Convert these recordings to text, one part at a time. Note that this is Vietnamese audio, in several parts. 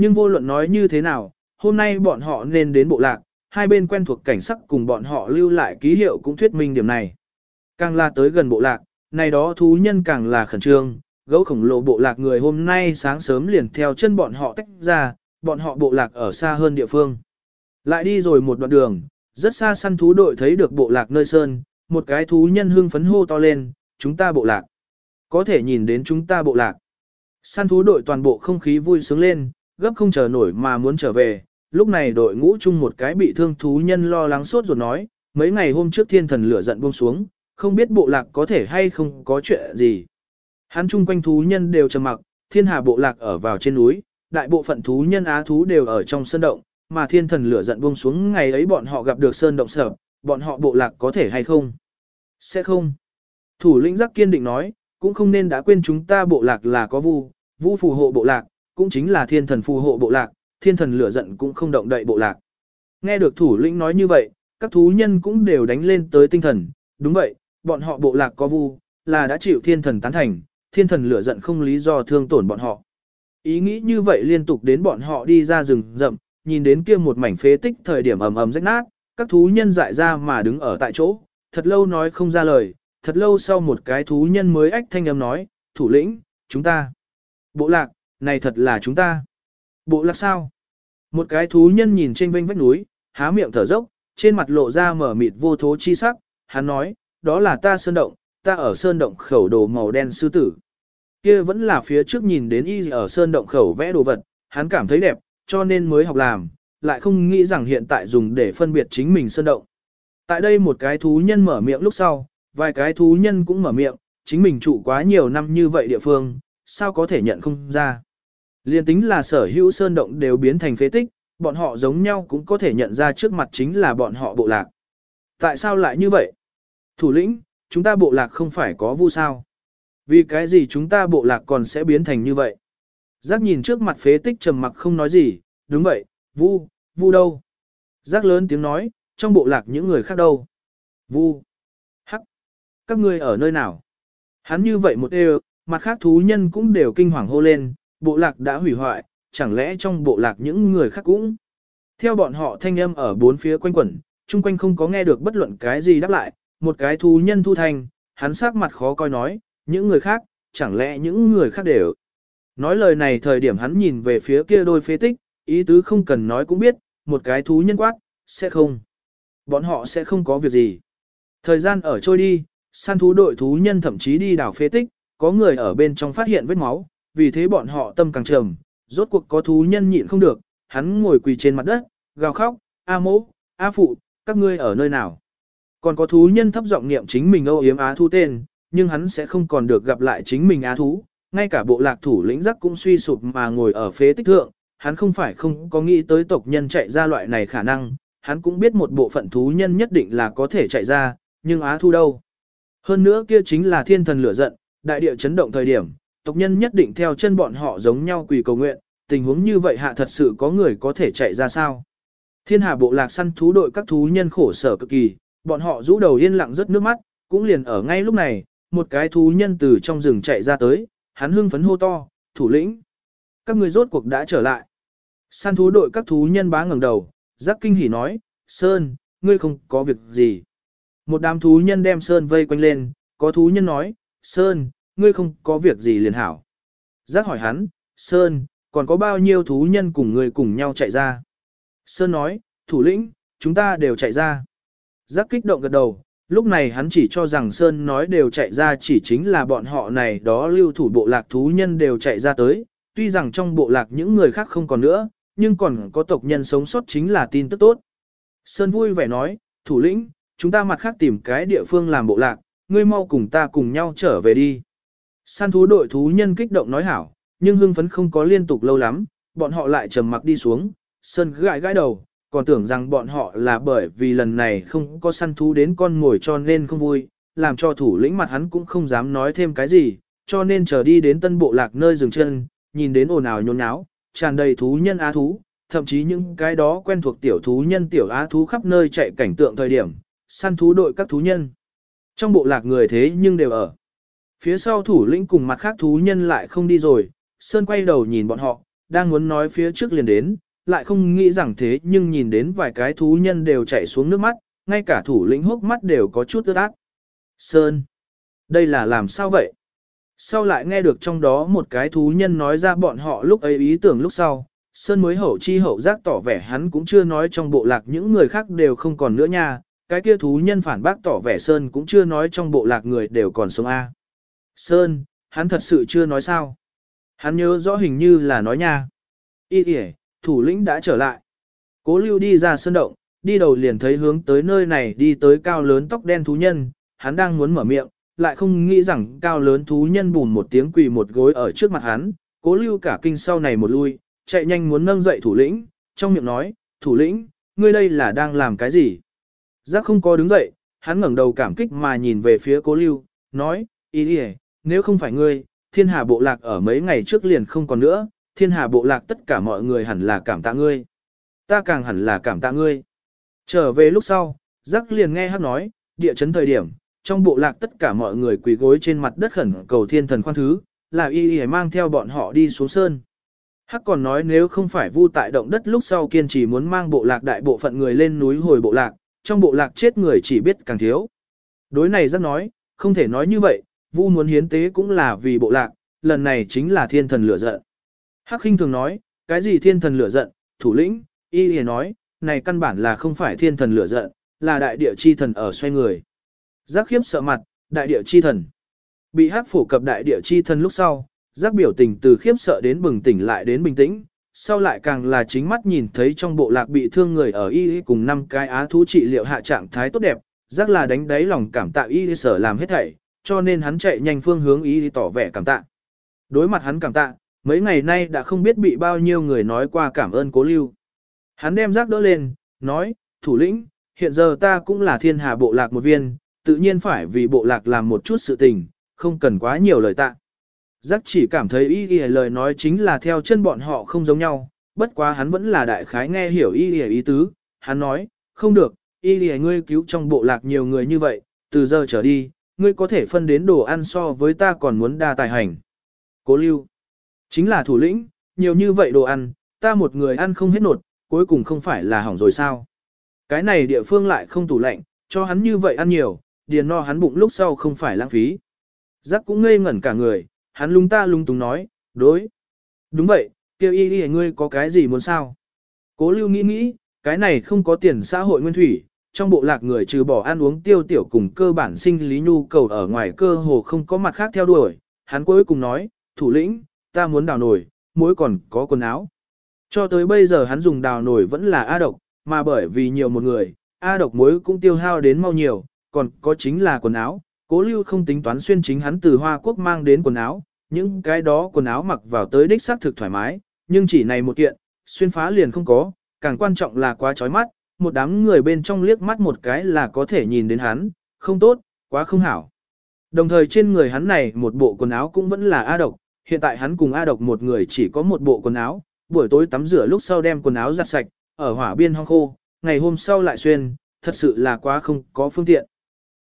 Nhưng vô luận nói như thế nào, hôm nay bọn họ nên đến bộ lạc, hai bên quen thuộc cảnh sắc cùng bọn họ lưu lại ký hiệu cũng thuyết minh điểm này. Càng là tới gần bộ lạc, này đó thú nhân càng là khẩn trương, gấu khổng lồ bộ lạc người hôm nay sáng sớm liền theo chân bọn họ tách ra, bọn họ bộ lạc ở xa hơn địa phương. Lại đi rồi một đoạn đường, rất xa săn thú đội thấy được bộ lạc nơi sơn, một cái thú nhân hưng phấn hô to lên, chúng ta bộ lạc. Có thể nhìn đến chúng ta bộ lạc. Săn thú đội toàn bộ không khí vui sướng lên, gấp không chờ nổi mà muốn trở về. Lúc này đội ngũ chung một cái bị thương thú nhân lo lắng sốt rồi nói, mấy ngày hôm trước thiên thần lửa giận buông xuống, không biết bộ lạc có thể hay không có chuyện gì. Hắn chung quanh thú nhân đều trầm mặc, thiên hà bộ lạc ở vào trên núi, đại bộ phận thú nhân á thú đều ở trong sơn động, mà thiên thần lửa giận buông xuống ngày ấy bọn họ gặp được sơn động sở, bọn họ bộ lạc có thể hay không? Sẽ không. Thủ lĩnh giác kiên định nói, cũng không nên đã quên chúng ta bộ lạc là có vu, vu phù hộ bộ lạc, cũng chính là thiên thần phù hộ bộ lạc, thiên thần lửa giận cũng không động đậy bộ lạc. Nghe được thủ lĩnh nói như vậy, các thú nhân cũng đều đánh lên tới tinh thần, đúng vậy, bọn họ bộ lạc có vu, là đã chịu thiên thần tán thành, thiên thần lửa giận không lý do thương tổn bọn họ. Ý nghĩ như vậy liên tục đến bọn họ đi ra rừng rậm, nhìn đến kia một mảnh phế tích thời điểm ầm ầm rách nát, các thú nhân dại ra mà đứng ở tại chỗ, thật lâu nói không ra lời, thật lâu sau một cái thú nhân mới ách thanh âm nói, thủ lĩnh, chúng ta. Bộ lạc, này thật là chúng ta. Bộ lạc sao? Một cái thú nhân nhìn trên vênh vách núi, há miệng thở dốc, trên mặt lộ ra mở mịt vô thố chi sắc, hắn nói, đó là ta sơn động, ta ở sơn động khẩu đồ màu đen sư tử. Kia vẫn là phía trước nhìn đến y ở sơn động khẩu vẽ đồ vật, hắn cảm thấy đẹp, cho nên mới học làm, lại không nghĩ rằng hiện tại dùng để phân biệt chính mình sơn động. Tại đây một cái thú nhân mở miệng lúc sau, vài cái thú nhân cũng mở miệng, chính mình trụ quá nhiều năm như vậy địa phương, sao có thể nhận không ra. Liên tính là sở hữu sơn động đều biến thành phế tích, bọn họ giống nhau cũng có thể nhận ra trước mặt chính là bọn họ bộ lạc. Tại sao lại như vậy? Thủ lĩnh, chúng ta bộ lạc không phải có vu sao? Vì cái gì chúng ta bộ lạc còn sẽ biến thành như vậy? Giác nhìn trước mặt phế tích trầm mặc không nói gì, đúng vậy, vu, vu đâu? Giác lớn tiếng nói, trong bộ lạc những người khác đâu? Vu, hắc, các ngươi ở nơi nào? Hắn như vậy một đều, mặt khác thú nhân cũng đều kinh hoàng hô lên, bộ lạc đã hủy hoại, chẳng lẽ trong bộ lạc những người khác cũng? Theo bọn họ thanh âm ở bốn phía quanh quẩn, chung quanh không có nghe được bất luận cái gì đáp lại, một cái thú nhân thu thành, hắn sắc mặt khó coi nói, những người khác, chẳng lẽ những người khác đều. Nói lời này thời điểm hắn nhìn về phía kia đôi phế tích, ý tứ không cần nói cũng biết, một cái thú nhân quát, sẽ không. Bọn họ sẽ không có việc gì. Thời gian ở trôi đi, săn thú đội thú nhân thậm chí đi đảo phế tích, có người ở bên trong phát hiện vết máu, vì thế bọn họ tâm càng trầm, rốt cuộc có thú nhân nhịn không được, hắn ngồi quỳ trên mặt đất, gào khóc, A mỗ, A phụ, các ngươi ở nơi nào? Còn có thú nhân thấp giọng niệm chính mình âu yếm á thú tên, nhưng hắn sẽ không còn được gặp lại chính mình á thú, ngay cả bộ lạc thủ lĩnh giác cũng suy sụp mà ngồi ở phế tích thượng, hắn không phải không có nghĩ tới tộc nhân chạy ra loại này khả năng, hắn cũng biết một bộ phận thú nhân nhất định là có thể chạy ra, nhưng á thu đâu. Hơn nữa kia chính là thiên thần lửa giận, đại địa chấn động thời điểm, tộc nhân nhất định theo chân bọn họ giống nhau quỳ cầu nguyện, tình huống như vậy hạ thật sự có người có thể chạy ra sao. Thiên hà bộ lạc săn thú đội các thú nhân khổ sở cực kỳ, bọn họ rũ đầu yên lặng rất nước mắt, cũng liền ở ngay lúc này, một cái thú nhân từ trong rừng chạy ra tới, hắn hưng phấn hô to, thủ lĩnh. Các người rốt cuộc đã trở lại. Săn thú đội các thú nhân bá ngẩng đầu, giác kinh hỉ nói, Sơn, ngươi không có việc gì. Một đám thú nhân đem Sơn vây quanh lên, có thú nhân nói, Sơn, ngươi không có việc gì liền hảo. Giác hỏi hắn, Sơn, còn có bao nhiêu thú nhân cùng ngươi cùng nhau chạy ra? Sơn nói, thủ lĩnh, chúng ta đều chạy ra. Giác kích động gật đầu, lúc này hắn chỉ cho rằng Sơn nói đều chạy ra chỉ chính là bọn họ này đó lưu thủ bộ lạc thú nhân đều chạy ra tới, tuy rằng trong bộ lạc những người khác không còn nữa, nhưng còn có tộc nhân sống sót chính là tin tức tốt. Sơn vui vẻ nói, thủ lĩnh, chúng ta mặt khác tìm cái địa phương làm bộ lạc, ngươi mau cùng ta cùng nhau trở về đi. Săn thú đội thú nhân kích động nói hảo, nhưng hưng phấn không có liên tục lâu lắm, bọn họ lại trầm mặc đi xuống, Sơn gãi gãi đầu, còn tưởng rằng bọn họ là bởi vì lần này không có săn thú đến con ngồi cho nên không vui, làm cho thủ lĩnh mặt hắn cũng không dám nói thêm cái gì, cho nên chờ đi đến tân bộ lạc nơi dừng chân, nhìn đến ồn ào nhốn nháo, tràn đầy thú nhân á thú, thậm chí những cái đó quen thuộc tiểu thú nhân tiểu á thú khắp nơi chạy cảnh tượng thời điểm, săn thú đội các thú nhân. Trong bộ lạc người thế nhưng đều ở. Phía sau thủ lĩnh cùng mặt khác thú nhân lại không đi rồi, Sơn quay đầu nhìn bọn họ, đang muốn nói phía trước liền đến, lại không nghĩ rằng thế nhưng nhìn đến vài cái thú nhân đều chạy xuống nước mắt, ngay cả thủ lĩnh hốc mắt đều có chút ướt át. Sơn! Đây là làm sao vậy? Sau lại nghe được trong đó một cái thú nhân nói ra bọn họ lúc ấy ý tưởng lúc sau, Sơn mới hậu chi hậu giác tỏ vẻ hắn cũng chưa nói trong bộ lạc những người khác đều không còn nữa nha, cái kia thú nhân phản bác tỏ vẻ Sơn cũng chưa nói trong bộ lạc người đều còn sống A. Sơn, hắn thật sự chưa nói sao. Hắn nhớ rõ hình như là nói nha. Ý kìa, thủ lĩnh đã trở lại. Cố lưu đi ra sơn động, đi đầu liền thấy hướng tới nơi này đi tới cao lớn tóc đen thú nhân, hắn đang muốn mở miệng, lại không nghĩ rằng cao lớn thú nhân bùn một tiếng quỳ một gối ở trước mặt hắn, cố lưu cả kinh sau này một lui, chạy nhanh muốn nâng dậy thủ lĩnh, trong miệng nói, thủ lĩnh, ngươi đây là đang làm cái gì? Giác không có đứng dậy, hắn ngẩng đầu cảm kích mà nhìn về phía cố lưu, nói, ý đi nếu không phải ngươi, thiên hà bộ lạc ở mấy ngày trước liền không còn nữa, thiên hà bộ lạc tất cả mọi người hẳn là cảm tạ ngươi. Ta càng hẳn là cảm tạ ngươi. Trở về lúc sau, giác liền nghe hát nói, địa chấn thời điểm, trong bộ lạc tất cả mọi người quỳ gối trên mặt đất khẩn cầu thiên thần khoan thứ, là y y mang theo bọn họ đi xuống sơn. Hắc còn nói nếu không phải vu tại động đất lúc sau kiên trì muốn mang bộ lạc đại bộ phận người lên núi hồi bộ lạc, trong bộ lạc chết người chỉ biết càng thiếu. Đối này rất nói, không thể nói như vậy, vu muốn hiến tế cũng là vì bộ lạc, lần này chính là thiên thần lửa giận. Hắc khinh thường nói, cái gì thiên thần lửa giận, thủ lĩnh, y hề nói, này căn bản là không phải thiên thần lửa giận, là đại địa chi thần ở xoay người. Giác khiếp sợ mặt, đại địa chi thần. Bị hắc phổ cập đại địa chi thần lúc sau, giác biểu tình từ khiếp sợ đến bừng tỉnh lại đến bình tĩnh, sau lại càng là chính mắt nhìn thấy trong bộ lạc bị thương người ở y cùng năm cái á thú trị liệu hạ trạng thái tốt đẹp, giác là đánh đáy lòng cảm tạ y sở làm hết thảy, cho nên hắn chạy nhanh phương hướng y tỏ vẻ cảm tạ. Đối mặt hắn cảm tạ, mấy ngày nay đã không biết bị bao nhiêu người nói qua cảm ơn cố lưu. Hắn đem rác đỡ lên, nói, thủ lĩnh, hiện giờ ta cũng là thiên hà bộ lạc một viên, tự nhiên phải vì bộ lạc làm một chút sự tình, không cần quá nhiều lời tạ. Giác chỉ cảm thấy y y lời nói chính là theo chân bọn họ không giống nhau, bất quá hắn vẫn là đại khái nghe hiểu y y ý tứ, hắn nói, không được, y y ngươi cứu trong bộ lạc nhiều người như vậy, từ giờ trở đi, ngươi có thể phân đến đồ ăn so với ta còn muốn đa tài hành. Cố lưu, chính là thủ lĩnh, nhiều như vậy đồ ăn, ta một người ăn không hết nột, cuối cùng không phải là hỏng rồi sao. Cái này địa phương lại không tủ lạnh, cho hắn như vậy ăn nhiều, điền no hắn bụng lúc sau không phải lãng phí. Giác cũng ngây ngẩn cả người, hắn lung ta lung túng nói, đối. Đúng vậy, kêu y y ngươi có cái gì muốn sao? Cố lưu nghĩ nghĩ, cái này không có tiền xã hội nguyên thủy, trong bộ lạc người trừ bỏ ăn uống tiêu tiểu cùng cơ bản sinh lý nhu cầu ở ngoài cơ hồ không có mặt khác theo đuổi. Hắn cuối cùng nói, thủ lĩnh, ta muốn đào nổi, muối còn có quần áo. Cho tới bây giờ hắn dùng đào nổi vẫn là A độc, mà bởi vì nhiều một người, A độc muối cũng tiêu hao đến mau nhiều, còn có chính là quần áo. Cố lưu không tính toán xuyên chính hắn từ Hoa Quốc mang đến quần áo, những cái đó quần áo mặc vào tới đích xác thực thoải mái, nhưng chỉ này một kiện, xuyên phá liền không có, càng quan trọng là quá chói mắt, một đám người bên trong liếc mắt một cái là có thể nhìn đến hắn, không tốt, quá không hảo. Đồng thời trên người hắn này một bộ quần áo cũng vẫn là A độc, hiện tại hắn cùng A độc một người chỉ có một bộ quần áo, buổi tối tắm rửa lúc sau đem quần áo giặt sạch, ở hỏa biên hong khô, ngày hôm sau lại xuyên, thật sự là quá không có phương tiện.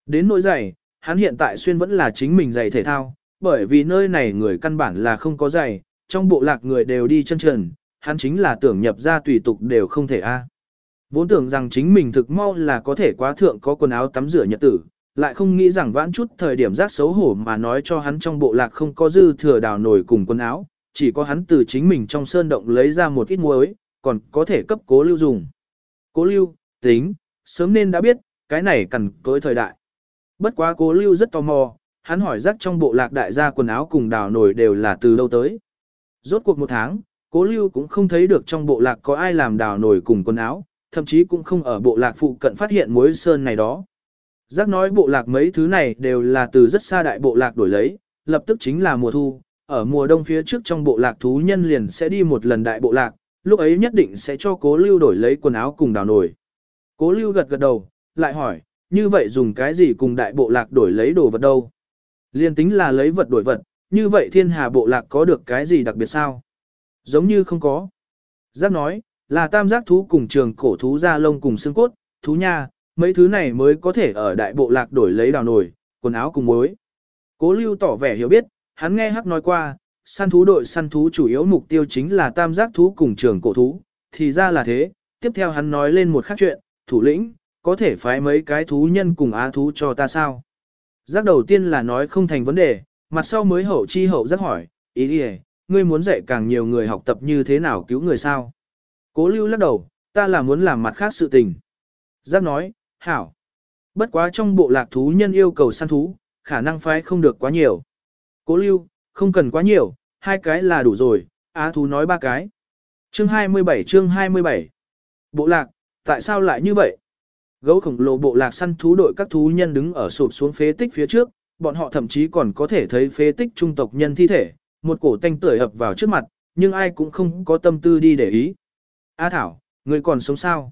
Đến nỗi giày, hắn hiện tại xuyên vẫn là chính mình giày thể thao, bởi vì nơi này người căn bản là không có giày, trong bộ lạc người đều đi chân trần, hắn chính là tưởng nhập ra tùy tục đều không thể a. Vốn tưởng rằng chính mình thực mau là có thể quá thượng có quần áo tắm rửa nhật tử, lại không nghĩ rằng vãn chút thời điểm rác xấu hổ mà nói cho hắn trong bộ lạc không có dư thừa đào nổi cùng quần áo, chỉ có hắn từ chính mình trong sơn động lấy ra một ít muối, còn có thể cấp cố lưu dùng. Cố lưu, tính, sớm nên đã biết, cái này cần cối thời đại. Bất quá cố lưu rất tò mò, hắn hỏi rắc trong bộ lạc đại gia quần áo cùng đào nổi đều là từ đâu tới. Rốt cuộc một tháng, cố lưu cũng không thấy được trong bộ lạc có ai làm đào nổi cùng quần áo, thậm chí cũng không ở bộ lạc phụ cận phát hiện muối sơn này đó. Giác nói bộ lạc mấy thứ này đều là từ rất xa đại bộ lạc đổi lấy, lập tức chính là mùa thu, ở mùa đông phía trước trong bộ lạc thú nhân liền sẽ đi một lần đại bộ lạc, lúc ấy nhất định sẽ cho cố lưu đổi lấy quần áo cùng đào nổi. Cố lưu gật gật đầu, lại hỏi, như vậy dùng cái gì cùng đại bộ lạc đổi lấy đồ vật đâu? Liên tính là lấy vật đổi vật, như vậy thiên hà bộ lạc có được cái gì đặc biệt sao? Giống như không có. Giác nói, là tam giác thú cùng trường cổ thú da lông cùng xương cốt, thú nha, mấy thứ này mới có thể ở đại bộ lạc đổi lấy đào nổi, quần áo cùng mối. Cố lưu tỏ vẻ hiểu biết, hắn nghe hắc nói qua, săn thú đội săn thú chủ yếu mục tiêu chính là tam giác thú cùng trường cổ thú, thì ra là thế, tiếp theo hắn nói lên một khác chuyện, thủ lĩnh, có thể phái mấy cái thú nhân cùng á thú cho ta sao? Giác đầu tiên là nói không thành vấn đề, mặt sau mới hậu chi hậu giác hỏi, ý đi ngươi muốn dạy càng nhiều người học tập như thế nào cứu người sao? Cố lưu lắc đầu, ta là muốn làm mặt khác sự tình. Giác nói, hảo. Bất quá trong bộ lạc thú nhân yêu cầu săn thú, khả năng phái không được quá nhiều. Cố lưu, không cần quá nhiều, hai cái là đủ rồi, á thú nói ba cái. Chương 27 chương 27 Bộ lạc, tại sao lại như vậy? Gấu khổng lồ bộ lạc săn thú đội các thú nhân đứng ở sụp xuống phế tích phía trước, bọn họ thậm chí còn có thể thấy phế tích trung tộc nhân thi thể, một cổ tanh tưởi ập vào trước mặt, nhưng ai cũng không có tâm tư đi để ý. A Thảo, người còn sống sao?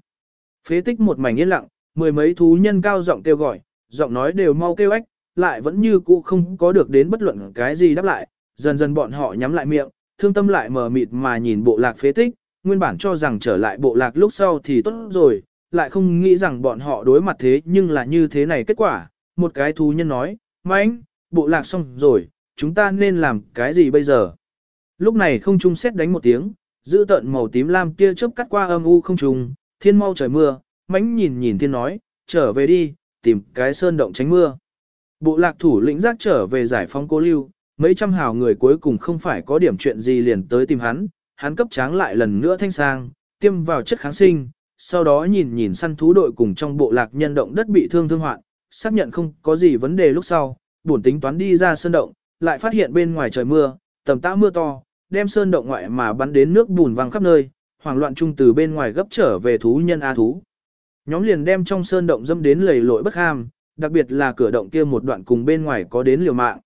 Phế tích một mảnh yên lặng, mười mấy thú nhân cao giọng kêu gọi, giọng nói đều mau kêu ếch, lại vẫn như cũ không có được đến bất luận cái gì đáp lại, dần dần bọn họ nhắm lại miệng, thương tâm lại mờ mịt mà nhìn bộ lạc phế tích, nguyên bản cho rằng trở lại bộ lạc lúc sau thì tốt rồi, lại không nghĩ rằng bọn họ đối mặt thế nhưng là như thế này kết quả. Một cái thú nhân nói, mãnh, bộ lạc xong rồi, chúng ta nên làm cái gì bây giờ? Lúc này không trung xét đánh một tiếng, giữ tận màu tím lam tia chớp cắt qua âm u không trung, thiên mau trời mưa, mãnh nhìn nhìn thiên nói, trở về đi, tìm cái sơn động tránh mưa. Bộ lạc thủ lĩnh giác trở về giải phóng cố lưu, mấy trăm hào người cuối cùng không phải có điểm chuyện gì liền tới tìm hắn, hắn cấp tráng lại lần nữa thanh sang, tiêm vào chất kháng sinh, sau đó nhìn nhìn săn thú đội cùng trong bộ lạc nhân động đất bị thương thương hoạn, xác nhận không có gì vấn đề lúc sau, buồn tính toán đi ra sơn động, lại phát hiện bên ngoài trời mưa, tầm tã mưa to, đem sơn động ngoại mà bắn đến nước bùn văng khắp nơi, hoảng loạn chung từ bên ngoài gấp trở về thú nhân a thú. Nhóm liền đem trong sơn động dâm đến lầy lội bất ham, đặc biệt là cửa động kia một đoạn cùng bên ngoài có đến liều mạng.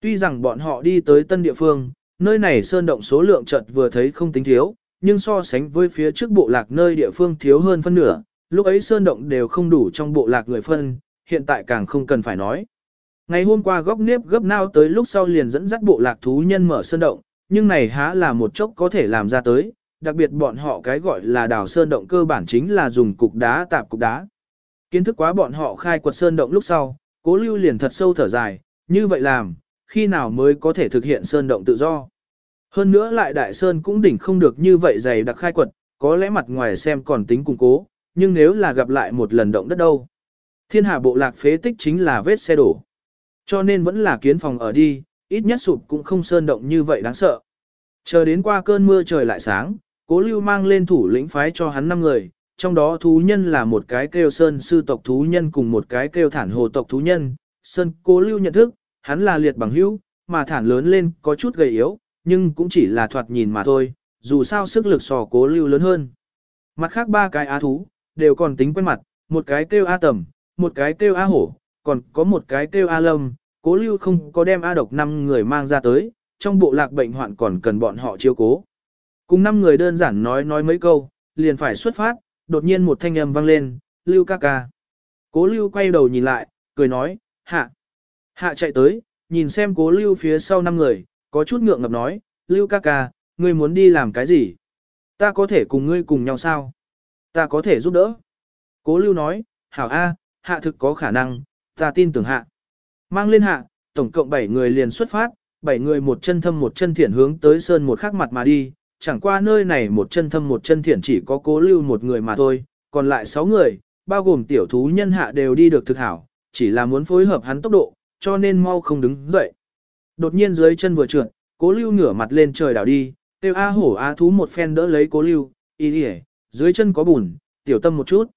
Tuy rằng bọn họ đi tới tân địa phương, nơi này sơn động số lượng chợt vừa thấy không tính thiếu, nhưng so sánh với phía trước bộ lạc nơi địa phương thiếu hơn phân nửa, lúc ấy sơn động đều không đủ trong bộ lạc người phân, hiện tại càng không cần phải nói. Ngày hôm qua góc nếp gấp nao tới lúc sau liền dẫn dắt bộ lạc thú nhân mở sơn động, nhưng này há là một chốc có thể làm ra tới, đặc biệt bọn họ cái gọi là đào sơn động cơ bản chính là dùng cục đá tạp cục đá. Kiến thức quá bọn họ khai quật sơn động lúc sau, cố lưu liền thật sâu thở dài, như vậy làm, khi nào mới có thể thực hiện sơn động tự do. Hơn nữa lại đại sơn cũng đỉnh không được như vậy dày đặc khai quật, có lẽ mặt ngoài xem còn tính củng cố, nhưng nếu là gặp lại một lần động đất đâu. Thiên hà bộ lạc phế tích chính là vết xe đổ. Cho nên vẫn là kiến phòng ở đi, ít nhất sụp cũng không sơn động như vậy đáng sợ. Chờ đến qua cơn mưa trời lại sáng, cố lưu mang lên thủ lĩnh phái cho hắn 5 người, trong đó thú nhân là một cái kêu sơn sư tộc thú nhân cùng một cái kêu thản hồ tộc thú nhân. Sơn cố lưu nhận thức, hắn là liệt bằng hữu, mà thản lớn lên có chút gầy yếu, nhưng cũng chỉ là thoạt nhìn mà thôi, dù sao sức lực sò cố lưu lớn hơn. Mặt khác ba cái á thú, đều còn tính quen mặt, một cái kêu A tầm, một cái kêu A hổ, còn có một cái kêu A lâm, cố lưu không có đem A độc năm người mang ra tới, trong bộ lạc bệnh hoạn còn cần bọn họ chiếu cố. Cùng năm người đơn giản nói nói mấy câu, liền phải xuất phát, đột nhiên một thanh âm vang lên, lưu ca ca. Cố lưu quay đầu nhìn lại, cười nói, hạ. Hạ chạy tới, nhìn xem cố lưu phía sau năm người, có chút ngượng ngập nói, Lưu ca ca, ngươi muốn đi làm cái gì? Ta có thể cùng ngươi cùng nhau sao? Ta có thể giúp đỡ. Cố Lưu nói, hảo A, hạ thực có khả năng, ta tin tưởng hạ. Mang lên hạ, tổng cộng 7 người liền xuất phát, 7 người một chân thâm một chân thiện hướng tới sơn một khắc mặt mà đi, chẳng qua nơi này một chân thâm một chân thiện chỉ có cố lưu một người mà thôi, còn lại 6 người, bao gồm tiểu thú nhân hạ đều đi được thực hảo, chỉ là muốn phối hợp hắn tốc độ, cho nên mau không đứng dậy. Đột nhiên dưới chân vừa trượt, cố lưu ngửa mặt lên trời đảo đi, tiêu A hổ A thú một phen đỡ lấy cố lưu, y dưới chân có bùn, tiểu tâm một chút.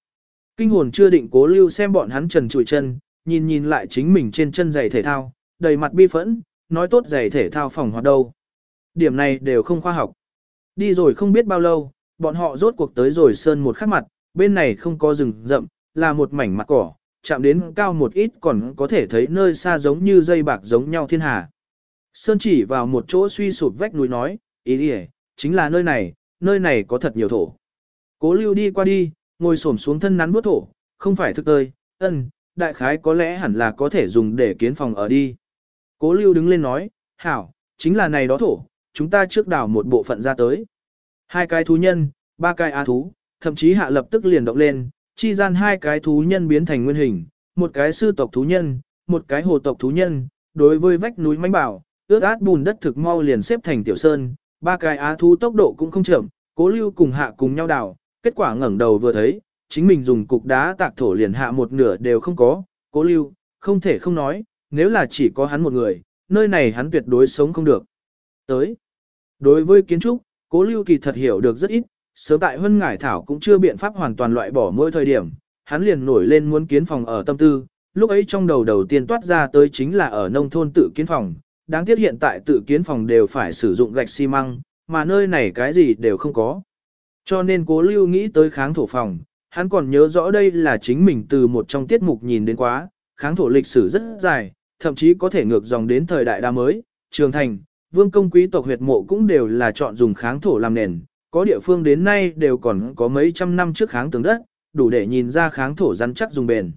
Kinh hồn chưa định cố lưu xem bọn hắn trần trụi chân, nhìn nhìn lại chính mình trên chân giày thể thao, đầy mặt bi phẫn, nói tốt giày thể thao phòng hoạt đâu. Điểm này đều không khoa học. Đi rồi không biết bao lâu, bọn họ rốt cuộc tới rồi sơn một khắc mặt, bên này không có rừng rậm, là một mảnh mặt cỏ, chạm đến cao một ít còn có thể thấy nơi xa giống như dây bạc giống nhau thiên hà. Sơn chỉ vào một chỗ suy sụp vách núi nói, ý đi chính là nơi này, nơi này có thật nhiều thổ. Cố lưu đi qua đi, ngồi xổm xuống thân nắn bước thổ, không phải thức tơi, ân, đại khái có lẽ hẳn là có thể dùng để kiến phòng ở đi. Cố lưu đứng lên nói, hảo, chính là này đó thổ, chúng ta trước đào một bộ phận ra tới. Hai cái thú nhân, ba cái á thú, thậm chí hạ lập tức liền động lên, chi gian hai cái thú nhân biến thành nguyên hình, một cái sư tộc thú nhân, một cái hồ tộc thú nhân, đối với vách núi mánh bảo, ướt át bùn đất thực mau liền xếp thành tiểu sơn, ba cái á thú tốc độ cũng không chậm, cố lưu cùng hạ cùng nhau đào, kết quả ngẩng đầu vừa thấy, chính mình dùng cục đá tạc thổ liền hạ một nửa đều không có, cố lưu, không thể không nói, nếu là chỉ có hắn một người, nơi này hắn tuyệt đối sống không được. Tới, đối với kiến trúc, cố lưu kỳ thật hiểu được rất ít, sớm tại Hân Ngải Thảo cũng chưa biện pháp hoàn toàn loại bỏ mỗi thời điểm, hắn liền nổi lên muốn kiến phòng ở tâm tư, lúc ấy trong đầu đầu tiên toát ra tới chính là ở nông thôn tự kiến phòng, đáng tiếc hiện tại tự kiến phòng đều phải sử dụng gạch xi măng, mà nơi này cái gì đều không có. Cho nên cố lưu nghĩ tới kháng thổ phòng, hắn còn nhớ rõ đây là chính mình từ một trong tiết mục nhìn đến quá, kháng thổ lịch sử rất dài, thậm chí có thể ngược dòng đến thời đại đa mới, trường thành, vương công quý tộc huyệt mộ cũng đều là chọn dùng kháng thổ làm nền, có địa phương đến nay đều còn có mấy trăm năm trước kháng tường đất, đủ để nhìn ra kháng thổ rắn chắc dùng bền.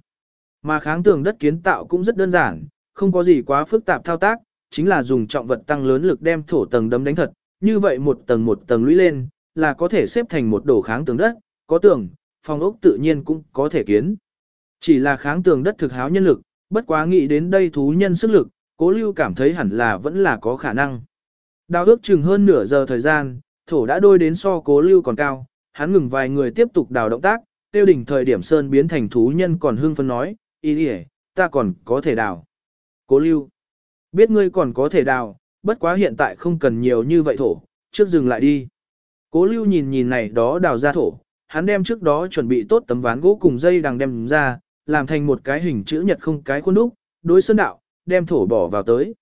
Mà kháng tường đất kiến tạo cũng rất đơn giản, không có gì quá phức tạp thao tác, chính là dùng trọng vật tăng lớn lực đem thổ tầng đấm đánh thật, như vậy một tầng một tầng lũy lên, là có thể xếp thành một đổ kháng tường đất, có tường, phòng ốc tự nhiên cũng có thể kiến. Chỉ là kháng tường đất thực háo nhân lực, bất quá nghĩ đến đây thú nhân sức lực, cố lưu cảm thấy hẳn là vẫn là có khả năng. Đào ước chừng hơn nửa giờ thời gian, thổ đã đôi đến so cố lưu còn cao, hắn ngừng vài người tiếp tục đào động tác, tiêu đỉnh thời điểm sơn biến thành thú nhân còn hưng phân nói, ý ý, ta còn có thể đào. Cố lưu, biết ngươi còn có thể đào, bất quá hiện tại không cần nhiều như vậy thổ, trước dừng lại đi. Cố lưu nhìn nhìn này đó đào ra thổ, hắn đem trước đó chuẩn bị tốt tấm ván gỗ cùng dây đằng đem ra, làm thành một cái hình chữ nhật không cái khuôn đúc, đối sơn đạo, đem thổ bỏ vào tới.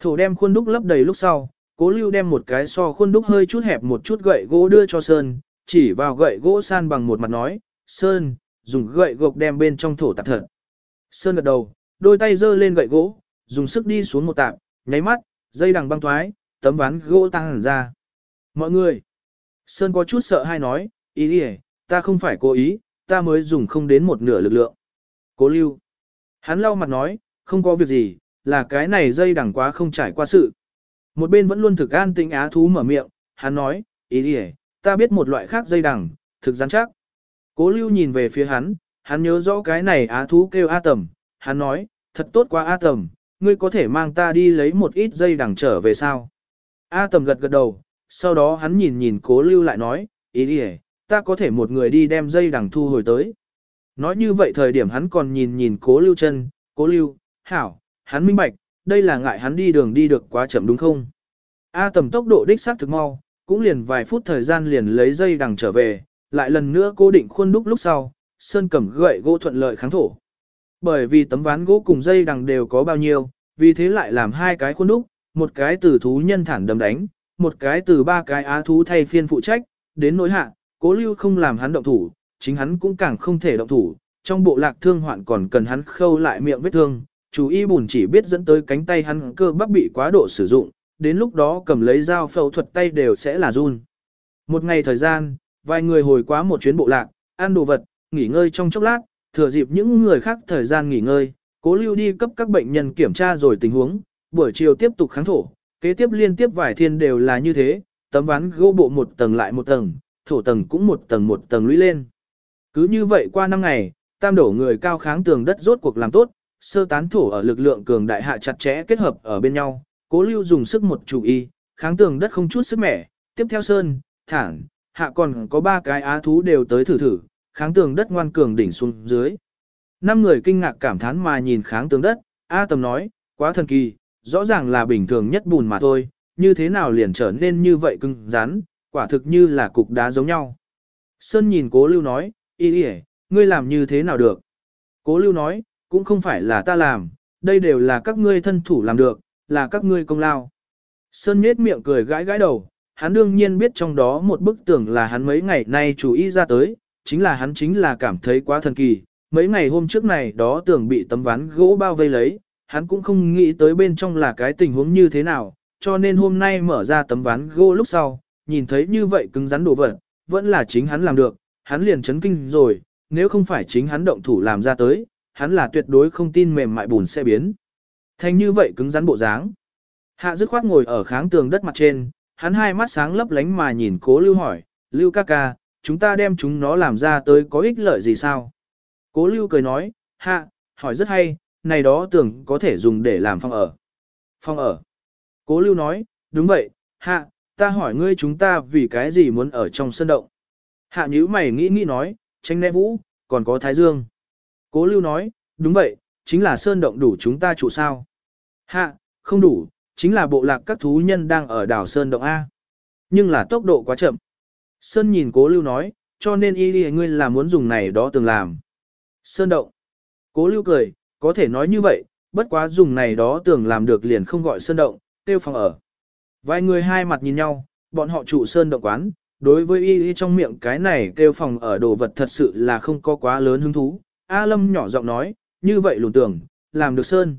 Thổ đem khuôn đúc lấp đầy lúc sau, cố lưu đem một cái so khuôn đúc hơi chút hẹp một chút gậy gỗ đưa cho Sơn, chỉ vào gậy gỗ san bằng một mặt nói, Sơn, dùng gậy gộc đem bên trong thổ tạp thật. Sơn gật đầu, đôi tay giơ lên gậy gỗ, dùng sức đi xuống một tạp, nháy mắt, dây đằng băng thoái, tấm ván gỗ tăng hẳn ra. Mọi người, Sơn có chút sợ hay nói, ý đi ta không phải cố ý, ta mới dùng không đến một nửa lực lượng. Cố lưu. Hắn lau mặt nói, không có việc gì, là cái này dây đằng quá không trải qua sự. Một bên vẫn luôn thực an tĩnh á thú mở miệng, hắn nói, ý đi ta biết một loại khác dây đằng, thực rắn chắc. Cố lưu nhìn về phía hắn, hắn nhớ rõ cái này á thú kêu A tầm, hắn nói, thật tốt quá A tầm, ngươi có thể mang ta đi lấy một ít dây đằng trở về sao. A tầm gật gật đầu, sau đó hắn nhìn nhìn cố lưu lại nói, ý đi ta có thể một người đi đem dây đằng thu hồi tới. Nói như vậy thời điểm hắn còn nhìn nhìn cố lưu chân, cố lưu, hảo, hắn minh bạch, đây là ngại hắn đi đường đi được quá chậm đúng không? A tầm tốc độ đích xác thực mau, cũng liền vài phút thời gian liền lấy dây đằng trở về, lại lần nữa cố định khuôn đúc lúc sau, sơn cầm gậy gỗ thuận lợi kháng thổ. Bởi vì tấm ván gỗ cùng dây đằng đều có bao nhiêu, vì thế lại làm hai cái khuôn đúc, một cái từ thú nhân thản đấm đánh, một cái từ ba cái á thú thay phiên phụ trách, đến nỗi hạ, cố lưu không làm hắn động thủ, chính hắn cũng càng không thể động thủ, trong bộ lạc thương hoạn còn cần hắn khâu lại miệng vết thương, chú y bùn chỉ biết dẫn tới cánh tay hắn cơ bắp bị quá độ sử dụng, đến lúc đó cầm lấy dao phẫu thuật tay đều sẽ là run. Một ngày thời gian, vài người hồi quá một chuyến bộ lạc, ăn đồ vật, nghỉ ngơi trong chốc lát, thừa dịp những người khác thời gian nghỉ ngơi, cố lưu đi cấp các bệnh nhân kiểm tra rồi tình huống, buổi chiều tiếp tục kháng thổ, kế tiếp liên tiếp vài thiên đều là như thế, tấm ván gỗ bộ một tầng lại một tầng, thổ tầng cũng một tầng một tầng lũy lên. Cứ như vậy qua năm ngày, tam đổ người cao kháng tường đất rốt cuộc làm tốt, sơ tán thổ ở lực lượng cường đại hạ chặt chẽ kết hợp ở bên nhau, cố lưu dùng sức một chủ y, kháng tường đất không chút sức mẻ, tiếp theo sơn, thản, hạ còn có ba cái á thú đều tới thử thử, kháng tường đất ngoan cường đỉnh xuống dưới. Năm người kinh ngạc cảm thán mà nhìn kháng tường đất, A tầm nói, quá thần kỳ, rõ ràng là bình thường nhất bùn mà thôi, như thế nào liền trở nên như vậy cứng rắn, quả thực như là cục đá giống nhau. Sơn nhìn cố lưu nói, y y ngươi làm như thế nào được? Cố lưu nói, cũng không phải là ta làm, đây đều là các ngươi thân thủ làm được, là các ngươi công lao. Sơn nhết miệng cười gãi gãi đầu, hắn đương nhiên biết trong đó một bức tưởng là hắn mấy ngày nay chú ý ra tới, chính là hắn chính là cảm thấy quá thần kỳ. Mấy ngày hôm trước này đó tưởng bị tấm ván gỗ bao vây lấy, hắn cũng không nghĩ tới bên trong là cái tình huống như thế nào, cho nên hôm nay mở ra tấm ván gỗ lúc sau, nhìn thấy như vậy cứng rắn đồ vật, vẫn là chính hắn làm được, hắn liền chấn kinh rồi, nếu không phải chính hắn động thủ làm ra tới, hắn là tuyệt đối không tin mềm mại bùn sẽ biến. Thành như vậy cứng rắn bộ dáng. Hạ dứt khoát ngồi ở kháng tường đất mặt trên, hắn hai mắt sáng lấp lánh mà nhìn cố lưu hỏi, lưu ca ca, chúng ta đem chúng nó làm ra tới có ích lợi gì sao? Cố lưu cười nói, hạ, hỏi rất hay, này đó tưởng có thể dùng để làm phòng ở. Phòng ở. Cố lưu nói, đúng vậy, hạ, ta hỏi ngươi chúng ta vì cái gì muốn ở trong sân động. Hạ nhữ mày nghĩ nghĩ nói, tranh né vũ, còn có thái dương. Cố lưu nói, đúng vậy, chính là sơn động đủ chúng ta trụ sao. Hạ, không đủ, chính là bộ lạc các thú nhân đang ở đảo sơn động A. Nhưng là tốc độ quá chậm. Sơn nhìn cố lưu nói, cho nên y đi ngươi là muốn dùng này đó từng làm. Sơn động. Cố lưu cười, có thể nói như vậy, bất quá dùng này đó tưởng làm được liền không gọi sơn động, tiêu phòng ở. Vài người hai mặt nhìn nhau, bọn họ trụ sơn động quán, đối với y y trong miệng cái này kêu phòng ở đồ vật thật sự là không có quá lớn hứng thú. A Lâm nhỏ giọng nói, như vậy lùn tưởng, làm được sơn.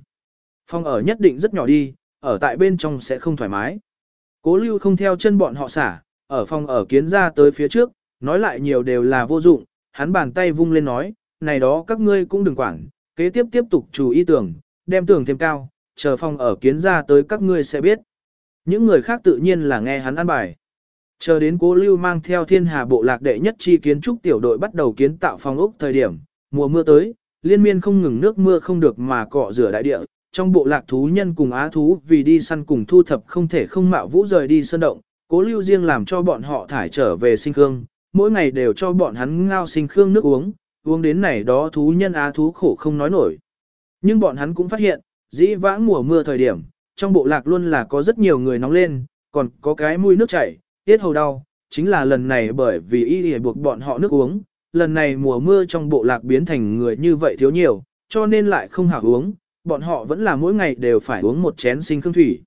Phòng ở nhất định rất nhỏ đi, ở tại bên trong sẽ không thoải mái. Cố lưu không theo chân bọn họ xả, ở phòng ở kiến ra tới phía trước, nói lại nhiều đều là vô dụng, hắn bàn tay vung lên nói, này đó các ngươi cũng đừng quản, kế tiếp tiếp tục chú ý tưởng, đem tưởng thêm cao, chờ phòng ở kiến ra tới các ngươi sẽ biết. Những người khác tự nhiên là nghe hắn ăn bài. Chờ đến cố lưu mang theo thiên hà bộ lạc đệ nhất chi kiến trúc tiểu đội bắt đầu kiến tạo phòng ốc thời điểm, mùa mưa tới, liên miên không ngừng nước mưa không được mà cọ rửa đại địa, trong bộ lạc thú nhân cùng á thú vì đi săn cùng thu thập không thể không mạo vũ rời đi sơn động, cố lưu riêng làm cho bọn họ thải trở về sinh khương, mỗi ngày đều cho bọn hắn ngao sinh khương nước uống, uống đến này đó thú nhân á thú khổ không nói nổi. Nhưng bọn hắn cũng phát hiện, dĩ vãng mùa mưa thời điểm, trong bộ lạc luôn là có rất nhiều người nóng lên, còn có cái mũi nước chảy, tiết hầu đau, chính là lần này bởi vì y buộc bọn họ nước uống, lần này mùa mưa trong bộ lạc biến thành người như vậy thiếu nhiều, cho nên lại không hảo uống, bọn họ vẫn là mỗi ngày đều phải uống một chén sinh khương thủy.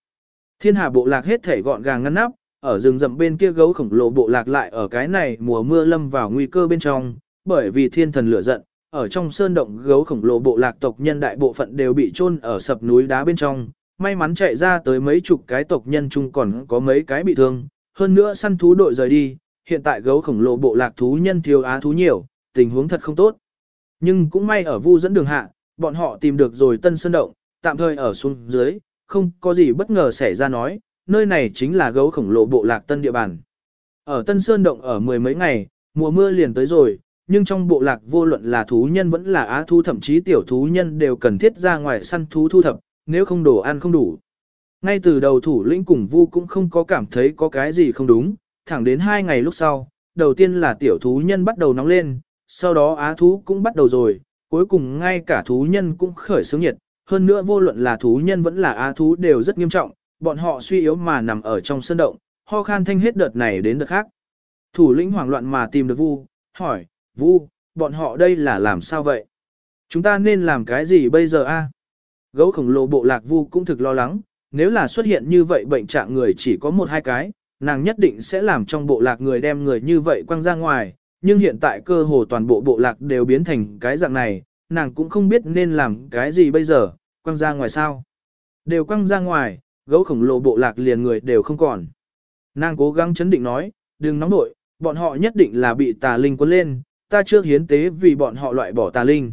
Thiên hà bộ lạc hết thể gọn gàng ngăn nắp, ở rừng rậm bên kia gấu khổng lồ bộ lạc lại ở cái này mùa mưa lâm vào nguy cơ bên trong, bởi vì thiên thần lửa giận, ở trong sơn động gấu khổng lồ bộ lạc tộc nhân đại bộ phận đều bị chôn ở sập núi đá bên trong, may mắn chạy ra tới mấy chục cái tộc nhân chung còn có mấy cái bị thương, hơn nữa săn thú đội rời đi, hiện tại gấu khổng lồ bộ lạc thú nhân thiếu á thú nhiều, tình huống thật không tốt. Nhưng cũng may ở vu dẫn đường hạ, bọn họ tìm được rồi tân sơn động, tạm thời ở xuống dưới, không có gì bất ngờ xảy ra nói, nơi này chính là gấu khổng lồ bộ lạc tân địa bàn. Ở tân sơn động ở mười mấy ngày, mùa mưa liền tới rồi, nhưng trong bộ lạc vô luận là thú nhân vẫn là á thú thậm chí tiểu thú nhân đều cần thiết ra ngoài săn thú thu thập, nếu không đồ ăn không đủ. Ngay từ đầu thủ lĩnh cùng vu cũng không có cảm thấy có cái gì không đúng, thẳng đến hai ngày lúc sau, đầu tiên là tiểu thú nhân bắt đầu nóng lên, sau đó á thú cũng bắt đầu rồi, cuối cùng ngay cả thú nhân cũng khởi sướng nhiệt, hơn nữa vô luận là thú nhân vẫn là á thú đều rất nghiêm trọng, bọn họ suy yếu mà nằm ở trong sân động, ho khan thanh hết đợt này đến đợt khác. Thủ lĩnh hoảng loạn mà tìm được Vu, hỏi, Vu, bọn họ đây là làm sao vậy? Chúng ta nên làm cái gì bây giờ a? Gấu khổng lồ bộ lạc Vu cũng thực lo lắng, nếu là xuất hiện như vậy bệnh trạng người chỉ có một hai cái, nàng nhất định sẽ làm trong bộ lạc người đem người như vậy quăng ra ngoài, nhưng hiện tại cơ hồ toàn bộ bộ lạc đều biến thành cái dạng này, nàng cũng không biết nên làm cái gì bây giờ, quăng ra ngoài sao. Đều quăng ra ngoài, gấu khổng lồ bộ lạc liền người đều không còn. Nàng cố gắng chấn định nói, đừng nóng nội, bọn họ nhất định là bị tà linh cuốn lên, ta chưa hiến tế vì bọn họ loại bỏ tà linh.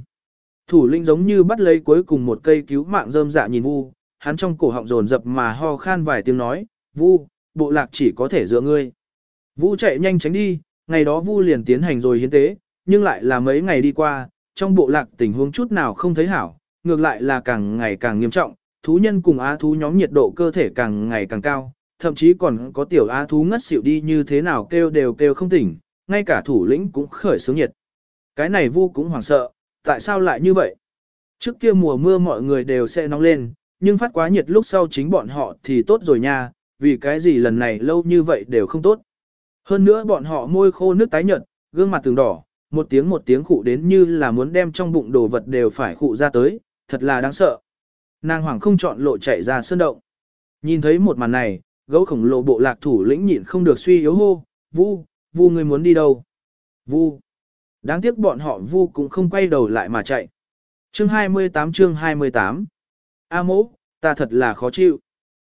Thủ lĩnh giống như bắt lấy cuối cùng một cây cứu mạng rơm dạ nhìn vu, hắn trong cổ họng dồn dập mà ho khan vài tiếng nói, vu, bộ lạc chỉ có thể dựa ngươi. Vu chạy nhanh tránh đi, ngày đó vu liền tiến hành rồi hiến tế, nhưng lại là mấy ngày đi qua, trong bộ lạc tình huống chút nào không thấy hảo, ngược lại là càng ngày càng nghiêm trọng, thú nhân cùng á thú nhóm nhiệt độ cơ thể càng ngày càng cao, thậm chí còn có tiểu á thú ngất xỉu đi như thế nào kêu đều kêu không tỉnh, ngay cả thủ lĩnh cũng khởi sướng nhiệt. Cái này vu cũng hoảng sợ, tại sao lại như vậy? Trước kia mùa mưa mọi người đều sẽ nóng lên, nhưng phát quá nhiệt lúc sau chính bọn họ thì tốt rồi nha, vì cái gì lần này lâu như vậy đều không tốt. Hơn nữa bọn họ môi khô nước tái nhợt, gương mặt từng đỏ, một tiếng một tiếng khụ đến như là muốn đem trong bụng đồ vật đều phải khụ ra tới, thật là đáng sợ. Nàng hoàng không chọn lộ chạy ra sơn động. Nhìn thấy một màn này, gấu khổng lồ bộ lạc thủ lĩnh nhịn không được suy yếu hô, vu, vu người muốn đi đâu? Vu. Đáng tiếc bọn họ vu cũng không quay đầu lại mà chạy. Chương 28 chương 28 A mỗ, ta thật là khó chịu.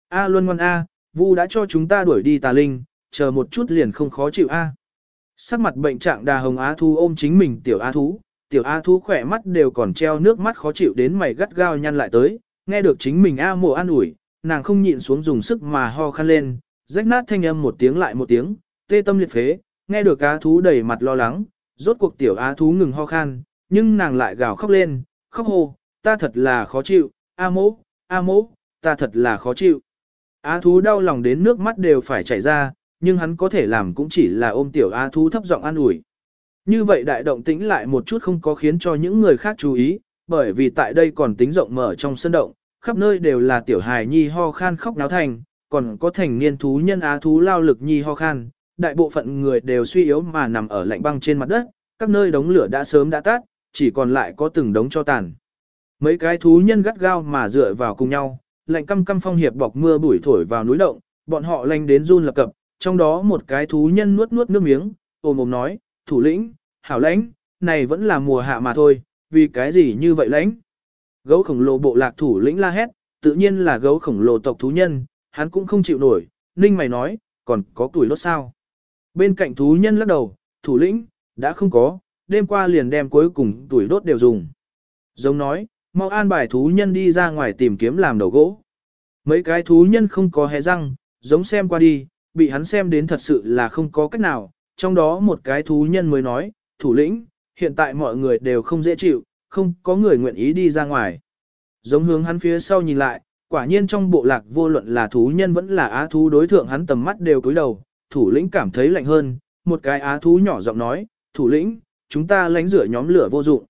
A Luân Ngoan A, Vu đã cho chúng ta đuổi đi tà linh, chờ một chút liền không khó chịu A. Sắc mặt bệnh trạng đà hồng Á Thu ôm chính mình tiểu Á Thú, tiểu Á Thú khỏe mắt đều còn treo nước mắt khó chịu đến mày gắt gao nhăn lại tới, nghe được chính mình A mộ an ủi, nàng không nhịn xuống dùng sức mà ho khăn lên, rách nát thanh âm một tiếng lại một tiếng, tê tâm liệt phế, nghe được cá Thú đầy mặt lo lắng, rốt cuộc tiểu Á Thú ngừng ho khan, nhưng nàng lại gào khóc lên, khóc hô, ta thật là khó chịu, A mỗ, A mỗ, ta thật là khó chịu. Á thú đau lòng đến nước mắt đều phải chảy ra, nhưng hắn có thể làm cũng chỉ là ôm tiểu á thú thấp giọng an ủi. Như vậy đại động tĩnh lại một chút không có khiến cho những người khác chú ý, bởi vì tại đây còn tính rộng mở trong sân động, khắp nơi đều là tiểu hài nhi ho khan khóc náo thành, còn có thành niên thú nhân á thú lao lực nhi ho khan, đại bộ phận người đều suy yếu mà nằm ở lạnh băng trên mặt đất, các nơi đống lửa đã sớm đã tắt, chỉ còn lại có từng đống cho tàn. Mấy cái thú nhân gắt gao mà dựa vào cùng nhau, lạnh căm căm phong hiệp bọc mưa bụi thổi vào núi động, bọn họ lanh đến run lập cập, trong đó một cái thú nhân nuốt nuốt nước miếng, ôm ồm nói, thủ lĩnh, hảo lãnh, này vẫn là mùa hạ mà thôi, vì cái gì như vậy lãnh. Gấu khổng lồ bộ lạc thủ lĩnh la hét, tự nhiên là gấu khổng lồ tộc thú nhân, hắn cũng không chịu nổi, ninh mày nói, còn có tuổi lốt sao. Bên cạnh thú nhân lắc đầu, thủ lĩnh, đã không có, đêm qua liền đem cuối cùng tuổi đốt đều dùng. Giống nói, mau an bài thú nhân đi ra ngoài tìm kiếm làm đầu gỗ. Mấy cái thú nhân không có hé răng, giống xem qua đi, bị hắn xem đến thật sự là không có cách nào, trong đó một cái thú nhân mới nói, thủ lĩnh, hiện tại mọi người đều không dễ chịu, không có người nguyện ý đi ra ngoài. Giống hướng hắn phía sau nhìn lại, quả nhiên trong bộ lạc vô luận là thú nhân vẫn là á thú đối thượng hắn tầm mắt đều cúi đầu, thủ lĩnh cảm thấy lạnh hơn, một cái á thú nhỏ giọng nói, thủ lĩnh, chúng ta lánh rửa nhóm lửa vô dụng.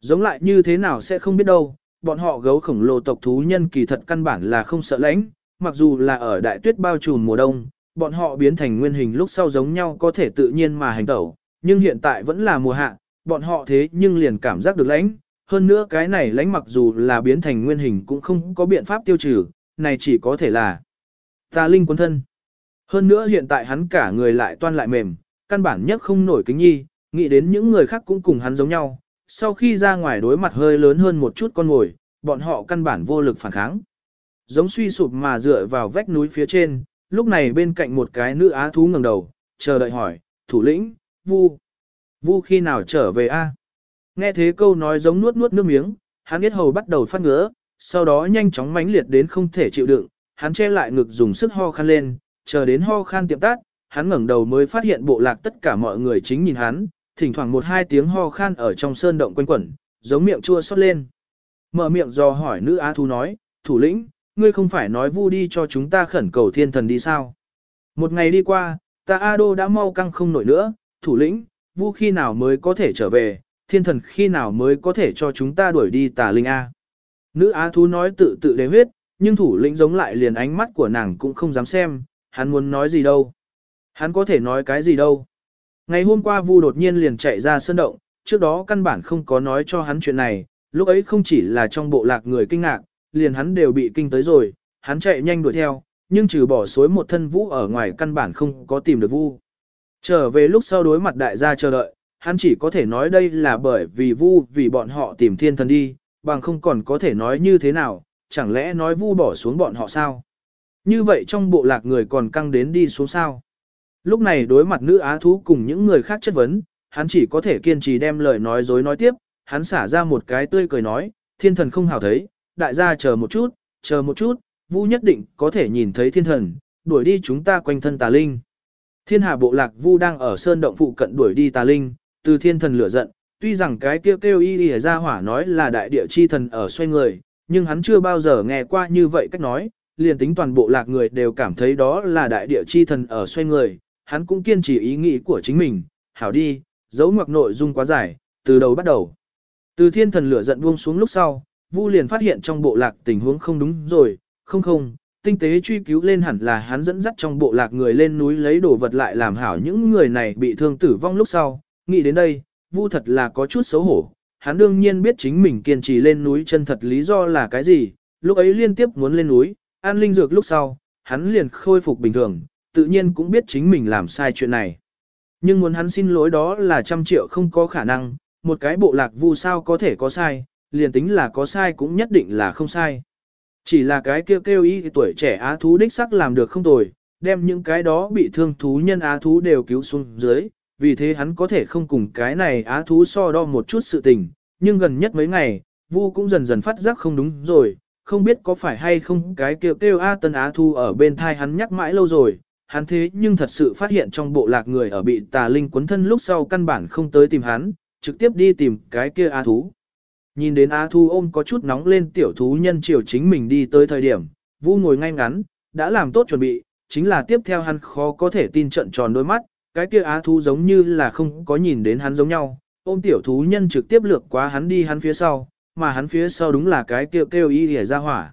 Giống lại như thế nào sẽ không biết đâu, bọn họ gấu khổng lồ tộc thú nhân kỳ thật căn bản là không sợ lánh, mặc dù là ở đại tuyết bao trùm mùa đông, bọn họ biến thành nguyên hình lúc sau giống nhau có thể tự nhiên mà hành tẩu, nhưng hiện tại vẫn là mùa hạ, bọn họ thế nhưng liền cảm giác được lánh, hơn nữa cái này lánh mặc dù là biến thành nguyên hình cũng không có biện pháp tiêu trừ, này chỉ có thể là tà linh quân thân. Hơn nữa hiện tại hắn cả người lại toan lại mềm, căn bản nhất không nổi kính nhi, nghĩ đến những người khác cũng cùng hắn giống nhau, sau khi ra ngoài đối mặt hơi lớn hơn một chút con ngồi, bọn họ căn bản vô lực phản kháng. Giống suy sụp mà dựa vào vách núi phía trên, lúc này bên cạnh một cái nữ á thú ngẩng đầu, chờ đợi hỏi, thủ lĩnh, vu, vu khi nào trở về a? Nghe thế câu nói giống nuốt nuốt nước miếng, hắn biết hầu bắt đầu phát ngứa, sau đó nhanh chóng mãnh liệt đến không thể chịu đựng, hắn che lại ngực dùng sức ho khăn lên, chờ đến ho khan tiệm tát, hắn ngẩng đầu mới phát hiện bộ lạc tất cả mọi người chính nhìn hắn, thỉnh thoảng một hai tiếng ho khan ở trong sơn động quanh quẩn, giống miệng chua xót lên. Mở miệng dò hỏi nữ á thú nói, thủ lĩnh, ngươi không phải nói vu đi cho chúng ta khẩn cầu thiên thần đi sao? Một ngày đi qua, ta A Đô đã mau căng không nổi nữa, thủ lĩnh, vu khi nào mới có thể trở về, thiên thần khi nào mới có thể cho chúng ta đuổi đi tà linh A. Nữ á thú nói tự tự đế huyết, nhưng thủ lĩnh giống lại liền ánh mắt của nàng cũng không dám xem, hắn muốn nói gì đâu. Hắn có thể nói cái gì đâu. Ngày hôm qua Vu đột nhiên liền chạy ra sân động, trước đó căn bản không có nói cho hắn chuyện này, lúc ấy không chỉ là trong bộ lạc người kinh ngạc, liền hắn đều bị kinh tới rồi, hắn chạy nhanh đuổi theo, nhưng trừ bỏ xối một thân Vũ ở ngoài căn bản không có tìm được Vu. Trở về lúc sau đối mặt đại gia chờ đợi, hắn chỉ có thể nói đây là bởi vì Vu vì bọn họ tìm thiên thần đi, bằng không còn có thể nói như thế nào, chẳng lẽ nói Vu bỏ xuống bọn họ sao? Như vậy trong bộ lạc người còn căng đến đi xuống sao? Lúc này đối mặt nữ á thú cùng những người khác chất vấn, hắn chỉ có thể kiên trì đem lời nói dối nói tiếp, hắn xả ra một cái tươi cười nói, thiên thần không hào thấy, đại gia chờ một chút, chờ một chút, Vu nhất định có thể nhìn thấy thiên thần, đuổi đi chúng ta quanh thân tà linh. Thiên hà bộ lạc Vu đang ở sơn động phụ cận đuổi đi tà linh, từ thiên thần lửa giận, tuy rằng cái kêu kêu y y ra hỏa nói là đại địa chi thần ở xoay người, nhưng hắn chưa bao giờ nghe qua như vậy cách nói, liền tính toàn bộ lạc người đều cảm thấy đó là đại địa chi thần ở xoay người, hắn cũng kiên trì ý nghĩ của chính mình, hảo đi, dấu ngoặc nội dung quá dài, từ đầu bắt đầu. Từ thiên thần lửa giận buông xuống lúc sau, Vu liền phát hiện trong bộ lạc tình huống không đúng rồi, không không, tinh tế truy cứu lên hẳn là hắn dẫn dắt trong bộ lạc người lên núi lấy đồ vật lại làm hảo những người này bị thương tử vong lúc sau, nghĩ đến đây, Vu thật là có chút xấu hổ, hắn đương nhiên biết chính mình kiên trì lên núi chân thật lý do là cái gì, lúc ấy liên tiếp muốn lên núi, ăn linh dược lúc sau, hắn liền khôi phục bình thường, tự nhiên cũng biết chính mình làm sai chuyện này. Nhưng muốn hắn xin lỗi đó là trăm triệu không có khả năng, một cái bộ lạc vu sao có thể có sai, liền tính là có sai cũng nhất định là không sai. Chỉ là cái kêu kêu y tuổi trẻ á thú đích sắc làm được không tồi, đem những cái đó bị thương thú nhân á thú đều cứu xuống dưới, vì thế hắn có thể không cùng cái này á thú so đo một chút sự tình, nhưng gần nhất mấy ngày, vu cũng dần dần phát giác không đúng rồi, không biết có phải hay không cái kêu kêu A Tân Á Thu ở bên thai hắn nhắc mãi lâu rồi, hắn thế nhưng thật sự phát hiện trong bộ lạc người ở bị tà linh quấn thân lúc sau căn bản không tới tìm hắn, trực tiếp đi tìm cái kia a Thú. Nhìn đến a Thu ôm có chút nóng lên tiểu thú nhân chiều chính mình đi tới thời điểm, Vu ngồi ngay ngắn, đã làm tốt chuẩn bị, chính là tiếp theo hắn khó có thể tin trận tròn đôi mắt, cái kia á thu giống như là không có nhìn đến hắn giống nhau, ôm tiểu thú nhân trực tiếp lược quá hắn đi hắn phía sau, mà hắn phía sau đúng là cái kêu kêu y hề ra hỏa.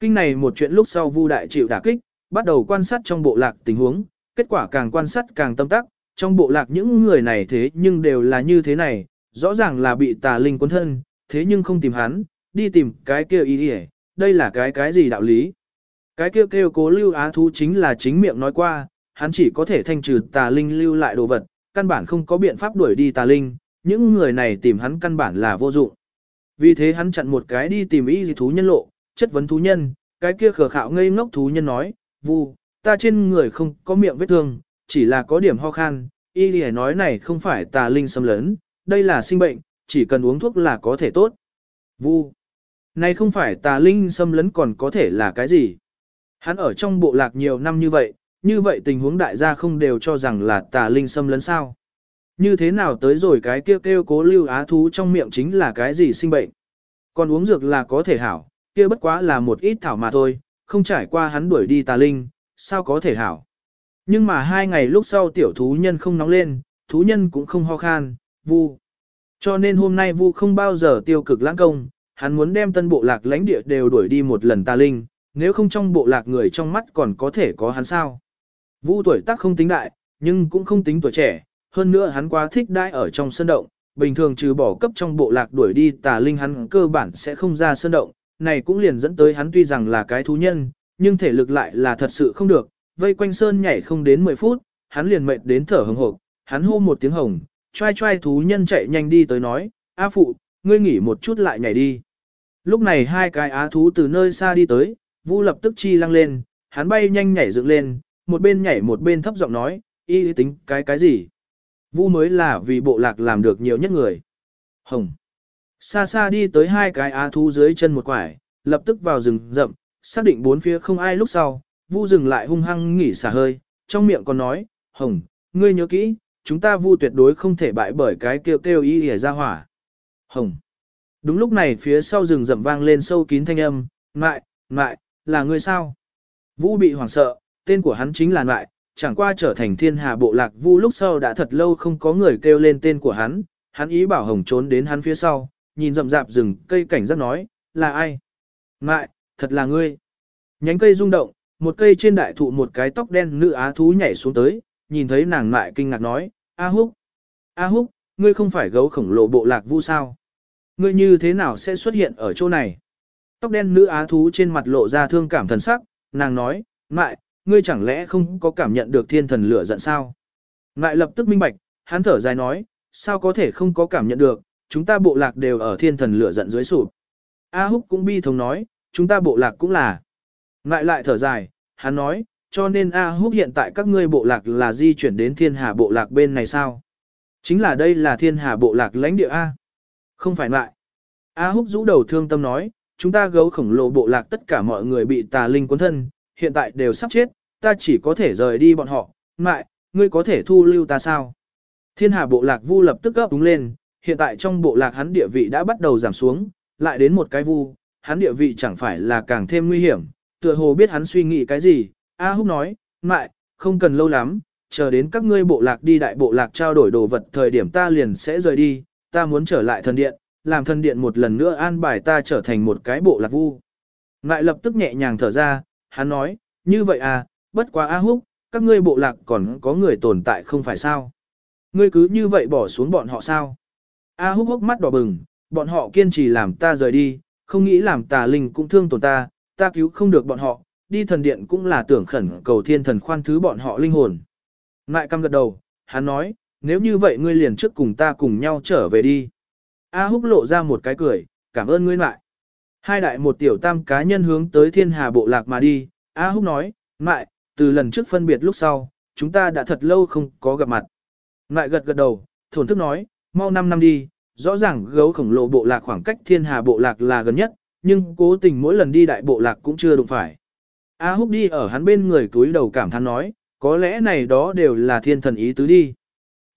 Kinh này một chuyện lúc sau Vu đại chịu đả kích, bắt đầu quan sát trong bộ lạc tình huống, kết quả càng quan sát càng tâm tắc, trong bộ lạc những người này thế nhưng đều là như thế này, rõ ràng là bị tà linh cuốn thân, thế nhưng không tìm hắn, đi tìm cái kêu y hề, đây là cái cái gì đạo lý. Cái kêu kêu cố lưu á thú chính là chính miệng nói qua, hắn chỉ có thể thanh trừ tà linh lưu lại đồ vật, căn bản không có biện pháp đuổi đi tà linh, những người này tìm hắn căn bản là vô dụng. Vì thế hắn chặn một cái đi tìm y thú nhân lộ, chất vấn thú nhân, cái kia khờ khạo ngây ngốc thú nhân nói, vu, ta trên người không có miệng vết thương, chỉ là có điểm ho khan, y lì nói này không phải tà linh xâm lấn, đây là sinh bệnh, chỉ cần uống thuốc là có thể tốt. Vu, này không phải tà linh xâm lấn còn có thể là cái gì? Hắn ở trong bộ lạc nhiều năm như vậy, như vậy tình huống đại gia không đều cho rằng là tà linh xâm lấn sao? Như thế nào tới rồi cái kêu kêu cố lưu á thú trong miệng chính là cái gì sinh bệnh. Còn uống dược là có thể hảo, kia bất quá là một ít thảo mà thôi, không trải qua hắn đuổi đi tà linh, sao có thể hảo. Nhưng mà hai ngày lúc sau tiểu thú nhân không nóng lên, thú nhân cũng không ho khan, vu. Cho nên hôm nay vu không bao giờ tiêu cực lãng công, hắn muốn đem tân bộ lạc lãnh địa đều đuổi đi một lần tà linh, nếu không trong bộ lạc người trong mắt còn có thể có hắn sao. Vu tuổi tác không tính đại, nhưng cũng không tính tuổi trẻ, hơn nữa hắn quá thích đãi ở trong sân động, bình thường trừ bỏ cấp trong bộ lạc đuổi đi tà linh hắn cơ bản sẽ không ra sân động, này cũng liền dẫn tới hắn tuy rằng là cái thú nhân, nhưng thể lực lại là thật sự không được, vây quanh sơn nhảy không đến 10 phút, hắn liền mệt đến thở hừng hộp, hắn hô một tiếng hồng, trai trai thú nhân chạy nhanh đi tới nói, A phụ, ngươi nghỉ một chút lại nhảy đi. Lúc này hai cái á thú từ nơi xa đi tới, Vu lập tức chi lăng lên, hắn bay nhanh nhảy dựng lên, một bên nhảy một bên thấp giọng nói, y tính cái cái gì. Vu mới là vì bộ lạc làm được nhiều nhất người. Hồng. Xa xa đi tới hai cái á thú dưới chân một quải, lập tức vào rừng rậm, xác định bốn phía không ai lúc sau, Vu dừng lại hung hăng nghỉ xả hơi, trong miệng còn nói, Hồng, ngươi nhớ kỹ, chúng ta Vu tuyệt đối không thể bại bởi cái kêu kêu y ỉa ra hỏa. Hồng. Đúng lúc này phía sau rừng rậm vang lên sâu kín thanh âm, ngại, ngại, là ngươi sao? Vu bị hoảng sợ, tên của hắn chính là ngại, chẳng qua trở thành thiên hà bộ lạc vu lúc sau đã thật lâu không có người kêu lên tên của hắn, hắn ý bảo hồng trốn đến hắn phía sau, nhìn rậm rạp rừng cây cảnh giác nói, là ai? Ngại, thật là ngươi. Nhánh cây rung động, một cây trên đại thụ một cái tóc đen nữ á thú nhảy xuống tới, nhìn thấy nàng ngại kinh ngạc nói, A húc, A húc, ngươi không phải gấu khổng lồ bộ lạc vu sao? Ngươi như thế nào sẽ xuất hiện ở chỗ này? Tóc đen nữ á thú trên mặt lộ ra thương cảm thần sắc, nàng nói, ngại, ngươi chẳng lẽ không có cảm nhận được thiên thần lửa giận sao? Ngại lập tức minh bạch, hắn thở dài nói, sao có thể không có cảm nhận được, chúng ta bộ lạc đều ở thiên thần lửa giận dưới sụp. A Húc cũng bi thống nói, chúng ta bộ lạc cũng là. Ngại lại thở dài, hắn nói, cho nên A Húc hiện tại các ngươi bộ lạc là di chuyển đến thiên hà bộ lạc bên này sao? Chính là đây là thiên hà bộ lạc lãnh địa A. Không phải ngại. A Húc rũ đầu thương tâm nói, chúng ta gấu khổng lồ bộ lạc tất cả mọi người bị tà linh cuốn thân, hiện tại đều sắp chết, ta chỉ có thể rời đi bọn họ, mại, ngươi có thể thu lưu ta sao? Thiên hà bộ lạc vu lập tức gấp đúng lên, hiện tại trong bộ lạc hắn địa vị đã bắt đầu giảm xuống, lại đến một cái vu, hắn địa vị chẳng phải là càng thêm nguy hiểm, tựa hồ biết hắn suy nghĩ cái gì, A Húc nói, mại, không cần lâu lắm, chờ đến các ngươi bộ lạc đi đại bộ lạc trao đổi đồ vật thời điểm ta liền sẽ rời đi, ta muốn trở lại thần điện, làm thần điện một lần nữa an bài ta trở thành một cái bộ lạc vu. Ngại lập tức nhẹ nhàng thở ra, hắn nói, như vậy à, bất quá A Húc, các ngươi bộ lạc còn có người tồn tại không phải sao? Ngươi cứ như vậy bỏ xuống bọn họ sao? A Húc hốc mắt đỏ bừng, bọn họ kiên trì làm ta rời đi, không nghĩ làm tà linh cũng thương tổn ta, ta cứu không được bọn họ, đi thần điện cũng là tưởng khẩn cầu thiên thần khoan thứ bọn họ linh hồn. Ngại căm gật đầu, hắn nói, nếu như vậy ngươi liền trước cùng ta cùng nhau trở về đi. A Húc lộ ra một cái cười, cảm ơn ngươi lại. Hai đại một tiểu tam cá nhân hướng tới thiên hà bộ lạc mà đi, A Húc nói, mại, từ lần trước phân biệt lúc sau, chúng ta đã thật lâu không có gặp mặt. Mại gật gật đầu, thổn thức nói, mau 5 năm đi, rõ ràng gấu khổng lồ bộ lạc khoảng cách thiên hà bộ lạc là gần nhất, nhưng cố tình mỗi lần đi đại bộ lạc cũng chưa đụng phải. A Húc đi ở hắn bên người túi đầu cảm thán nói, có lẽ này đó đều là thiên thần ý tứ đi.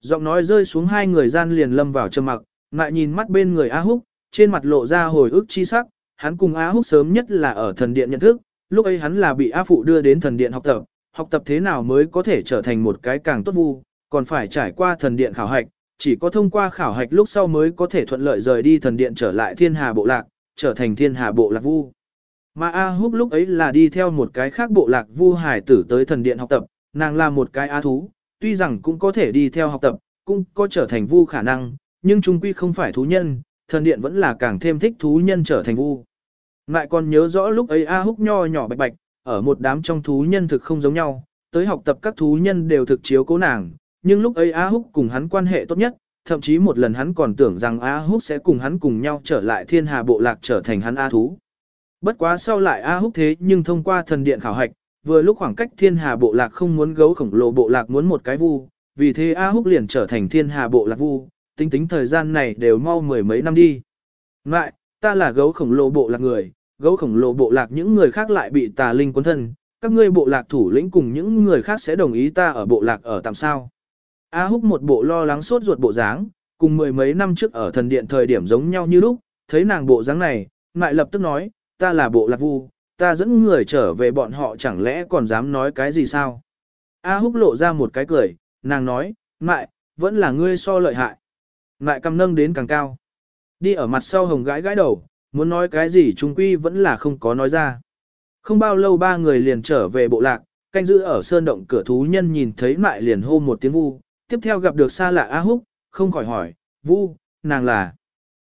Giọng nói rơi xuống hai người gian liền lâm vào trầm mặc, ngại nhìn mắt bên người A Húc, trên mặt lộ ra hồi ức chi sắc, hắn cùng A Húc sớm nhất là ở thần điện nhận thức, lúc ấy hắn là bị A Phụ đưa đến thần điện học tập, học tập thế nào mới có thể trở thành một cái càng tốt vu, còn phải trải qua thần điện khảo hạch, chỉ có thông qua khảo hạch lúc sau mới có thể thuận lợi rời đi thần điện trở lại thiên hà bộ lạc, trở thành thiên hà bộ lạc vu. Mà A Húc lúc ấy là đi theo một cái khác bộ lạc vu hải tử tới thần điện học tập, nàng là một cái á thú, tuy rằng cũng có thể đi theo học tập, cũng có trở thành vu khả năng, nhưng trung quy không phải thú nhân, thần điện vẫn là càng thêm thích thú nhân trở thành vu. Lại còn nhớ rõ lúc ấy A Húc nho nhỏ bạch bạch, ở một đám trong thú nhân thực không giống nhau, tới học tập các thú nhân đều thực chiếu cố nàng, nhưng lúc ấy A Húc cùng hắn quan hệ tốt nhất, thậm chí một lần hắn còn tưởng rằng A Húc sẽ cùng hắn cùng nhau trở lại thiên hà bộ lạc trở thành hắn A thú. Bất quá sau lại A Húc thế nhưng thông qua thần điện khảo hạch, vừa lúc khoảng cách thiên hà bộ lạc không muốn gấu khổng lồ bộ lạc muốn một cái vu, vì thế A Húc liền trở thành thiên hà bộ lạc vu, tính tính thời gian này đều mau mười mấy năm đi. Ngại, ta là gấu khổng lồ bộ lạc người, gấu khổng lồ bộ lạc những người khác lại bị tà linh cuốn thân, các ngươi bộ lạc thủ lĩnh cùng những người khác sẽ đồng ý ta ở bộ lạc ở tạm sao. A Húc một bộ lo lắng sốt ruột bộ dáng, cùng mười mấy năm trước ở thần điện thời điểm giống nhau như lúc, thấy nàng bộ dáng này, ngại lập tức nói, ta là bộ lạc vu, ta dẫn người trở về bọn họ chẳng lẽ còn dám nói cái gì sao? A húc lộ ra một cái cười, nàng nói, ngại, vẫn là ngươi so lợi hại. Ngại cầm nâng đến càng cao. Đi ở mặt sau hồng gãi gãi đầu, muốn nói cái gì trung quy vẫn là không có nói ra. Không bao lâu ba người liền trở về bộ lạc, canh giữ ở sơn động cửa thú nhân nhìn thấy mại liền hô một tiếng vu, tiếp theo gặp được xa lạ A húc, không khỏi hỏi, vu, nàng là.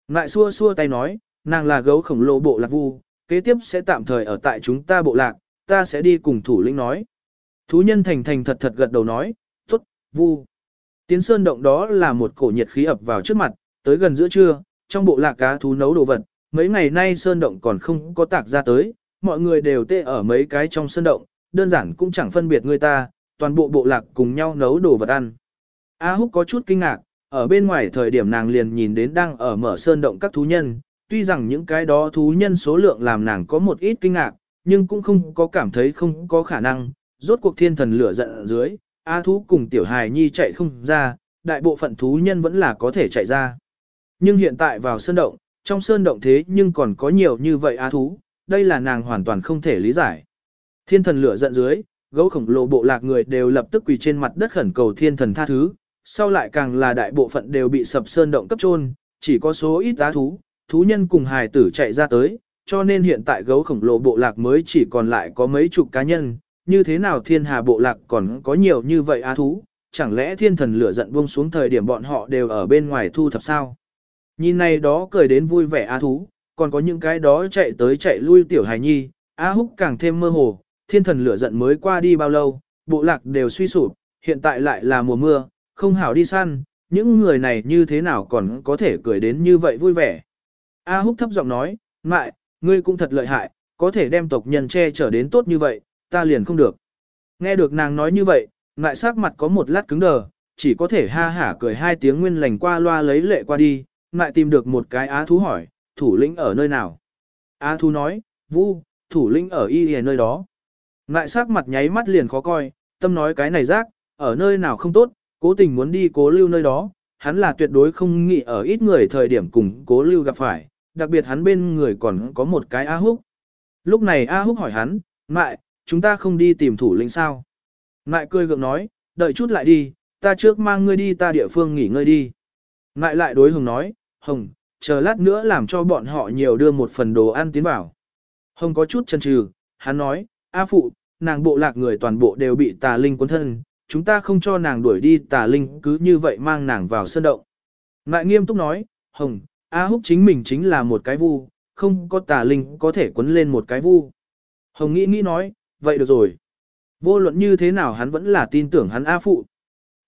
Mại xua xua tay nói, nàng là gấu khổng lồ bộ lạc vu, kế tiếp sẽ tạm thời ở tại chúng ta bộ lạc, ta sẽ đi cùng thủ lĩnh nói. Thú nhân thành thành thật thật gật đầu nói, tốt, vu. Tiến sơn động đó là một cổ nhiệt khí ập vào trước mặt, tới gần giữa trưa, trong bộ lạc cá thú nấu đồ vật, mấy ngày nay sơn động còn không có tạc ra tới, mọi người đều tê ở mấy cái trong sơn động, đơn giản cũng chẳng phân biệt người ta, toàn bộ bộ lạc cùng nhau nấu đồ vật ăn. A Húc có chút kinh ngạc, ở bên ngoài thời điểm nàng liền nhìn đến đang ở mở sơn động các thú nhân, tuy rằng những cái đó thú nhân số lượng làm nàng có một ít kinh ngạc, nhưng cũng không có cảm thấy không có khả năng, rốt cuộc thiên thần lửa giận ở dưới, A thú cùng tiểu hài nhi chạy không ra, đại bộ phận thú nhân vẫn là có thể chạy ra. Nhưng hiện tại vào sơn động, trong sơn động thế nhưng còn có nhiều như vậy A thú, đây là nàng hoàn toàn không thể lý giải. Thiên thần lửa giận dưới, gấu khổng lồ bộ lạc người đều lập tức quỳ trên mặt đất khẩn cầu thiên thần tha thứ, sau lại càng là đại bộ phận đều bị sập sơn động cấp trôn, chỉ có số ít á thú, thú nhân cùng hài tử chạy ra tới, cho nên hiện tại gấu khổng lồ bộ lạc mới chỉ còn lại có mấy chục cá nhân, như thế nào thiên hà bộ lạc còn có nhiều như vậy á thú, chẳng lẽ thiên thần lửa giận buông xuống thời điểm bọn họ đều ở bên ngoài thu thập sao? Nhìn này đó cười đến vui vẻ á thú, còn có những cái đó chạy tới chạy lui tiểu hài nhi, á húc càng thêm mơ hồ, thiên thần lửa giận mới qua đi bao lâu, bộ lạc đều suy sụp, hiện tại lại là mùa mưa, không hảo đi săn, những người này như thế nào còn có thể cười đến như vậy vui vẻ. A Húc thấp giọng nói, mại, ngươi cũng thật lợi hại, có thể đem tộc nhân che chở đến tốt như vậy, ta liền không được. Nghe được nàng nói như vậy, ngại sắc mặt có một lát cứng đờ, chỉ có thể ha hả cười hai tiếng nguyên lành qua loa lấy lệ qua đi, lại tìm được một cái á thú hỏi, thủ lĩnh ở nơi nào. Á thú nói, vu, thủ lĩnh ở y ở nơi đó. Ngại sắc mặt nháy mắt liền khó coi, tâm nói cái này rác, ở nơi nào không tốt, cố tình muốn đi cố lưu nơi đó, hắn là tuyệt đối không nghĩ ở ít người thời điểm cùng cố lưu gặp phải, đặc biệt hắn bên người còn có một cái A Húc. Lúc này A Húc hỏi hắn, Mại, chúng ta không đi tìm thủ lĩnh sao? Mại cười gượng nói, đợi chút lại đi, ta trước mang ngươi đi ta địa phương nghỉ ngơi đi. Ngại lại đối Hồng nói, Hồng, chờ lát nữa làm cho bọn họ nhiều đưa một phần đồ ăn tiến vào. Hồng có chút chần chừ, hắn nói, A Phụ, nàng bộ lạc người toàn bộ đều bị tà linh cuốn thân, chúng ta không cho nàng đuổi đi tà linh cứ như vậy mang nàng vào sân động. Ngại nghiêm túc nói, Hồng, A Húc chính mình chính là một cái vu, không có tà linh có thể quấn lên một cái vu. Hồng nghĩ nghĩ nói, vậy được rồi. Vô luận như thế nào hắn vẫn là tin tưởng hắn A Phụ.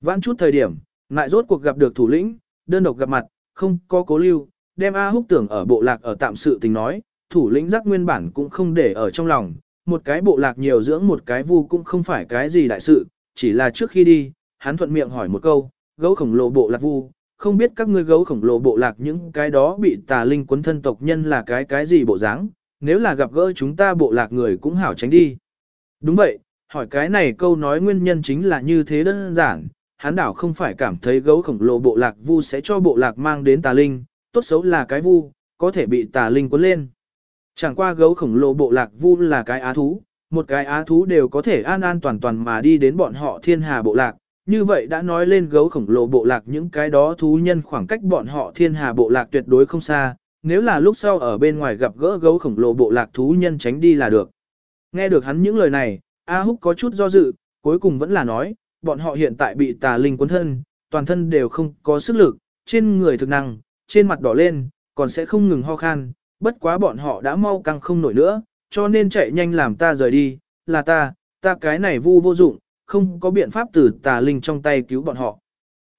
Vãn chút thời điểm, ngại rốt cuộc gặp được thủ lĩnh, đơn độc gặp mặt, không có cố lưu, đem A Húc tưởng ở bộ lạc ở tạm sự tình nói, thủ lĩnh giác nguyên bản cũng không để ở trong lòng, một cái bộ lạc nhiều dưỡng một cái vu cũng không phải cái gì đại sự, chỉ là trước khi đi, hắn thuận miệng hỏi một câu, gấu khổng lồ bộ lạc vu, không biết các ngươi gấu khổng lồ bộ lạc những cái đó bị tà linh quấn thân tộc nhân là cái cái gì bộ dáng, nếu là gặp gỡ chúng ta bộ lạc người cũng hảo tránh đi. Đúng vậy, hỏi cái này câu nói nguyên nhân chính là như thế đơn giản, hắn đảo không phải cảm thấy gấu khổng lồ bộ lạc vu sẽ cho bộ lạc mang đến tà linh, tốt xấu là cái vu, có thể bị tà linh cuốn lên. Chẳng qua gấu khổng lồ bộ lạc vu là cái á thú, một cái á thú đều có thể an an toàn toàn mà đi đến bọn họ thiên hà bộ lạc. Như vậy đã nói lên gấu khổng lồ bộ lạc những cái đó thú nhân khoảng cách bọn họ thiên hà bộ lạc tuyệt đối không xa, nếu là lúc sau ở bên ngoài gặp gỡ gấu khổng lồ bộ lạc thú nhân tránh đi là được. Nghe được hắn những lời này, A Húc có chút do dự, cuối cùng vẫn là nói, bọn họ hiện tại bị tà linh cuốn thân, toàn thân đều không có sức lực, trên người thực năng, trên mặt đỏ lên, còn sẽ không ngừng ho khan, bất quá bọn họ đã mau căng không nổi nữa, cho nên chạy nhanh làm ta rời đi, là ta, ta cái này vu vô dụng, không có biện pháp từ tà linh trong tay cứu bọn họ.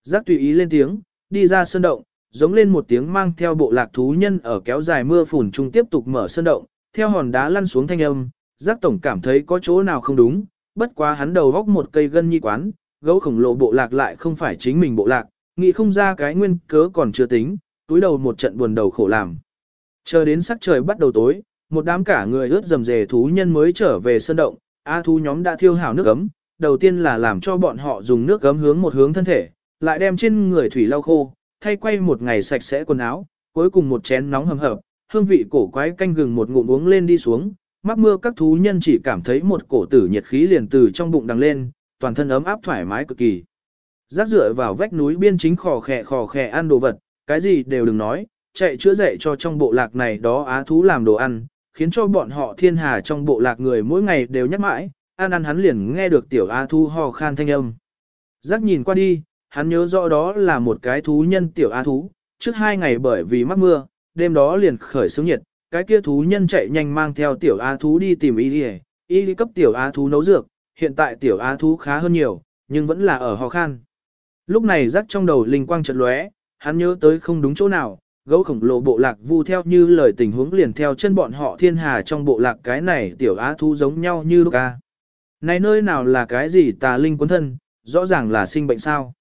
Giác tùy ý lên tiếng, đi ra sơn động, giống lên một tiếng mang theo bộ lạc thú nhân ở kéo dài mưa phùn trung tiếp tục mở sơn động, theo hòn đá lăn xuống thanh âm, giác tổng cảm thấy có chỗ nào không đúng, bất quá hắn đầu góc một cây gân nhi quán, gấu khổng lồ bộ lạc lại không phải chính mình bộ lạc, nghĩ không ra cái nguyên cớ còn chưa tính, túi đầu một trận buồn đầu khổ làm. Chờ đến sắc trời bắt đầu tối, một đám cả người ướt dầm dề thú nhân mới trở về sân động, A thú nhóm đã thiêu hảo nước ấm, đầu tiên là làm cho bọn họ dùng nước ấm hướng một hướng thân thể, lại đem trên người thủy lau khô, thay quay một ngày sạch sẽ quần áo, cuối cùng một chén nóng hầm hập, hương vị cổ quái canh gừng một ngụm uống lên đi xuống, mắc mưa các thú nhân chỉ cảm thấy một cổ tử nhiệt khí liền từ trong bụng đằng lên, toàn thân ấm áp thoải mái cực kỳ. Rác dựa vào vách núi biên chính khò khè khò khè ăn đồ vật, cái gì đều đừng nói, chạy chữa dậy cho trong bộ lạc này đó á thú làm đồ ăn, khiến cho bọn họ thiên hà trong bộ lạc người mỗi ngày đều nhắc mãi, ăn ăn hắn liền nghe được tiểu á thú ho khan thanh âm. Giác nhìn qua đi, hắn nhớ rõ đó là một cái thú nhân tiểu á thú, trước hai ngày bởi vì mắc mưa, đêm đó liền khởi sướng nhiệt, cái kia thú nhân chạy nhanh mang theo tiểu á thú đi tìm y đi y cấp tiểu á thú nấu dược, hiện tại tiểu á thú khá hơn nhiều, nhưng vẫn là ở ho khan. Lúc này rắc trong đầu linh quang chợt lóe, hắn nhớ tới không đúng chỗ nào, gấu khổng lồ bộ lạc vu theo như lời tình huống liền theo chân bọn họ thiên hà trong bộ lạc cái này tiểu á thú giống nhau như lúc ca. Này nơi nào là cái gì tà linh quân thân, rõ ràng là sinh bệnh sao.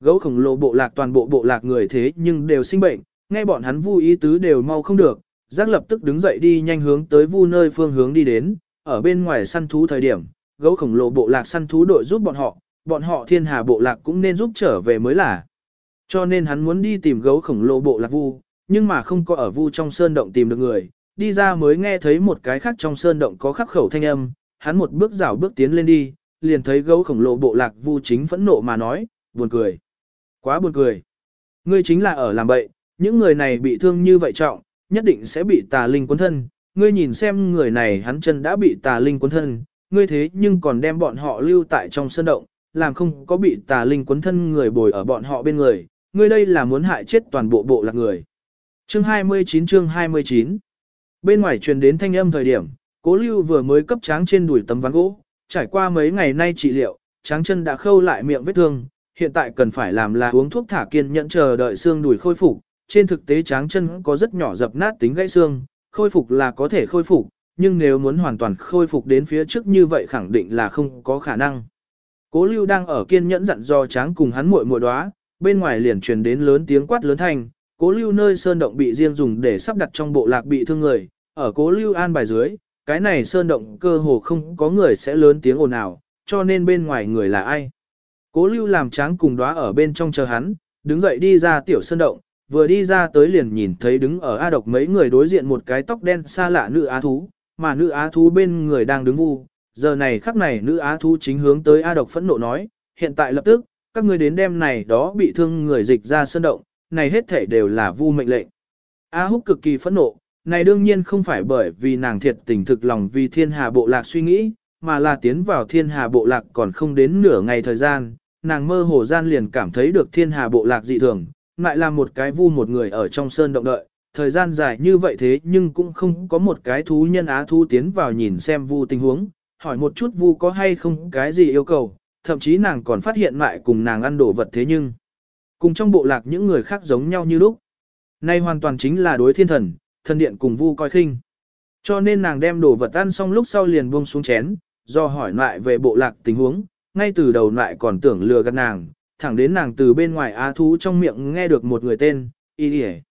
Gấu khổng lồ bộ lạc toàn bộ bộ lạc người thế nhưng đều sinh bệnh, ngay bọn hắn vu ý tứ đều mau không được, giác lập tức đứng dậy đi nhanh hướng tới vu nơi phương hướng đi đến, ở bên ngoài săn thú thời điểm, gấu khổng lồ bộ lạc săn thú đội giúp bọn họ, bọn họ thiên hà bộ lạc cũng nên giúp trở về mới là. Cho nên hắn muốn đi tìm gấu khổng lồ bộ lạc vu, nhưng mà không có ở vu trong sơn động tìm được người, đi ra mới nghe thấy một cái khác trong sơn động có khắc khẩu thanh âm, hắn một bước rảo bước tiến lên đi, liền thấy gấu khổng lồ bộ lạc vu chính phẫn nộ mà nói, buồn cười. Quá buồn cười. Ngươi chính là ở làm bậy, những người này bị thương như vậy trọng, nhất định sẽ bị tà linh cuốn thân. Ngươi nhìn xem người này hắn chân đã bị tà linh cuốn thân, ngươi thế nhưng còn đem bọn họ lưu tại trong sân động, làm không có bị tà linh cuốn thân người bồi ở bọn họ bên người, ngươi đây là muốn hại chết toàn bộ bộ lạc người. Chương 29 chương 29 Bên ngoài truyền đến thanh âm thời điểm, cố lưu vừa mới cấp tráng trên đùi tấm ván gỗ, trải qua mấy ngày nay trị liệu, tráng chân đã khâu lại miệng vết thương, hiện tại cần phải làm là uống thuốc thả kiên nhẫn chờ đợi xương đùi khôi phục. Trên thực tế tráng chân có rất nhỏ dập nát tính gãy xương, khôi phục là có thể khôi phục, nhưng nếu muốn hoàn toàn khôi phục đến phía trước như vậy khẳng định là không có khả năng. Cố lưu đang ở kiên nhẫn dặn do tráng cùng hắn muội muội đóa, bên ngoài liền truyền đến lớn tiếng quát lớn thành cố lưu nơi sơn động bị riêng dùng để sắp đặt trong bộ lạc bị thương người, ở cố lưu an bài dưới, cái này sơn động cơ hồ không có người sẽ lớn tiếng ồn ào, cho nên bên ngoài người là ai. Cố lưu làm tráng cùng đóa ở bên trong chờ hắn, đứng dậy đi ra tiểu sơn động, vừa đi ra tới liền nhìn thấy đứng ở A độc mấy người đối diện một cái tóc đen xa lạ nữ á thú, mà nữ á thú bên người đang đứng vu. Giờ này khắc này nữ á thú chính hướng tới A độc phẫn nộ nói, hiện tại lập tức, các ngươi đến đêm này đó bị thương người dịch ra sơn động, này hết thể đều là vu mệnh lệnh. A húc cực kỳ phẫn nộ, này đương nhiên không phải bởi vì nàng thiệt tình thực lòng vì thiên hà bộ lạc suy nghĩ, mà là tiến vào thiên hà bộ lạc còn không đến nửa ngày thời gian, nàng mơ hồ gian liền cảm thấy được thiên hà bộ lạc dị thường, lại là một cái vu một người ở trong sơn động đợi, thời gian dài như vậy thế nhưng cũng không có một cái thú nhân á thú tiến vào nhìn xem vu tình huống, hỏi một chút vu có hay không cái gì yêu cầu, thậm chí nàng còn phát hiện lại cùng nàng ăn đồ vật thế nhưng, cùng trong bộ lạc những người khác giống nhau như lúc. Nay hoàn toàn chính là đối thiên thần, thần điện cùng vu coi khinh. Cho nên nàng đem đồ vật ăn xong lúc sau liền buông xuống chén, do hỏi lại về bộ lạc tình huống, ngay từ đầu lại còn tưởng lừa gạt nàng, thẳng đến nàng từ bên ngoài á thú trong miệng nghe được một người tên, Y Điề.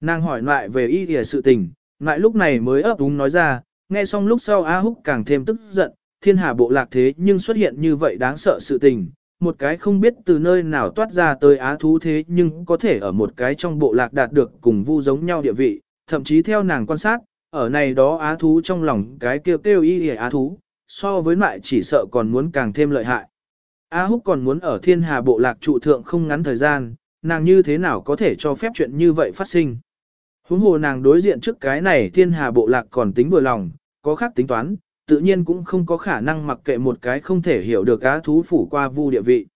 Nàng hỏi lại về Y Điề sự tình, lại lúc này mới ấp úng nói ra, nghe xong lúc sau Á Húc càng thêm tức giận, thiên hà bộ lạc thế nhưng xuất hiện như vậy đáng sợ sự tình, một cái không biết từ nơi nào toát ra tới á thú thế nhưng có thể ở một cái trong bộ lạc đạt được cùng vu giống nhau địa vị, thậm chí theo nàng quan sát, ở này đó á thú trong lòng cái kêu kêu y á thú, so với lại chỉ sợ còn muốn càng thêm lợi hại. A Húc còn muốn ở thiên hà bộ lạc trụ thượng không ngắn thời gian, nàng như thế nào có thể cho phép chuyện như vậy phát sinh. Huống hồ nàng đối diện trước cái này thiên hà bộ lạc còn tính vừa lòng, có khác tính toán, tự nhiên cũng không có khả năng mặc kệ một cái không thể hiểu được á thú phủ qua vu địa vị.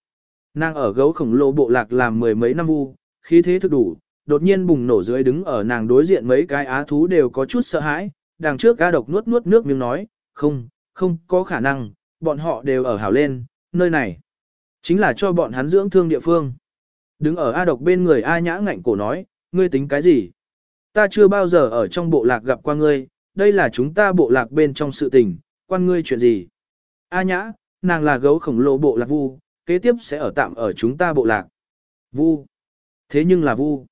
Nàng ở gấu khổng lồ bộ lạc làm mười mấy năm vu, khí thế thực đủ, đột nhiên bùng nổ dưới đứng ở nàng đối diện mấy cái á thú đều có chút sợ hãi, đằng trước cá độc nuốt nuốt nước miếng nói, không, không có khả năng, bọn họ đều ở hảo lên, nơi này. Chính là cho bọn hắn dưỡng thương địa phương. Đứng ở A độc bên người A nhã ngạnh cổ nói, ngươi tính cái gì? Ta chưa bao giờ ở trong bộ lạc gặp qua ngươi, đây là chúng ta bộ lạc bên trong sự tình, quan ngươi chuyện gì? A nhã, nàng là gấu khổng lồ bộ lạc vu, kế tiếp sẽ ở tạm ở chúng ta bộ lạc. Vu. Thế nhưng là vu.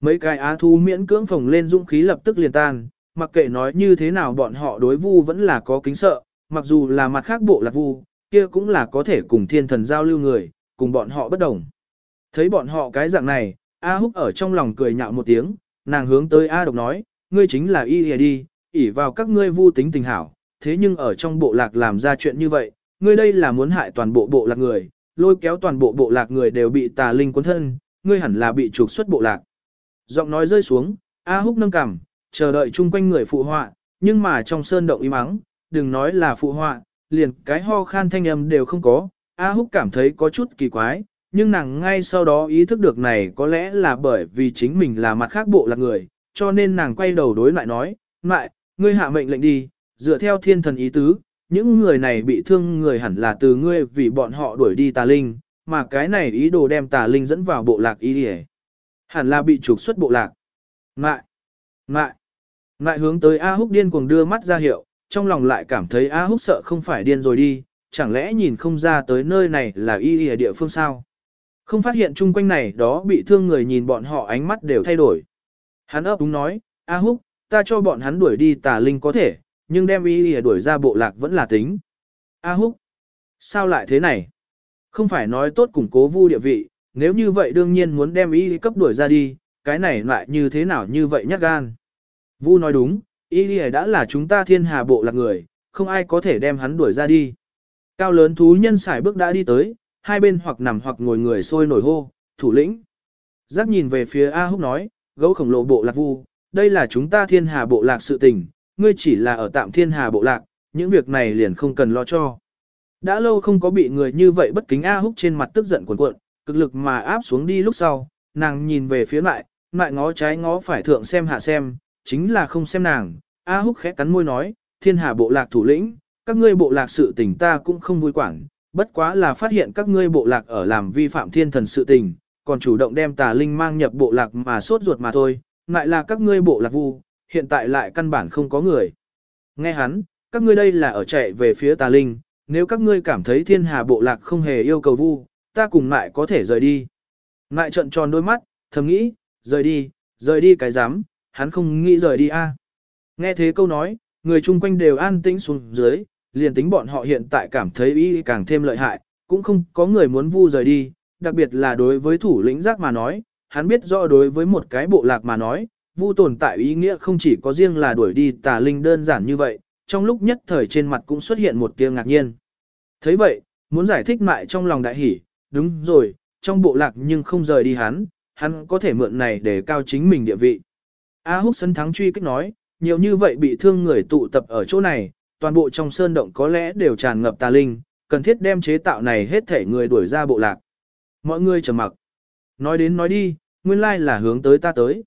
Mấy cái á thú miễn cưỡng phồng lên dũng khí lập tức liền tan, mặc kệ nói như thế nào bọn họ đối vu vẫn là có kính sợ, mặc dù là mặt khác bộ lạc vu, kia cũng là có thể cùng thiên thần giao lưu người, cùng bọn họ bất đồng. Thấy bọn họ cái dạng này, A Húc ở trong lòng cười nhạo một tiếng, nàng hướng tới A Độc nói, ngươi chính là y đi, ỉ vào các ngươi vu tính tình hảo, thế nhưng ở trong bộ lạc làm ra chuyện như vậy, ngươi đây là muốn hại toàn bộ bộ lạc người, lôi kéo toàn bộ bộ lạc người đều bị tà linh cuốn thân, ngươi hẳn là bị trục xuất bộ lạc. Giọng nói rơi xuống, A Húc nâng cằm, chờ đợi chung quanh người phụ họa, nhưng mà trong sơn động im mắng, đừng nói là phụ họa, liền cái ho khan thanh âm đều không có. A Húc cảm thấy có chút kỳ quái, nhưng nàng ngay sau đó ý thức được này có lẽ là bởi vì chính mình là mặt khác bộ là người, cho nên nàng quay đầu đối lại nói, lại, ngươi hạ mệnh lệnh đi, dựa theo thiên thần ý tứ, những người này bị thương người hẳn là từ ngươi vì bọn họ đuổi đi tà linh, mà cái này ý đồ đem tà linh dẫn vào bộ lạc ý đi Hẳn là bị trục xuất bộ lạc. Ngại, ngại, ngại hướng tới A Húc điên cuồng đưa mắt ra hiệu, trong lòng lại cảm thấy A Húc sợ không phải điên rồi đi, chẳng lẽ nhìn không ra tới nơi này là y y địa phương sao? Không phát hiện chung quanh này đó bị thương người nhìn bọn họ ánh mắt đều thay đổi. Hắn ấp đúng nói, A Húc, ta cho bọn hắn đuổi đi tà linh có thể, nhưng đem y y đuổi ra bộ lạc vẫn là tính. A Húc, sao lại thế này? Không phải nói tốt củng cố vu địa vị, nếu như vậy đương nhiên muốn đem y cấp đuổi ra đi, cái này lại như thế nào như vậy nhát gan. Vu nói đúng, y đã là chúng ta thiên hà bộ lạc người, không ai có thể đem hắn đuổi ra đi. Cao lớn thú nhân xài bước đã đi tới, hai bên hoặc nằm hoặc ngồi người sôi nổi hô, thủ lĩnh. Giác nhìn về phía A Húc nói, gấu khổng lồ bộ lạc vu, đây là chúng ta thiên hà bộ lạc sự tình, ngươi chỉ là ở tạm thiên hà bộ lạc, những việc này liền không cần lo cho. Đã lâu không có bị người như vậy bất kính A Húc trên mặt tức giận cuộn cuộn, cực lực mà áp xuống đi lúc sau, nàng nhìn về phía lại, lại ngó trái ngó phải thượng xem hạ xem, chính là không xem nàng. A Húc khẽ cắn môi nói, thiên hà bộ lạc thủ lĩnh, các ngươi bộ lạc sự tình ta cũng không vui quản, bất quá là phát hiện các ngươi bộ lạc ở làm vi phạm thiên thần sự tình, còn chủ động đem tà linh mang nhập bộ lạc mà sốt ruột mà thôi, lại là các ngươi bộ lạc vu, hiện tại lại căn bản không có người. Nghe hắn, các ngươi đây là ở chạy về phía tà linh, nếu các ngươi cảm thấy thiên hà bộ lạc không hề yêu cầu vu, ta cùng lại có thể rời đi. Ngại trận tròn đôi mắt, thầm nghĩ, rời đi, rời đi cái dám, hắn không nghĩ rời đi a. Nghe thế câu nói, người chung quanh đều an tĩnh xuống dưới, liền tính bọn họ hiện tại cảm thấy ý càng thêm lợi hại, cũng không có người muốn vu rời đi, đặc biệt là đối với thủ lĩnh giác mà nói, hắn biết rõ đối với một cái bộ lạc mà nói, vu tồn tại ý nghĩa không chỉ có riêng là đuổi đi tà linh đơn giản như vậy, trong lúc nhất thời trên mặt cũng xuất hiện một tia ngạc nhiên. thấy vậy, muốn giải thích mại trong lòng đại hỉ, đúng rồi, trong bộ lạc nhưng không rời đi hắn, hắn có thể mượn này để cao chính mình địa vị. A Húc sân thắng truy kích nói, nhiều như vậy bị thương người tụ tập ở chỗ này, toàn bộ trong sơn động có lẽ đều tràn ngập tà linh, cần thiết đem chế tạo này hết thể người đuổi ra bộ lạc. Mọi người trầm mặc. Nói đến nói đi, nguyên lai là hướng tới ta tới.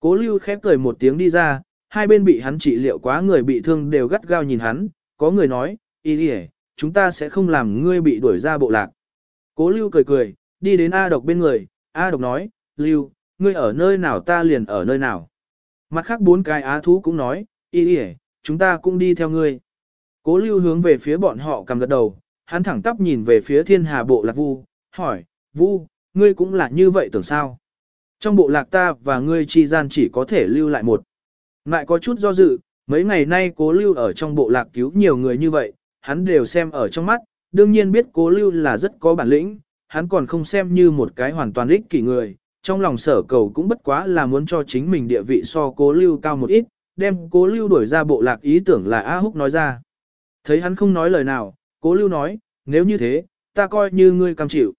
Cố lưu khép cười một tiếng đi ra, hai bên bị hắn trị liệu quá người bị thương đều gắt gao nhìn hắn, có người nói, y đi chúng ta sẽ không làm ngươi bị đuổi ra bộ lạc. Cố lưu cười cười, đi đến A độc bên người, A độc nói, lưu, ngươi ở nơi nào ta liền ở nơi nào. Mặt khác bốn cái á thú cũng nói, ý y chúng ta cũng đi theo ngươi. Cố lưu hướng về phía bọn họ cầm gật đầu, hắn thẳng tắp nhìn về phía thiên hà bộ lạc vu, hỏi, vu, ngươi cũng là như vậy tưởng sao? Trong bộ lạc ta và ngươi chi gian chỉ có thể lưu lại một. Lại có chút do dự, mấy ngày nay cố lưu ở trong bộ lạc cứu nhiều người như vậy, hắn đều xem ở trong mắt, đương nhiên biết cố lưu là rất có bản lĩnh, hắn còn không xem như một cái hoàn toàn ích kỷ người, trong lòng sở cầu cũng bất quá là muốn cho chính mình địa vị so cố lưu cao một ít, đem cố lưu đuổi ra bộ lạc ý tưởng là A Húc nói ra. Thấy hắn không nói lời nào, cố lưu nói, nếu như thế, ta coi như ngươi cam chịu.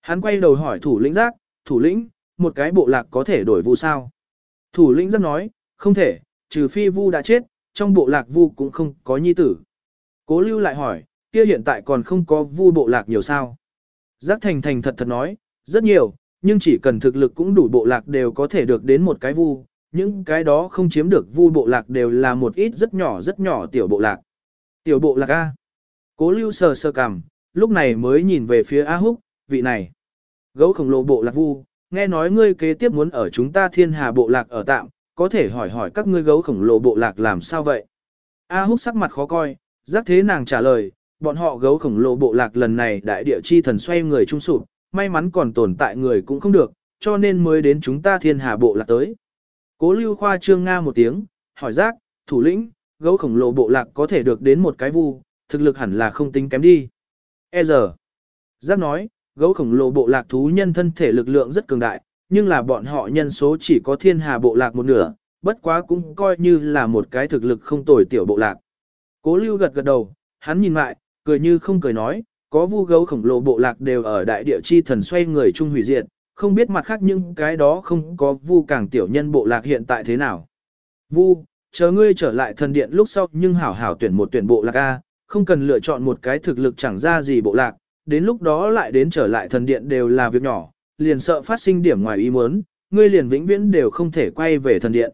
Hắn quay đầu hỏi thủ lĩnh giác, thủ lĩnh, một cái bộ lạc có thể đổi vu sao? Thủ lĩnh giác nói, không thể, trừ phi vu đã chết, trong bộ lạc vu cũng không có nhi tử. Cố lưu lại hỏi, kia hiện tại còn không có vu bộ lạc nhiều sao? Giác thành thành thật thật nói, rất nhiều, nhưng chỉ cần thực lực cũng đủ bộ lạc đều có thể được đến một cái vu, những cái đó không chiếm được vu bộ lạc đều là một ít rất nhỏ rất nhỏ tiểu bộ lạc. Tiểu bộ lạc A. Cố lưu sờ sờ cằm, lúc này mới nhìn về phía A Húc, vị này. Gấu khổng lồ bộ lạc vu, nghe nói ngươi kế tiếp muốn ở chúng ta thiên hà bộ lạc ở tạm, có thể hỏi hỏi các ngươi gấu khổng lồ bộ lạc làm sao vậy? A Húc sắc mặt khó coi, giác thế nàng trả lời, bọn họ gấu khổng lồ bộ lạc lần này đại địa chi thần xoay người trung sụp, may mắn còn tồn tại người cũng không được, cho nên mới đến chúng ta thiên hà bộ lạc tới. Cố lưu khoa trương Nga một tiếng, hỏi giác, thủ lĩnh, gấu khổng lồ bộ lạc có thể được đến một cái vu, thực lực hẳn là không tính kém đi. E giờ, giác nói, gấu khổng lồ bộ lạc thú nhân thân thể lực lượng rất cường đại, nhưng là bọn họ nhân số chỉ có thiên hà bộ lạc một nửa, bất quá cũng coi như là một cái thực lực không tồi tiểu bộ lạc. Cố lưu gật gật đầu, hắn nhìn lại, cười như không cười nói, có vu gấu khổng lồ bộ lạc đều ở đại địa chi thần xoay người chung hủy diệt, không biết mặt khác những cái đó không có vu càng tiểu nhân bộ lạc hiện tại thế nào. Vu, chờ ngươi trở lại thần điện lúc sau nhưng hảo hảo tuyển một tuyển bộ lạc A, không cần lựa chọn một cái thực lực chẳng ra gì bộ lạc, đến lúc đó lại đến trở lại thần điện đều là việc nhỏ, liền sợ phát sinh điểm ngoài ý muốn, ngươi liền vĩnh viễn đều không thể quay về thần điện.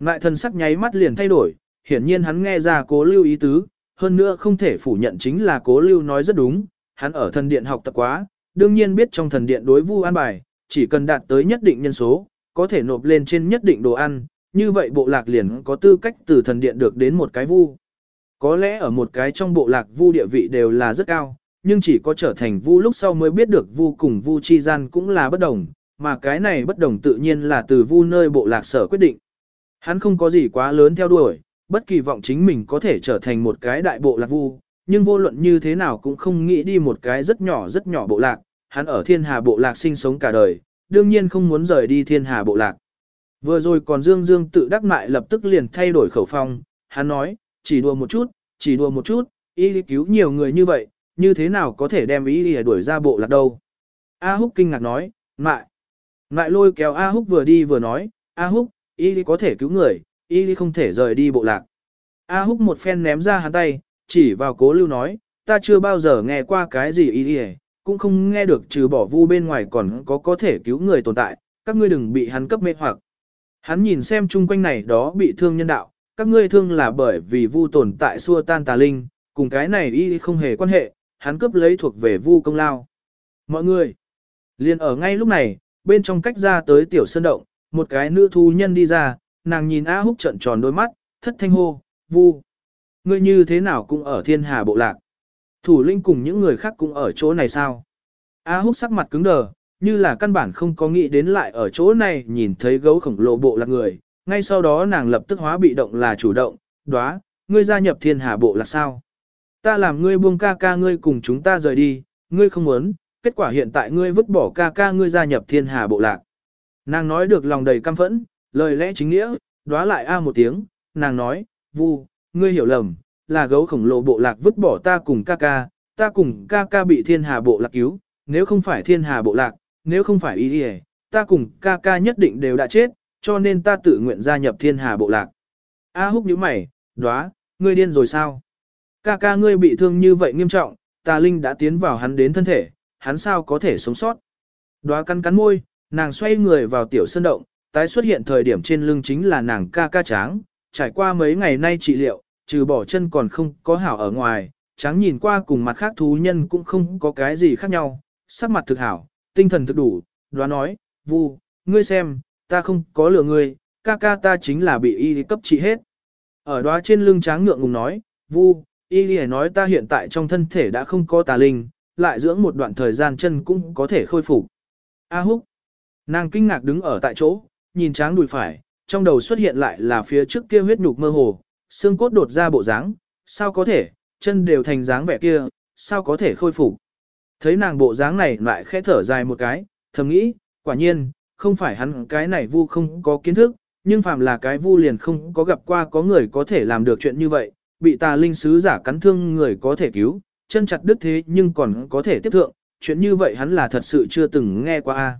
Ngại thần sắc nháy mắt liền thay đổi, hiển nhiên hắn nghe ra cố lưu ý tứ, hơn nữa không thể phủ nhận chính là cố lưu nói rất đúng, hắn ở thần điện học tập quá, đương nhiên biết trong thần điện đối vu an bài, chỉ cần đạt tới nhất định nhân số, có thể nộp lên trên nhất định đồ ăn, như vậy bộ lạc liền có tư cách từ thần điện được đến một cái vu. Có lẽ ở một cái trong bộ lạc vu địa vị đều là rất cao, nhưng chỉ có trở thành vu lúc sau mới biết được vu cùng vu chi gian cũng là bất đồng, mà cái này bất đồng tự nhiên là từ vu nơi bộ lạc sở quyết định. Hắn không có gì quá lớn theo đuổi, bất kỳ vọng chính mình có thể trở thành một cái đại bộ lạc vu, nhưng vô luận như thế nào cũng không nghĩ đi một cái rất nhỏ rất nhỏ bộ lạc, hắn ở thiên hà bộ lạc sinh sống cả đời, đương nhiên không muốn rời đi thiên hà bộ lạc. Vừa rồi còn Dương Dương tự đắc mại lập tức liền thay đổi khẩu phong, hắn nói, chỉ đùa một chút, chỉ đùa một chút, y cứu nhiều người như vậy, như thế nào có thể đem ý đi đuổi ra bộ lạc đâu. A Húc kinh ngạc nói, mại. Mại lôi kéo A Húc vừa đi vừa nói, A Húc, y có thể cứu người, y không thể rời đi bộ lạc. A Húc một phen ném ra hắn tay, chỉ vào cố lưu nói, ta chưa bao giờ nghe qua cái gì y cũng không nghe được trừ bỏ vu bên ngoài còn có có thể cứu người tồn tại, các ngươi đừng bị hắn cấp mê hoặc. Hắn nhìn xem chung quanh này đó bị thương nhân đạo, các ngươi thương là bởi vì vu tồn tại xua tan tà linh, cùng cái này y không hề quan hệ, hắn cướp lấy thuộc về vu công lao. Mọi người, liền ở ngay lúc này, bên trong cách ra tới tiểu sơn động, một cái nữ thu nhân đi ra, nàng nhìn A Húc trận tròn đôi mắt, thất thanh hô, vu. Ngươi như thế nào cũng ở thiên hà bộ lạc. Thủ linh cùng những người khác cũng ở chỗ này sao? A Húc sắc mặt cứng đờ, như là căn bản không có nghĩ đến lại ở chỗ này nhìn thấy gấu khổng lồ bộ lạc người. Ngay sau đó nàng lập tức hóa bị động là chủ động, đoá, ngươi gia nhập thiên hà bộ lạc sao? Ta làm ngươi buông ca ca ngươi cùng chúng ta rời đi, ngươi không muốn, kết quả hiện tại ngươi vứt bỏ ca ca ngươi gia nhập thiên hà bộ lạc. Nàng nói được lòng đầy căm phẫn, lời lẽ chính nghĩa, đoá lại a một tiếng, nàng nói, vu, ngươi hiểu lầm, là gấu khổng lồ bộ lạc vứt bỏ ta cùng ca ca, ta cùng ca ca bị thiên hà bộ lạc cứu, nếu không phải thiên hà bộ lạc, nếu không phải ý ta cùng ca ca nhất định đều đã chết, cho nên ta tự nguyện gia nhập thiên hà bộ lạc. A húc nhíu mày, đoá, ngươi điên rồi sao? Ca ca ngươi bị thương như vậy nghiêm trọng, tà linh đã tiến vào hắn đến thân thể, hắn sao có thể sống sót? Đoá cắn cắn môi, nàng xoay người vào tiểu sơn động, tái xuất hiện thời điểm trên lưng chính là nàng ca ca tráng, trải qua mấy ngày nay trị liệu, trừ bỏ chân còn không có hảo ở ngoài, tráng nhìn qua cùng mặt khác thú nhân cũng không có cái gì khác nhau, sắc mặt thực hảo, tinh thần thực đủ, đoán nói, vu, ngươi xem, ta không có lừa ngươi, ca ca ta chính là bị y cấp trị hết. Ở đó trên lưng tráng ngượng ngùng nói, vu, y nói ta hiện tại trong thân thể đã không có tà linh, lại dưỡng một đoạn thời gian chân cũng có thể khôi phục. A húc, nàng kinh ngạc đứng ở tại chỗ, nhìn tráng đùi phải, trong đầu xuất hiện lại là phía trước kia huyết nhục mơ hồ, xương cốt đột ra bộ dáng, sao có thể, chân đều thành dáng vẻ kia, sao có thể khôi phục. Thấy nàng bộ dáng này lại khẽ thở dài một cái, thầm nghĩ, quả nhiên, không phải hắn cái này vu không có kiến thức, nhưng phàm là cái vu liền không có gặp qua có người có thể làm được chuyện như vậy, bị tà linh sứ giả cắn thương người có thể cứu, chân chặt đứt thế nhưng còn có thể tiếp thượng, chuyện như vậy hắn là thật sự chưa từng nghe qua. A,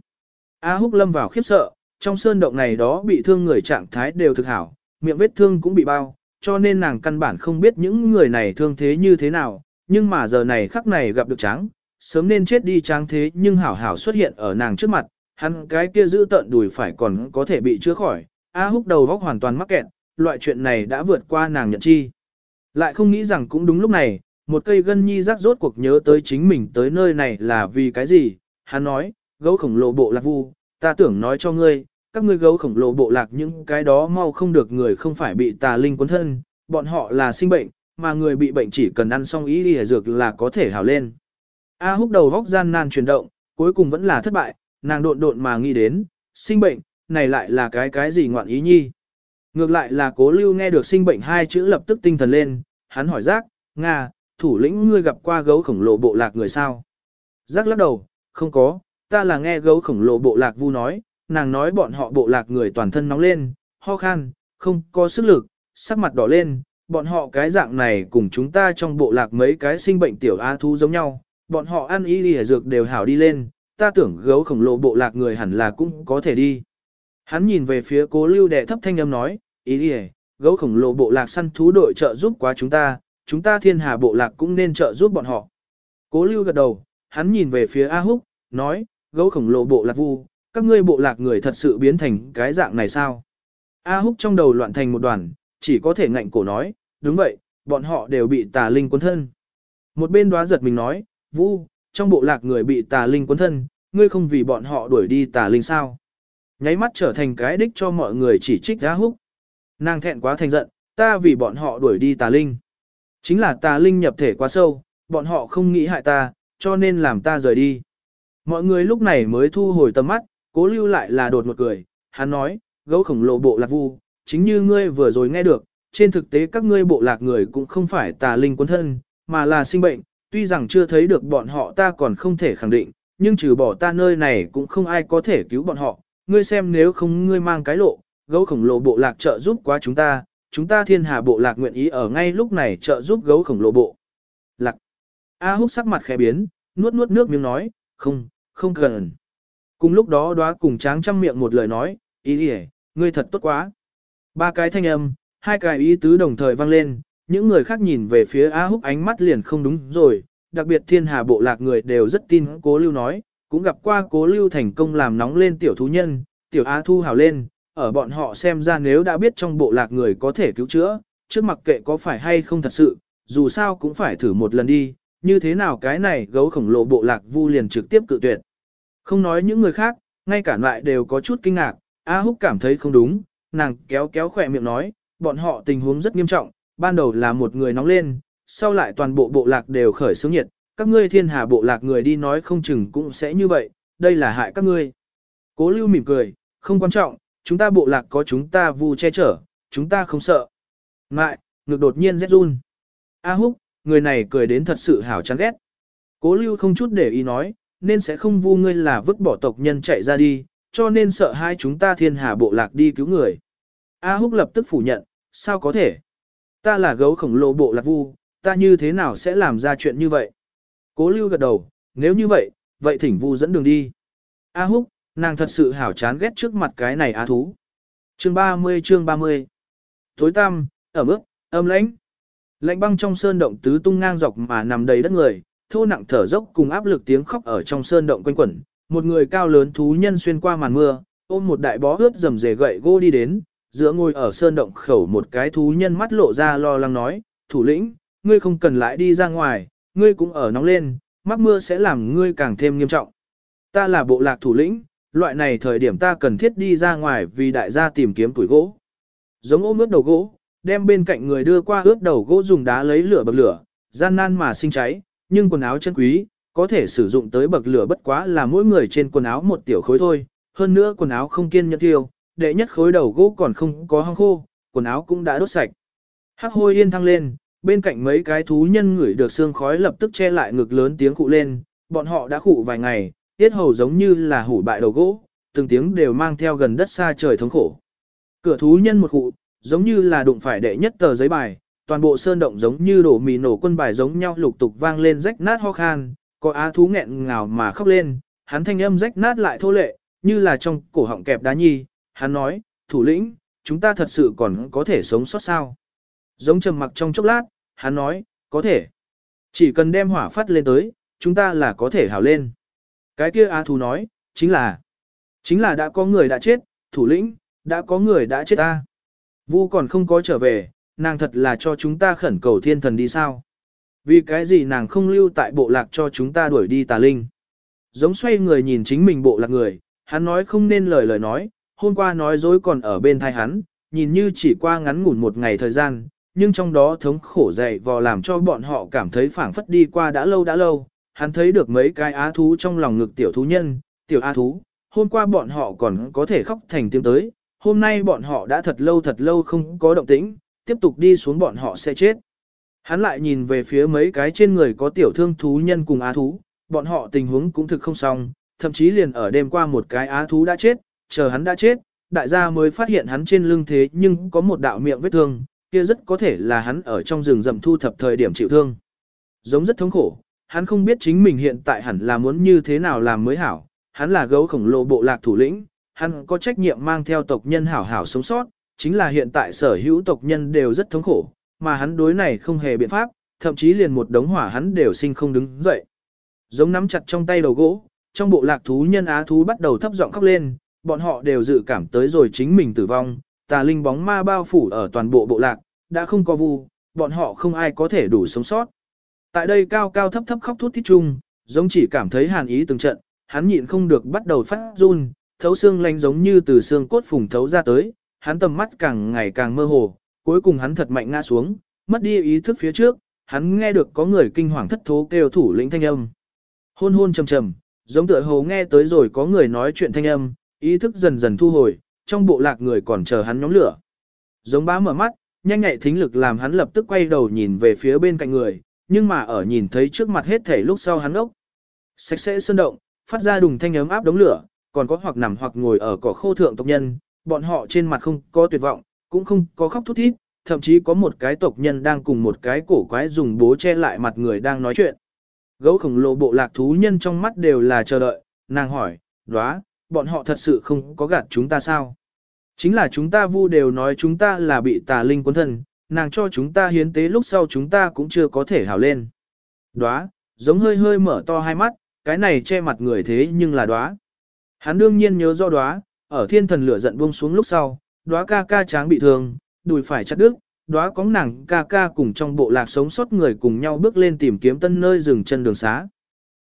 A húc lâm vào khiếp sợ, trong sơn động này đó bị thương người trạng thái đều thực hảo, miệng vết thương cũng bị bao, cho nên nàng căn bản không biết những người này thương thế như thế nào, nhưng mà giờ này khắc này gặp được tráng, sớm nên chết đi tráng thế nhưng hảo hảo xuất hiện ở nàng trước mặt, hắn cái kia giữ tận đùi phải còn có thể bị chữa khỏi, A húc đầu góc hoàn toàn mắc kẹt, loại chuyện này đã vượt qua nàng nhận chi. Lại không nghĩ rằng cũng đúng lúc này, một cây gân nhi rắc rốt cuộc nhớ tới chính mình tới nơi này là vì cái gì, hắn nói, gấu khổng lồ bộ lạc vu, ta tưởng nói cho ngươi, các ngươi gấu khổng lồ bộ lạc những cái đó mau không được người không phải bị tà linh cuốn thân, bọn họ là sinh bệnh, mà người bị bệnh chỉ cần ăn xong ý đi dược là có thể hào lên. A húc đầu góc gian nan chuyển động, cuối cùng vẫn là thất bại, nàng độn độn mà nghĩ đến, sinh bệnh, này lại là cái cái gì ngoạn ý nhi. Ngược lại là cố lưu nghe được sinh bệnh hai chữ lập tức tinh thần lên, hắn hỏi giác, Nga, thủ lĩnh ngươi gặp qua gấu khổng lồ bộ lạc người sao? Giác lắc đầu, không có, ta là nghe gấu khổng lồ bộ lạc vu nói, nàng nói bọn họ bộ lạc người toàn thân nóng lên, ho khan, không có sức lực, sắc mặt đỏ lên, bọn họ cái dạng này cùng chúng ta trong bộ lạc mấy cái sinh bệnh tiểu A thu giống nhau, bọn họ ăn y lìa dược đều hảo đi lên, ta tưởng gấu khổng lồ bộ lạc người hẳn là cũng có thể đi. Hắn nhìn về phía cố lưu đệ thấp thanh âm nói, ý lìa, gấu khổng lồ bộ lạc săn thú đội trợ giúp quá chúng ta, chúng ta thiên hà bộ lạc cũng nên trợ giúp bọn họ. Cố lưu gật đầu, hắn nhìn về phía A Húc, nói, gấu khổng lồ bộ lạc vu, các ngươi bộ lạc người thật sự biến thành cái dạng này sao? A Húc trong đầu loạn thành một đoàn, chỉ có thể ngạnh cổ nói, đúng vậy, bọn họ đều bị tà linh cuốn thân. Một bên đoá giật mình nói, Vu, trong bộ lạc người bị tà linh cuốn thân, ngươi không vì bọn họ đuổi đi tà linh sao? Nháy mắt trở thành cái đích cho mọi người chỉ trích A Húc. Nàng thẹn quá thành giận, ta vì bọn họ đuổi đi tà linh. Chính là tà linh nhập thể quá sâu, bọn họ không nghĩ hại ta, cho nên làm ta rời đi. Mọi người lúc này mới thu hồi tầm mắt, cố lưu lại là đột một cười, hắn nói, gấu khổng lồ bộ lạc vu, chính như ngươi vừa rồi nghe được, trên thực tế các ngươi bộ lạc người cũng không phải tà linh quân thân, mà là sinh bệnh, tuy rằng chưa thấy được bọn họ ta còn không thể khẳng định, nhưng trừ bỏ ta nơi này cũng không ai có thể cứu bọn họ, ngươi xem nếu không ngươi mang cái lộ, gấu khổng lồ bộ lạc trợ giúp quá chúng ta, chúng ta thiên hà bộ lạc nguyện ý ở ngay lúc này trợ giúp gấu khổng lồ bộ. Lạc. A húc sắc mặt khẽ biến, nuốt nuốt nước miếng nói, không, không cần. Cùng lúc đó đóa cùng tráng trăm miệng một lời nói, ý đi ngươi thật tốt quá. Ba cái thanh âm, hai cái ý tứ đồng thời vang lên, những người khác nhìn về phía A húc ánh mắt liền không đúng rồi, đặc biệt thiên hà bộ lạc người đều rất tin cố lưu nói, cũng gặp qua cố lưu thành công làm nóng lên tiểu thú nhân, tiểu A thu hào lên, ở bọn họ xem ra nếu đã biết trong bộ lạc người có thể cứu chữa, trước mặc kệ có phải hay không thật sự, dù sao cũng phải thử một lần đi, như thế nào cái này gấu khổng lồ bộ lạc vu liền trực tiếp cự tuyệt. Không nói những người khác, ngay cả lại đều có chút kinh ngạc, A Húc cảm thấy không đúng, nàng kéo kéo khỏe miệng nói, bọn họ tình huống rất nghiêm trọng, ban đầu là một người nóng lên, sau lại toàn bộ bộ lạc đều khởi sướng nhiệt, các ngươi thiên hà bộ lạc người đi nói không chừng cũng sẽ như vậy, đây là hại các ngươi. Cố lưu mỉm cười, không quan trọng, chúng ta bộ lạc có chúng ta vu che chở, chúng ta không sợ. Ngại, ngược đột nhiên rét run. A húc, người này cười đến thật sự hảo chán ghét. Cố lưu không chút để ý nói, nên sẽ không vu ngươi là vứt bỏ tộc nhân chạy ra đi, cho nên sợ hai chúng ta thiên hà bộ lạc đi cứu người. A húc lập tức phủ nhận, sao có thể? Ta là gấu khổng lồ bộ lạc vu, ta như thế nào sẽ làm ra chuyện như vậy? Cố lưu gật đầu, nếu như vậy, vậy thỉnh vu dẫn đường đi. A húc, nàng thật sự hảo chán ghét trước mặt cái này á thú. Chương 30 chương 30 Tối tăm, ở mức, âm lãnh. Lạnh băng trong sơn động tứ tung ngang dọc mà nằm đầy đất người, thô nặng thở dốc cùng áp lực tiếng khóc ở trong sơn động quanh quẩn. Một người cao lớn thú nhân xuyên qua màn mưa, ôm một đại bó ướt rầm rề gậy gỗ đi đến, giữa ngồi ở sơn động khẩu một cái thú nhân mắt lộ ra lo lắng nói, thủ lĩnh, ngươi không cần lại đi ra ngoài, ngươi cũng ở nóng lên, mắc mưa sẽ làm ngươi càng thêm nghiêm trọng. Ta là bộ lạc thủ lĩnh, loại này thời điểm ta cần thiết đi ra ngoài vì đại gia tìm kiếm tuổi gỗ. Giống ôm ướt đầu gỗ, đem bên cạnh người đưa qua ướt đầu gỗ dùng đá lấy lửa bậc lửa, gian nan mà sinh cháy, nhưng quần áo chân quý, có thể sử dụng tới bậc lửa bất quá là mỗi người trên quần áo một tiểu khối thôi, hơn nữa quần áo không kiên nhẫn tiêu, đệ nhất khối đầu gỗ còn không có hăng khô, quần áo cũng đã đốt sạch. Hắc hôi yên thăng lên, bên cạnh mấy cái thú nhân ngửi được xương khói lập tức che lại ngực lớn tiếng khụ lên, bọn họ đã khụ vài ngày, tiết hầu giống như là hủ bại đầu gỗ, từng tiếng đều mang theo gần đất xa trời thống khổ. Cửa thú nhân một khụ giống như là đụng phải đệ nhất tờ giấy bài, toàn bộ sơn động giống như đổ mì nổ quân bài giống nhau lục tục vang lên rách nát ho khan, có á thú nghẹn ngào mà khóc lên, hắn thanh âm rách nát lại thô lệ, như là trong cổ họng kẹp đá nhi, hắn nói, thủ lĩnh, chúng ta thật sự còn có thể sống sót sao. Giống trầm mặc trong chốc lát, hắn nói, có thể. Chỉ cần đem hỏa phát lên tới, chúng ta là có thể hào lên. Cái kia á thú nói, chính là, chính là đã có người đã chết, thủ lĩnh, đã có người đã chết ta. Vu còn không có trở về, nàng thật là cho chúng ta khẩn cầu thiên thần đi sao. Vì cái gì nàng không lưu tại bộ lạc cho chúng ta đuổi đi tà linh. Giống xoay người nhìn chính mình bộ lạc người, hắn nói không nên lời lời nói, hôm qua nói dối còn ở bên thai hắn, nhìn như chỉ qua ngắn ngủn một ngày thời gian, nhưng trong đó thống khổ dày vò làm cho bọn họ cảm thấy phảng phất đi qua đã lâu đã lâu. Hắn thấy được mấy cái á thú trong lòng ngực tiểu thú nhân, tiểu á thú, hôm qua bọn họ còn có thể khóc thành tiếng tới, hôm nay bọn họ đã thật lâu thật lâu không có động tĩnh, tiếp tục đi xuống bọn họ sẽ chết. Hắn lại nhìn về phía mấy cái trên người có tiểu thương thú nhân cùng á thú, bọn họ tình huống cũng thực không xong, thậm chí liền ở đêm qua một cái á thú đã chết, chờ hắn đã chết, đại gia mới phát hiện hắn trên lưng thế nhưng có một đạo miệng vết thương, kia rất có thể là hắn ở trong rừng rậm thu thập thời điểm chịu thương. Giống rất thống khổ, hắn không biết chính mình hiện tại hẳn là muốn như thế nào làm mới hảo, hắn là gấu khổng lồ bộ lạc thủ lĩnh, hắn có trách nhiệm mang theo tộc nhân hảo hảo sống sót, chính là hiện tại sở hữu tộc nhân đều rất thống khổ, mà hắn đối này không hề biện pháp, thậm chí liền một đống hỏa hắn đều sinh không đứng dậy. Giống nắm chặt trong tay đầu gỗ, trong bộ lạc thú nhân á thú bắt đầu thấp giọng khóc lên, bọn họ đều dự cảm tới rồi chính mình tử vong, tà linh bóng ma bao phủ ở toàn bộ bộ lạc, đã không có vu, bọn họ không ai có thể đủ sống sót. Tại đây cao cao thấp thấp khóc thút thít chung, giống chỉ cảm thấy hàn ý từng trận, hắn nhịn không được bắt đầu phát run, thấu xương lanh giống như từ xương cốt phùng thấu ra tới, hắn tầm mắt càng ngày càng mơ hồ, cuối cùng hắn thật mạnh ngã xuống, mất đi ý thức phía trước, hắn nghe được có người kinh hoàng thất thố kêu thủ lĩnh thanh âm. Hôn hôn trầm trầm, giống tựa hồ nghe tới rồi có người nói chuyện thanh âm, ý thức dần dần thu hồi, trong bộ lạc người còn chờ hắn nhóm lửa. Giống bá mở mắt, nhanh nhạy thính lực làm hắn lập tức quay đầu nhìn về phía bên cạnh người, nhưng mà ở nhìn thấy trước mặt hết thể lúc sau hắn ốc. Sạch sẽ sơn động, phát ra đùng thanh ấm áp đống lửa, còn có hoặc nằm hoặc ngồi ở cỏ khô thượng tộc nhân, bọn họ trên mặt không có tuyệt vọng, cũng không có khóc thút thít, thậm chí có một cái tộc nhân đang cùng một cái cổ quái dùng bố che lại mặt người đang nói chuyện. Gấu khổng lồ bộ lạc thú nhân trong mắt đều là chờ đợi, nàng hỏi, đoá, bọn họ thật sự không có gạt chúng ta sao? Chính là chúng ta vu đều nói chúng ta là bị tà linh cuốn thân, nàng cho chúng ta hiến tế lúc sau chúng ta cũng chưa có thể hào lên. Đoá, giống hơi hơi mở to hai mắt, cái này che mặt người thế nhưng là đoá. Hắn đương nhiên nhớ do đoá, ở thiên thần lửa giận buông xuống lúc sau, đóa ca ca tráng bị thương, đùi phải chặt đứt, đóa có nàng ca ca cùng trong bộ lạc sống sót người cùng nhau bước lên tìm kiếm tân nơi dừng chân đường xá.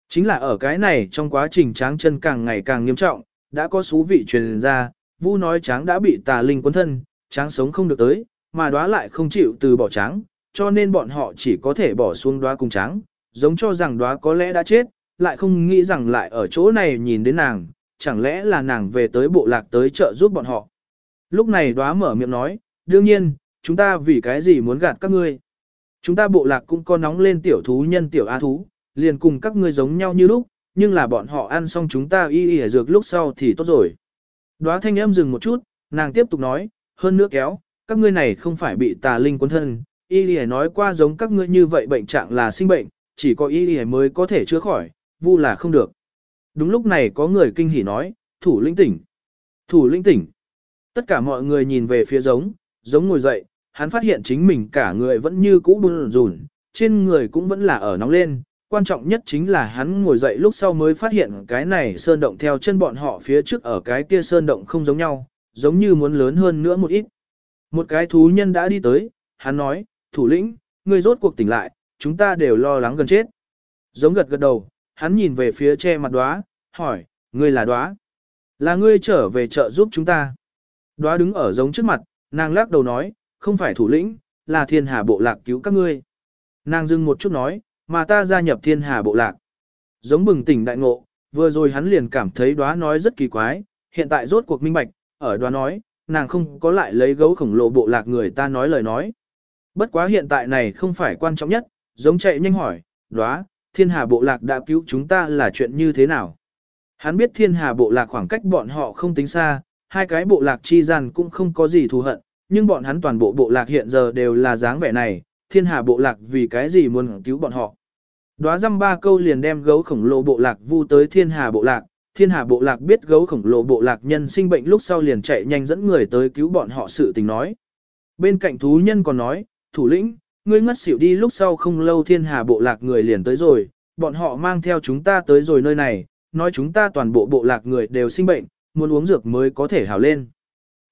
Chính là ở cái này trong quá trình tráng chân càng ngày càng nghiêm trọng, đã có số vị truyền ra, vu nói tráng đã bị tà linh quân thân, tráng sống không được tới, mà đóa lại không chịu từ bỏ tráng, cho nên bọn họ chỉ có thể bỏ xuống đóa cùng tráng, giống cho rằng đóa có lẽ đã chết, lại không nghĩ rằng lại ở chỗ này nhìn đến nàng, chẳng lẽ là nàng về tới bộ lạc tới chợ giúp bọn họ. Lúc này đoá mở miệng nói, đương nhiên, chúng ta vì cái gì muốn gạt các ngươi. Chúng ta bộ lạc cũng có nóng lên tiểu thú nhân tiểu á thú, liền cùng các ngươi giống nhau như lúc, nhưng là bọn họ ăn xong chúng ta y y dược lúc sau thì tốt rồi. Đóa thanh âm dừng một chút, nàng tiếp tục nói, hơn nữa kéo, các ngươi này không phải bị tà linh cuốn thân, y y nói qua giống các ngươi như vậy bệnh trạng là sinh bệnh, chỉ có y y mới có thể chữa khỏi, vu là không được. Đúng lúc này có người kinh hỉ nói, thủ lĩnh tỉnh. Thủ lĩnh tỉnh. Tất cả mọi người nhìn về phía giống, giống ngồi dậy, hắn phát hiện chính mình cả người vẫn như cũ bùn rùn, trên người cũng vẫn là ở nóng lên. Quan trọng nhất chính là hắn ngồi dậy lúc sau mới phát hiện cái này sơn động theo chân bọn họ phía trước ở cái kia sơn động không giống nhau, giống như muốn lớn hơn nữa một ít. Một cái thú nhân đã đi tới, hắn nói, thủ lĩnh, ngươi rốt cuộc tỉnh lại, chúng ta đều lo lắng gần chết. Giống gật gật đầu, hắn nhìn về phía che mặt đóa, hỏi, ngươi là đóa? Là ngươi trở về chợ giúp chúng ta. Đóa đứng ở giống trước mặt, nàng lắc đầu nói, không phải thủ lĩnh, là thiên hà bộ lạc cứu các ngươi. Nàng dừng một chút nói, mà ta gia nhập thiên hà bộ lạc. Giống bừng tỉnh đại ngộ, vừa rồi hắn liền cảm thấy đóa nói rất kỳ quái, hiện tại rốt cuộc minh bạch, ở đóa nói, nàng không có lại lấy gấu khổng lồ bộ lạc người ta nói lời nói. Bất quá hiện tại này không phải quan trọng nhất, giống chạy nhanh hỏi, đóa, thiên hà bộ lạc đã cứu chúng ta là chuyện như thế nào? Hắn biết thiên hà bộ lạc khoảng cách bọn họ không tính xa, hai cái bộ lạc chi gian cũng không có gì thù hận, nhưng bọn hắn toàn bộ bộ lạc hiện giờ đều là dáng vẻ này, thiên hà bộ lạc vì cái gì muốn cứu bọn họ. Đóa dăm ba câu liền đem gấu khổng lồ bộ lạc vu tới thiên hà bộ lạc, thiên hà bộ lạc biết gấu khổng lồ bộ lạc nhân sinh bệnh lúc sau liền chạy nhanh dẫn người tới cứu bọn họ sự tình nói. Bên cạnh thú nhân còn nói, thủ lĩnh, ngươi ngất xỉu đi lúc sau không lâu thiên hà bộ lạc người liền tới rồi, bọn họ mang theo chúng ta tới rồi nơi này, nói chúng ta toàn bộ bộ lạc người đều sinh bệnh, muốn uống dược mới có thể hảo lên.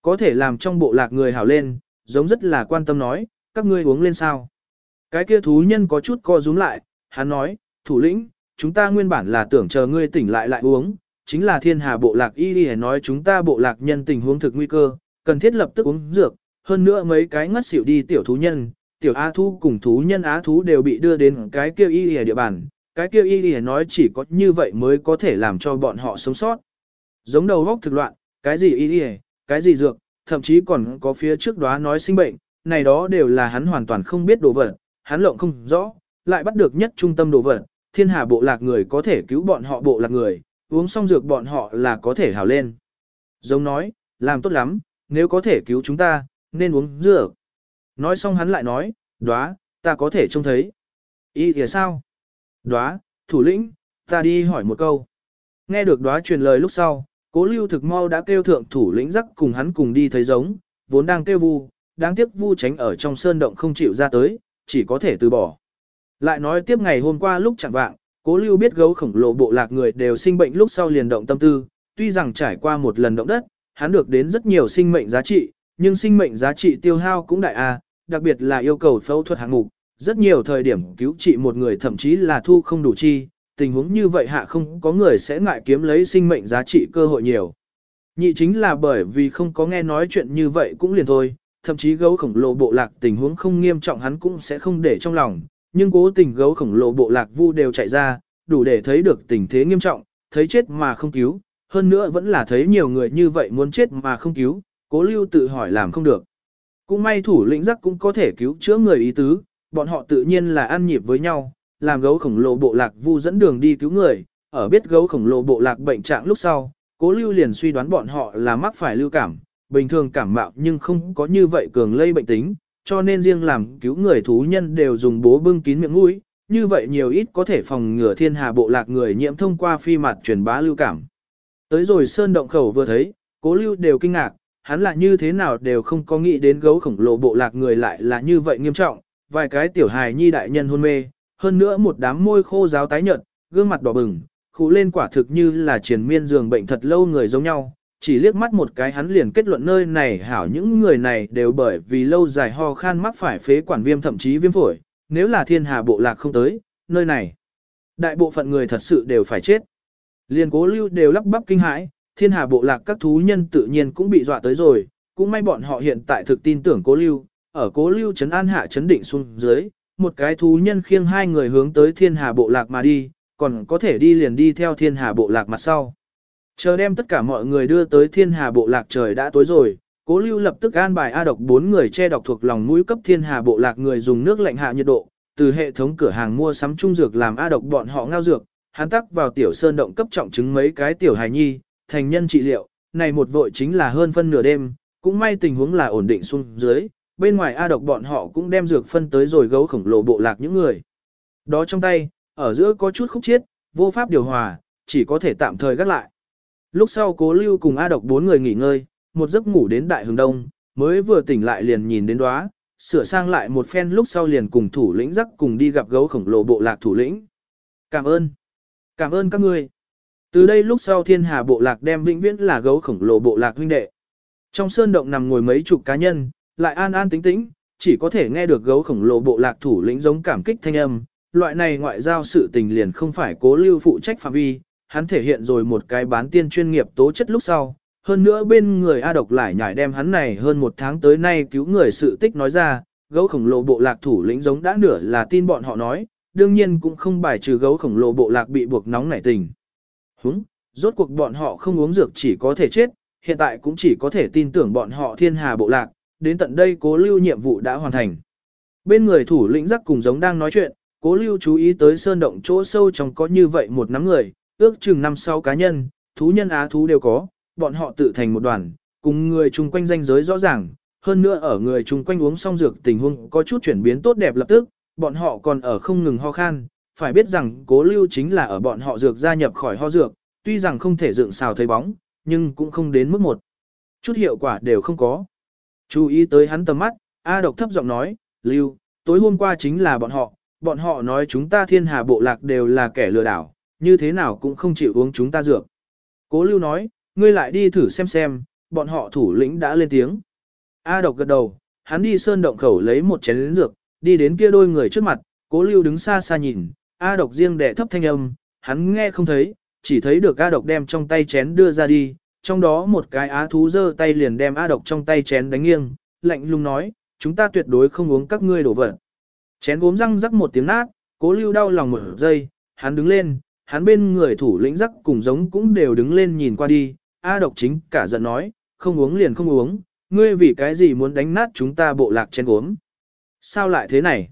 Có thể làm trong bộ lạc người hảo lên, giống rất là quan tâm nói, các ngươi uống lên sao. Cái kia thú nhân có chút co rúm lại, hắn nói, thủ lĩnh, chúng ta nguyên bản là tưởng chờ ngươi tỉnh lại lại uống, chính là thiên hà bộ lạc y đi nói chúng ta bộ lạc nhân tình huống thực nguy cơ, cần thiết lập tức uống dược, hơn nữa mấy cái ngất xỉu đi tiểu thú nhân, tiểu á thú cùng thú nhân á thú đều bị đưa đến cái kia y đi địa bàn, cái kia y y nói chỉ có như vậy mới có thể làm cho bọn họ sống sót. Giống đầu góc thực loạn, cái gì y y, cái gì dược, thậm chí còn có phía trước đó nói sinh bệnh, này đó đều là hắn hoàn toàn không biết đồ vật, hắn lộng không rõ, lại bắt được nhất trung tâm đồ vật, thiên hà bộ lạc người có thể cứu bọn họ bộ lạc người, uống xong dược bọn họ là có thể hào lên. Giống nói, làm tốt lắm, nếu có thể cứu chúng ta, nên uống dược. Nói xong hắn lại nói, đoá, ta có thể trông thấy. Ý thì sao? Đoá, thủ lĩnh, ta đi hỏi một câu. Nghe được đoá truyền lời lúc sau, cố lưu thực mau đã kêu thượng thủ lĩnh rắc cùng hắn cùng đi thấy giống, vốn đang kêu vu, đáng tiếc vu tránh ở trong sơn động không chịu ra tới, chỉ có thể từ bỏ. Lại nói tiếp ngày hôm qua lúc chẳng vạng, cố lưu biết gấu khổng lồ bộ lạc người đều sinh bệnh lúc sau liền động tâm tư, tuy rằng trải qua một lần động đất, hắn được đến rất nhiều sinh mệnh giá trị, nhưng sinh mệnh giá trị tiêu hao cũng đại a, đặc biệt là yêu cầu phẫu thuật hạng mục, rất nhiều thời điểm cứu trị một người thậm chí là thu không đủ chi, tình huống như vậy hạ không có người sẽ ngại kiếm lấy sinh mệnh giá trị cơ hội nhiều. Nhị chính là bởi vì không có nghe nói chuyện như vậy cũng liền thôi, thậm chí gấu khổng lồ bộ lạc tình huống không nghiêm trọng hắn cũng sẽ không để trong lòng, nhưng cố tình gấu khổng lồ bộ lạc vu đều chạy ra, đủ để thấy được tình thế nghiêm trọng, thấy chết mà không cứu, hơn nữa vẫn là thấy nhiều người như vậy muốn chết mà không cứu, cố lưu tự hỏi làm không được. Cũng may thủ lĩnh giác cũng có thể cứu chữa người ý tứ, bọn họ tự nhiên là ăn nhịp với nhau, làm gấu khổng lồ bộ lạc vu dẫn đường đi cứu người, ở biết gấu khổng lồ bộ lạc bệnh trạng lúc sau, cố lưu liền suy đoán bọn họ là mắc phải lưu cảm, bình thường cảm mạo nhưng không có như vậy cường lây bệnh tính, cho nên riêng làm cứu người thú nhân đều dùng bố bưng kín miệng mũi, như vậy nhiều ít có thể phòng ngừa thiên hà bộ lạc người nhiễm thông qua phi mặt truyền bá lưu cảm. Tới rồi sơn động khẩu vừa thấy, cố lưu đều kinh ngạc, hắn là như thế nào đều không có nghĩ đến gấu khổng lồ bộ lạc người lại là như vậy nghiêm trọng, vài cái tiểu hài nhi đại nhân hôn mê, hơn nữa một đám môi khô giáo tái nhợt, gương mặt đỏ bừng, khụ lên quả thực như là triền miên giường bệnh thật lâu người giống nhau, chỉ liếc mắt một cái hắn liền kết luận nơi này hảo những người này đều bởi vì lâu dài ho khan mắc phải phế quản viêm thậm chí viêm phổi, nếu là thiên hà bộ lạc không tới, nơi này, đại bộ phận người thật sự đều phải chết. Liền cố lưu đều lắp bắp kinh hãi, thiên hà bộ lạc các thú nhân tự nhiên cũng bị dọa tới rồi, cũng may bọn họ hiện tại thực tin tưởng cố lưu, ở cố lưu trấn an hạ chấn định xuống dưới, một cái thú nhân khiêng hai người hướng tới thiên hà bộ lạc mà đi, còn có thể đi liền đi theo thiên hà bộ lạc mặt sau. Chờ đem tất cả mọi người đưa tới thiên hà bộ lạc trời đã tối rồi, cố lưu lập tức an bài A độc bốn người che độc thuộc lòng mũi cấp thiên hà bộ lạc người dùng nước lạnh hạ nhiệt độ, từ hệ thống cửa hàng mua sắm trung dược làm A độc bọn họ ngao dược, hắn tắc vào tiểu sơn động cấp trọng chứng mấy cái tiểu hài nhi, thành nhân trị liệu, này một vội chính là hơn phân nửa đêm, cũng may tình huống là ổn định xuống dưới, bên ngoài A độc bọn họ cũng đem dược phân tới rồi gấu khổng lồ bộ lạc những người. Đó trong tay, ở giữa có chút khúc chiết, vô pháp điều hòa, chỉ có thể tạm thời gác lại. Lúc sau cố lưu cùng A độc bốn người nghỉ ngơi, một giấc ngủ đến đại hướng đông, mới vừa tỉnh lại liền nhìn đến đóa, sửa sang lại một phen lúc sau liền cùng thủ lĩnh dắt cùng đi gặp gấu khổng lồ bộ lạc thủ lĩnh. Cảm ơn. Cảm ơn các ngươi. Từ đây lúc sau thiên hà bộ lạc đem vĩnh viễn là gấu khổng lồ bộ lạc huynh đệ. Trong sơn động nằm ngồi mấy chục cá nhân, lại an an tĩnh tĩnh, chỉ có thể nghe được gấu khổng lồ bộ lạc thủ lĩnh giống cảm kích thanh âm. Loại này ngoại giao sự tình liền không phải cố lưu phụ trách phạm vi, hắn thể hiện rồi một cái bán tiên chuyên nghiệp tố chất lúc sau. Hơn nữa bên người A độc lại nhảy đem hắn này hơn một tháng tới nay cứu người sự tích nói ra, gấu khổng lồ bộ lạc thủ lĩnh giống đã nửa là tin bọn họ nói, đương nhiên cũng không bài trừ gấu khổng lồ bộ lạc bị buộc nóng nảy tình. Húng, rốt cuộc bọn họ không uống dược chỉ có thể chết, hiện tại cũng chỉ có thể tin tưởng bọn họ thiên hà bộ lạc, đến tận đây cố lưu nhiệm vụ đã hoàn thành. Bên người thủ lĩnh giác cùng giống đang nói chuyện, cố lưu chú ý tới sơn động chỗ sâu trong có như vậy một nắm người, ước chừng năm sáu cá nhân, thú nhân á thú đều có, bọn họ tự thành một đoàn, cùng người chung quanh danh giới rõ ràng, hơn nữa ở người chung quanh uống xong dược tình huống có chút chuyển biến tốt đẹp lập tức, bọn họ còn ở không ngừng ho khan, phải biết rằng cố lưu chính là ở bọn họ dược gia nhập khỏi ho dược, tuy rằng không thể dựng xào thấy bóng, nhưng cũng không đến mức một. Chút hiệu quả đều không có. Chú ý tới hắn tầm mắt, A độc thấp giọng nói, Lưu, tối hôm qua chính là bọn họ, bọn họ nói chúng ta thiên hà bộ lạc đều là kẻ lừa đảo, như thế nào cũng không chịu uống chúng ta dược. Cố Lưu nói, ngươi lại đi thử xem xem, bọn họ thủ lĩnh đã lên tiếng. A độc gật đầu, hắn đi sơn động khẩu lấy một chén lĩnh dược, đi đến kia đôi người trước mặt, cố lưu đứng xa xa nhìn, A độc riêng đẻ thấp thanh âm, hắn nghe không thấy, chỉ thấy được A độc đem trong tay chén đưa ra đi, trong đó một cái á thú giơ tay liền đem A độc trong tay chén đánh nghiêng, lạnh lùng nói, chúng ta tuyệt đối không uống các ngươi đổ vật. Chén gốm răng rắc một tiếng nát, cố lưu đau lòng một giây, hắn đứng lên, hắn bên người thủ lĩnh rắc cùng giống cũng đều đứng lên nhìn qua đi, A độc chính cả giận nói, không uống liền không uống, ngươi vì cái gì muốn đánh nát chúng ta bộ lạc chén gốm. Sao lại thế này?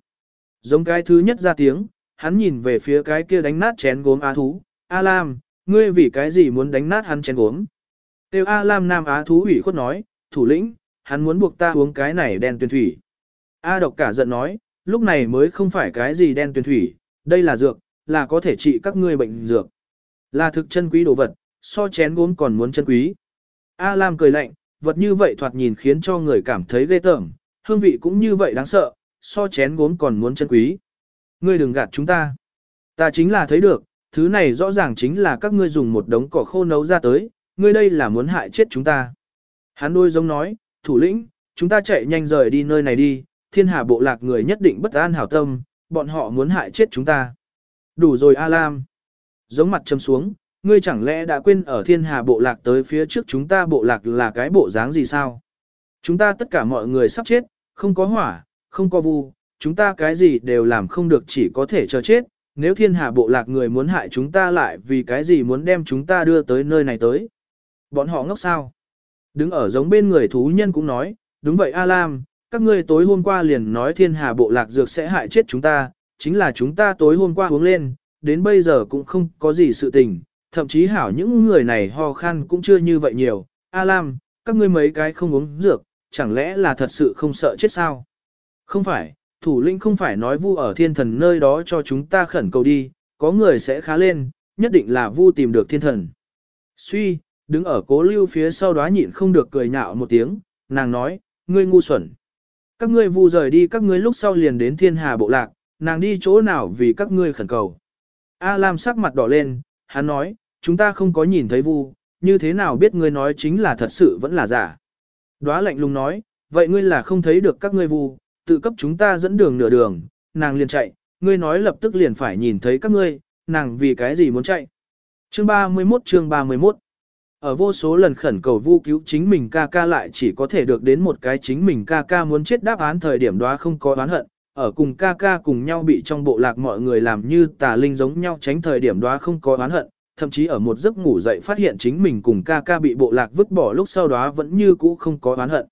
Giống cái thứ nhất ra tiếng, hắn nhìn về phía cái kia đánh nát chén gốm á thú, A Lam, ngươi vì cái gì muốn đánh nát hắn chén gốm? Tiêu A Lam Nam Á thú ủy khuất nói, thủ lĩnh, hắn muốn buộc ta uống cái này đen tuyền thủy. A độc cả giận nói, lúc này mới không phải cái gì đen tuyền thủy, đây là dược, là có thể trị các ngươi bệnh dược. Là thực chân quý đồ vật, so chén gốm còn muốn chân quý. A Lam cười lạnh, vật như vậy thoạt nhìn khiến cho người cảm thấy ghê tởm, hương vị cũng như vậy đáng sợ, so chén gốm còn muốn chân quý. Ngươi đừng gạt chúng ta. Ta chính là thấy được, thứ này rõ ràng chính là các ngươi dùng một đống cỏ khô nấu ra tới, ngươi đây là muốn hại chết chúng ta. Hắn đôi giống nói, thủ lĩnh, chúng ta chạy nhanh rời đi nơi này đi, thiên hà bộ lạc người nhất định bất an hảo tâm, bọn họ muốn hại chết chúng ta. Đủ rồi A Lam. Giống mặt châm xuống, ngươi chẳng lẽ đã quên ở thiên hà bộ lạc tới phía trước chúng ta bộ lạc là cái bộ dáng gì sao? Chúng ta tất cả mọi người sắp chết, không có hỏa, không có vu, chúng ta cái gì đều làm không được chỉ có thể chờ chết. Nếu thiên hà bộ lạc người muốn hại chúng ta lại vì cái gì muốn đem chúng ta đưa tới nơi này tới? Bọn họ ngốc sao? Đứng ở giống bên người thú nhân cũng nói, đúng vậy A Lam, các ngươi tối hôm qua liền nói thiên hà bộ lạc dược sẽ hại chết chúng ta, chính là chúng ta tối hôm qua uống lên, đến bây giờ cũng không có gì sự tình, thậm chí hảo những người này ho khan cũng chưa như vậy nhiều. A Lam, các ngươi mấy cái không uống dược, chẳng lẽ là thật sự không sợ chết sao? Không phải, thủ lĩnh không phải nói vu ở thiên thần nơi đó cho chúng ta khẩn cầu đi, có người sẽ khá lên, nhất định là vu tìm được thiên thần. Suy, đứng ở cố lưu phía sau đó nhịn không được cười nhạo một tiếng, nàng nói, ngươi ngu xuẩn. Các ngươi vu rời đi các ngươi lúc sau liền đến thiên hà bộ lạc, nàng đi chỗ nào vì các ngươi khẩn cầu. A Lam sắc mặt đỏ lên, hắn nói, chúng ta không có nhìn thấy vu, như thế nào biết ngươi nói chính là thật sự vẫn là giả. Đóa lạnh lùng nói, vậy ngươi là không thấy được các ngươi vu, tự cấp chúng ta dẫn đường nửa đường, nàng liền chạy, ngươi nói lập tức liền phải nhìn thấy các ngươi, nàng vì cái gì muốn chạy. Chương 31 chương 31 ở vô số lần khẩn cầu vu cứu chính mình ca ca lại chỉ có thể được đến một cái chính mình ca ca muốn chết đáp án thời điểm đó không có oán hận, ở cùng ca ca cùng nhau bị trong bộ lạc mọi người làm như tà linh giống nhau tránh thời điểm đó không có oán hận, thậm chí ở một giấc ngủ dậy phát hiện chính mình cùng ca ca bị bộ lạc vứt bỏ lúc sau đó vẫn như cũ không có oán hận.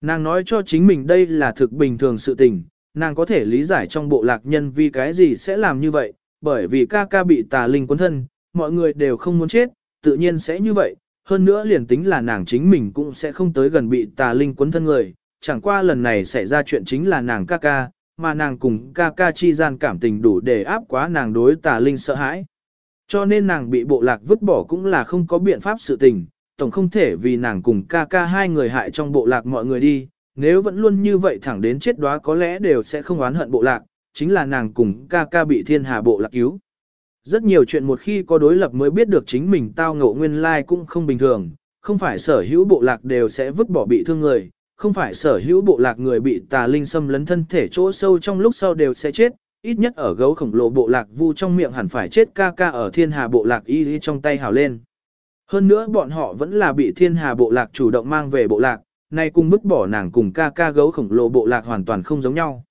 Nàng nói cho chính mình đây là thực bình thường sự tình, nàng có thể lý giải trong bộ lạc nhân vì cái gì sẽ làm như vậy, bởi vì ca ca bị tà linh cuốn thân, mọi người đều không muốn chết, tự nhiên sẽ như vậy, hơn nữa liền tính là nàng chính mình cũng sẽ không tới gần bị tà linh quấn thân người, chẳng qua lần này xảy ra chuyện chính là nàng ca ca, mà nàng cùng ca ca chi gian cảm tình đủ để áp quá nàng đối tà linh sợ hãi. Cho nên nàng bị bộ lạc vứt bỏ cũng là không có biện pháp sự tình, tổng không thể vì nàng cùng ca ca hai người hại trong bộ lạc mọi người đi, nếu vẫn luôn như vậy thẳng đến chết đó có lẽ đều sẽ không oán hận bộ lạc, chính là nàng cùng ca ca bị thiên hà bộ lạc cứu. Rất nhiều chuyện một khi có đối lập mới biết được chính mình tao ngộ nguyên lai cũng không bình thường, không phải sở hữu bộ lạc đều sẽ vứt bỏ bị thương người, không phải sở hữu bộ lạc người bị tà linh xâm lấn thân thể chỗ sâu trong lúc sau đều sẽ chết, ít nhất ở gấu khổng lồ bộ lạc vu trong miệng hẳn phải chết ca ca ở thiên hà bộ lạc y y trong tay hào lên. Hơn nữa bọn họ vẫn là bị thiên hà bộ lạc chủ động mang về bộ lạc, nay cùng vứt bỏ nàng cùng ca ca gấu khổng lồ bộ lạc hoàn toàn không giống nhau.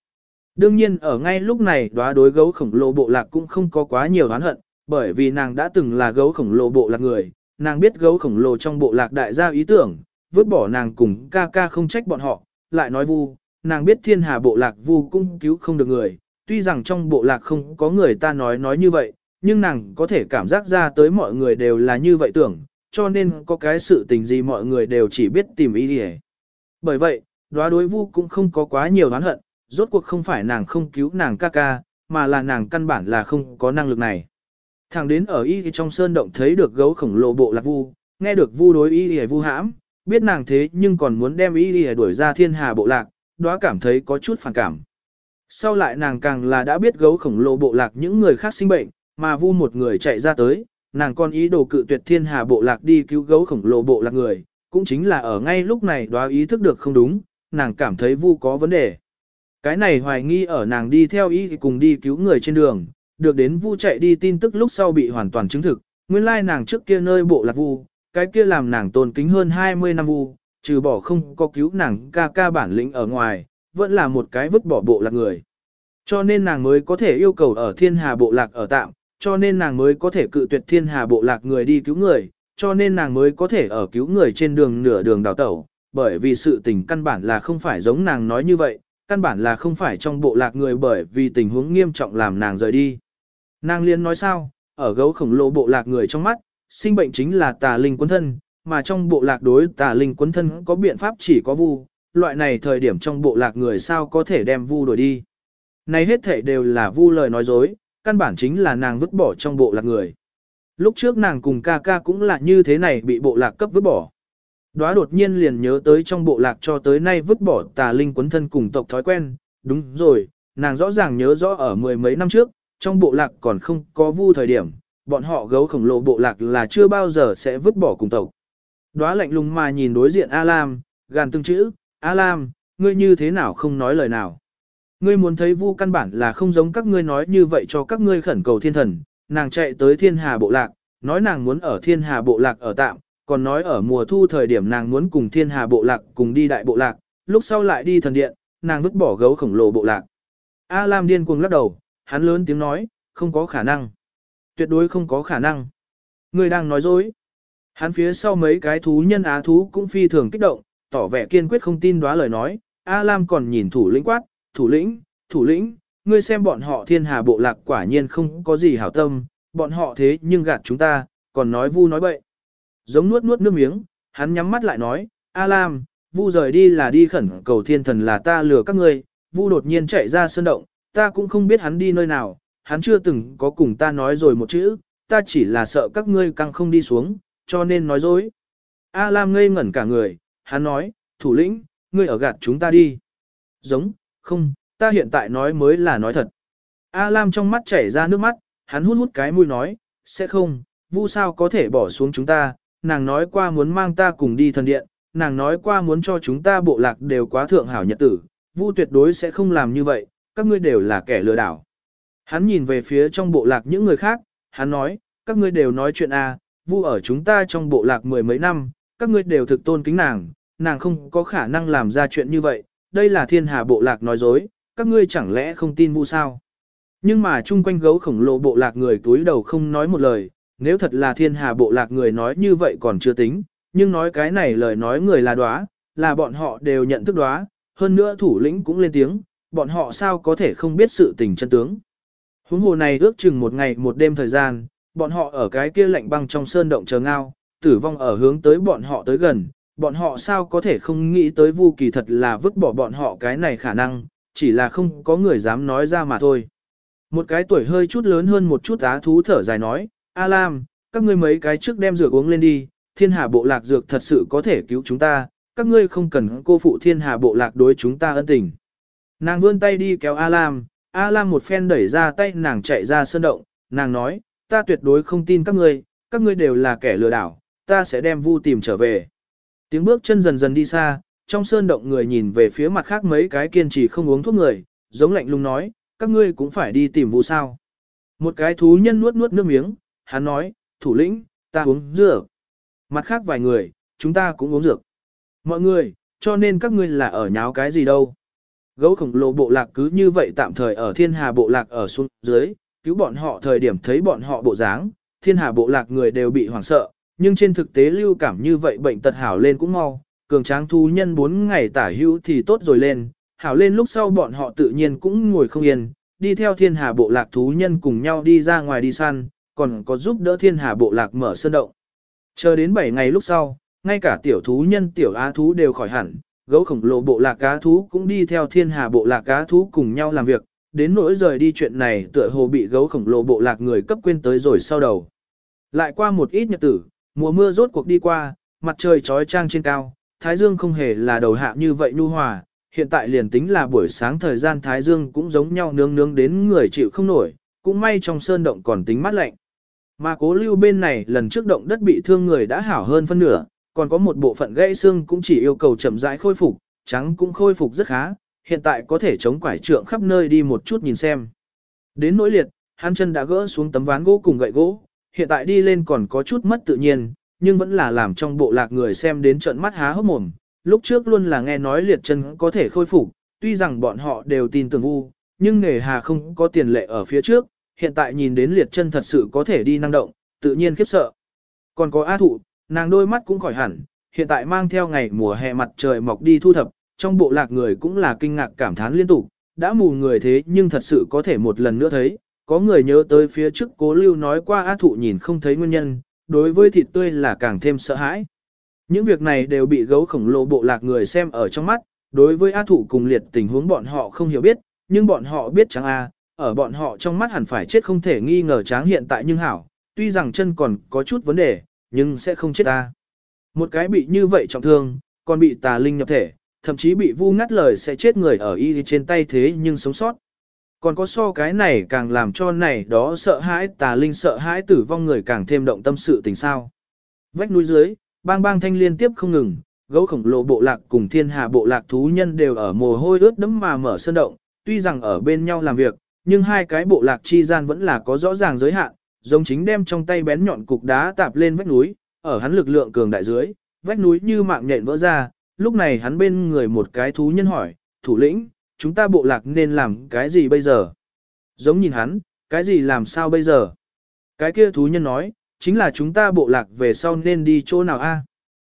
Đương nhiên ở ngay lúc này đóa đối gấu khổng lồ bộ lạc cũng không có quá nhiều oán hận, bởi vì nàng đã từng là gấu khổng lồ bộ lạc người, nàng biết gấu khổng lồ trong bộ lạc đại gia ý tưởng, vứt bỏ nàng cùng ca ca không trách bọn họ, lại nói vu, nàng biết thiên hà bộ lạc vu cũng cứu không được người, tuy rằng trong bộ lạc không có người ta nói nói như vậy, nhưng nàng có thể cảm giác ra tới mọi người đều là như vậy tưởng, cho nên có cái sự tình gì mọi người đều chỉ biết tìm ý đi Bởi vậy, đóa đối vu cũng không có quá nhiều oán hận, rốt cuộc không phải nàng không cứu nàng ca ca, mà là nàng căn bản là không có năng lực này. Thằng đến ở y trong sơn động thấy được gấu khổng lồ bộ lạc vu, nghe được vu đối y y vu hãm, biết nàng thế nhưng còn muốn đem y y đuổi ra thiên hà bộ lạc, đó cảm thấy có chút phản cảm. Sau lại nàng càng là đã biết gấu khổng lồ bộ lạc những người khác sinh bệnh, mà vu một người chạy ra tới, nàng còn ý đồ cự tuyệt thiên hà bộ lạc đi cứu gấu khổng lồ bộ lạc người, cũng chính là ở ngay lúc này đó ý thức được không đúng, nàng cảm thấy vu có vấn đề. Cái này hoài nghi ở nàng đi theo ý cùng đi cứu người trên đường, được đến vu chạy đi tin tức lúc sau bị hoàn toàn chứng thực, nguyên lai nàng trước kia nơi bộ lạc vu, cái kia làm nàng tôn kính hơn 20 năm vu, trừ bỏ không có cứu nàng ca ca bản lĩnh ở ngoài, vẫn là một cái vứt bỏ bộ lạc người. Cho nên nàng mới có thể yêu cầu ở thiên hà bộ lạc ở tạm, cho nên nàng mới có thể cự tuyệt thiên hà bộ lạc người đi cứu người, cho nên nàng mới có thể ở cứu người trên đường nửa đường đào tẩu, bởi vì sự tình căn bản là không phải giống nàng nói như vậy, căn bản là không phải trong bộ lạc người bởi vì tình huống nghiêm trọng làm nàng rời đi. Nàng liên nói sao, ở gấu khổng lồ bộ lạc người trong mắt, sinh bệnh chính là tà linh quấn thân, mà trong bộ lạc đối tà linh quấn thân có biện pháp chỉ có vu, loại này thời điểm trong bộ lạc người sao có thể đem vu đuổi đi. Này hết thể đều là vu lời nói dối, căn bản chính là nàng vứt bỏ trong bộ lạc người. Lúc trước nàng cùng ca ca cũng là như thế này bị bộ lạc cấp vứt bỏ. Đóa đột nhiên liền nhớ tới trong bộ lạc cho tới nay vứt bỏ tà linh quấn thân cùng tộc thói quen, đúng rồi, nàng rõ ràng nhớ rõ ở mười mấy năm trước, trong bộ lạc còn không có vu thời điểm, bọn họ gấu khổng lồ bộ lạc là chưa bao giờ sẽ vứt bỏ cùng tộc. Đóa lạnh lùng mà nhìn đối diện A Lam, gàn từng chữ, A Lam, ngươi như thế nào không nói lời nào. Ngươi muốn thấy vu căn bản là không giống các ngươi nói như vậy cho các ngươi khẩn cầu thiên thần, nàng chạy tới thiên hà bộ lạc, nói nàng muốn ở thiên hà bộ lạc ở tạm, còn nói ở mùa thu thời điểm nàng muốn cùng thiên hà bộ lạc cùng đi đại bộ lạc, lúc sau lại đi thần điện, nàng vứt bỏ gấu khổng lồ bộ lạc. A Lam điên cuồng lắc đầu, hắn lớn tiếng nói, không có khả năng. Tuyệt đối không có khả năng. người đang nói dối. Hắn phía sau mấy cái thú nhân á thú cũng phi thường kích động, tỏ vẻ kiên quyết không tin đoá lời nói. A Lam còn nhìn thủ lĩnh quát, thủ lĩnh, thủ lĩnh, ngươi xem bọn họ thiên hà bộ lạc quả nhiên không có gì hảo tâm, bọn họ thế nhưng gạt chúng ta, còn nói vu nói bậy. Giống nuốt nuốt nước miếng, hắn nhắm mắt lại nói, A Lam, vu rời đi là đi khẩn cầu thiên thần là ta lừa các ngươi, vu đột nhiên chạy ra sơn động, ta cũng không biết hắn đi nơi nào, hắn chưa từng có cùng ta nói rồi một chữ, ta chỉ là sợ các ngươi căng không đi xuống, cho nên nói dối. A Lam ngây ngẩn cả người, hắn nói, thủ lĩnh, ngươi ở gạt chúng ta đi. Giống, không, ta hiện tại nói mới là nói thật. A Lam trong mắt chảy ra nước mắt, hắn hút hút cái mũi nói, sẽ không, vu sao có thể bỏ xuống chúng ta, nàng nói qua muốn mang ta cùng đi thần điện, nàng nói qua muốn cho chúng ta bộ lạc đều quá thượng hảo nhật tử, vu tuyệt đối sẽ không làm như vậy, các ngươi đều là kẻ lừa đảo. Hắn nhìn về phía trong bộ lạc những người khác, hắn nói, các ngươi đều nói chuyện a, vu ở chúng ta trong bộ lạc mười mấy năm, các ngươi đều thực tôn kính nàng, nàng không có khả năng làm ra chuyện như vậy, đây là thiên hà bộ lạc nói dối, các ngươi chẳng lẽ không tin vu sao? Nhưng mà chung quanh gấu khổng lồ bộ lạc người túi đầu không nói một lời, nếu thật là thiên hà bộ lạc người nói như vậy còn chưa tính, nhưng nói cái này lời nói người là đoá, là bọn họ đều nhận thức đoá, hơn nữa thủ lĩnh cũng lên tiếng, bọn họ sao có thể không biết sự tình chân tướng. Huống hồ này ước chừng một ngày một đêm thời gian, bọn họ ở cái kia lạnh băng trong sơn động chờ ngao, tử vong ở hướng tới bọn họ tới gần, bọn họ sao có thể không nghĩ tới vu kỳ thật là vứt bỏ bọn họ cái này khả năng, chỉ là không có người dám nói ra mà thôi. Một cái tuổi hơi chút lớn hơn một chút á thú thở dài nói, A Lam, các ngươi mấy cái trước đem dược uống lên đi, thiên hà bộ lạc dược thật sự có thể cứu chúng ta, các ngươi không cần cô phụ thiên hà bộ lạc đối chúng ta ân tình. Nàng vươn tay đi kéo A Lam, A Lam một phen đẩy ra tay nàng chạy ra sơn động, nàng nói, ta tuyệt đối không tin các ngươi, các ngươi đều là kẻ lừa đảo, ta sẽ đem vu tìm trở về. Tiếng bước chân dần dần đi xa, trong sơn động người nhìn về phía mặt khác mấy cái kiên trì không uống thuốc người, giống lạnh lùng nói, các ngươi cũng phải đi tìm vu sao. Một cái thú nhân nuốt nuốt nước miếng, hắn nói, thủ lĩnh, ta uống dược. Mặt khác vài người, chúng ta cũng uống dược. Mọi người, cho nên các ngươi là ở nháo cái gì đâu. Gấu khổng lồ bộ lạc cứ như vậy tạm thời ở thiên hà bộ lạc ở xuống dưới, cứu bọn họ thời điểm thấy bọn họ bộ dáng, thiên hà bộ lạc người đều bị hoảng sợ, nhưng trên thực tế lưu cảm như vậy bệnh tật hảo lên cũng mau, cường tráng thú nhân 4 ngày tả hữu thì tốt rồi lên, hảo lên lúc sau bọn họ tự nhiên cũng ngồi không yên, đi theo thiên hà bộ lạc thú nhân cùng nhau đi ra ngoài đi săn, còn có giúp đỡ thiên hà bộ lạc mở sơn động. Chờ đến 7 ngày lúc sau, ngay cả tiểu thú nhân tiểu á thú đều khỏi hẳn, gấu khổng lồ bộ lạc cá thú cũng đi theo thiên hà bộ lạc cá thú cùng nhau làm việc, đến nỗi rời đi chuyện này tựa hồ bị gấu khổng lồ bộ lạc người cấp quên tới rồi sau đầu. Lại qua một ít nhật tử, mùa mưa rốt cuộc đi qua, mặt trời trói trang trên cao, thái dương không hề là đầu hạ như vậy nhu hòa, hiện tại liền tính là buổi sáng thời gian thái dương cũng giống nhau nướng nướng đến người chịu không nổi, cũng may trong sơn động còn tính mát lạnh. Mà cố lưu bên này lần trước động đất bị thương người đã hảo hơn phân nửa, còn có một bộ phận gãy xương cũng chỉ yêu cầu chậm rãi khôi phục, trắng cũng khôi phục rất khá, hiện tại có thể chống quải trượng khắp nơi đi một chút nhìn xem. Đến nỗi liệt, hắn chân đã gỡ xuống tấm ván gỗ cùng gậy gỗ, hiện tại đi lên còn có chút mất tự nhiên, nhưng vẫn là làm trong bộ lạc người xem đến trận mắt há hốc mồm. Lúc trước luôn là nghe nói liệt chân có thể khôi phục, tuy rằng bọn họ đều tin tưởng vu, nhưng nghề hà không có tiền lệ ở phía trước, hiện tại nhìn đến liệt chân thật sự có thể đi năng động, tự nhiên khiếp sợ. Còn có A thụ, nàng đôi mắt cũng khỏi hẳn, hiện tại mang theo ngày mùa hè mặt trời mọc đi thu thập, trong bộ lạc người cũng là kinh ngạc cảm thán liên tục, đã mù người thế nhưng thật sự có thể một lần nữa thấy, có người nhớ tới phía trước cố lưu nói qua A thụ nhìn không thấy nguyên nhân, đối với thịt tươi là càng thêm sợ hãi. Những việc này đều bị gấu khổng lồ bộ lạc người xem ở trong mắt, đối với A thụ cùng liệt tình huống bọn họ không hiểu biết, nhưng bọn họ biết chẳng A, ở bọn họ trong mắt hẳn phải chết không thể nghi ngờ tráng hiện tại nhưng hảo, tuy rằng chân còn có chút vấn đề, nhưng sẽ không chết ta Một cái bị như vậy trọng thương, còn bị tà linh nhập thể, thậm chí bị vu ngắt lời sẽ chết người ở y trên tay thế nhưng sống sót. Còn có so cái này càng làm cho này đó sợ hãi tà linh sợ hãi tử vong người càng thêm động tâm sự tình sao. Vách núi dưới, bang bang thanh liên tiếp không ngừng, gấu khổng lồ bộ lạc cùng thiên hà bộ lạc thú nhân đều ở mồ hôi ướt đẫm mà mở sơn động, tuy rằng ở bên nhau làm việc, nhưng hai cái bộ lạc chi gian vẫn là có rõ ràng giới hạn, giống chính đem trong tay bén nhọn cục đá tạp lên vách núi, ở hắn lực lượng cường đại dưới, vách núi như mạng nhện vỡ ra, lúc này hắn bên người một cái thú nhân hỏi, thủ lĩnh, chúng ta bộ lạc nên làm cái gì bây giờ? Giống nhìn hắn, cái gì làm sao bây giờ? Cái kia thú nhân nói, chính là chúng ta bộ lạc về sau nên đi chỗ nào a?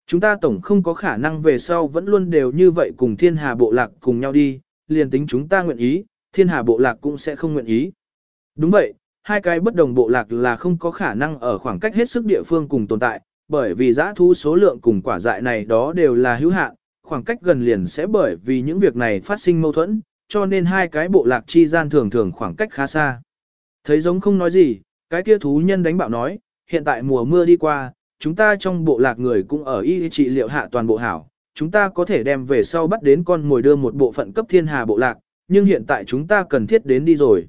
Chúng ta tổng không có khả năng về sau vẫn luôn đều như vậy cùng thiên hà bộ lạc cùng nhau đi, liền tính chúng ta nguyện ý, thiên hà bộ lạc cũng sẽ không nguyện ý. Đúng vậy, hai cái bất đồng bộ lạc là không có khả năng ở khoảng cách hết sức địa phương cùng tồn tại, bởi vì giã thu số lượng cùng quả dại này đó đều là hữu hạn, khoảng cách gần liền sẽ bởi vì những việc này phát sinh mâu thuẫn, cho nên hai cái bộ lạc chi gian thường thường khoảng cách khá xa. Thấy giống không nói gì, cái kia thú nhân đánh bạo nói, hiện tại mùa mưa đi qua, chúng ta trong bộ lạc người cũng ở y trị liệu hạ toàn bộ hảo, chúng ta có thể đem về sau bắt đến con ngồi đưa một bộ phận cấp thiên hà bộ lạc, nhưng hiện tại chúng ta cần thiết đến đi rồi.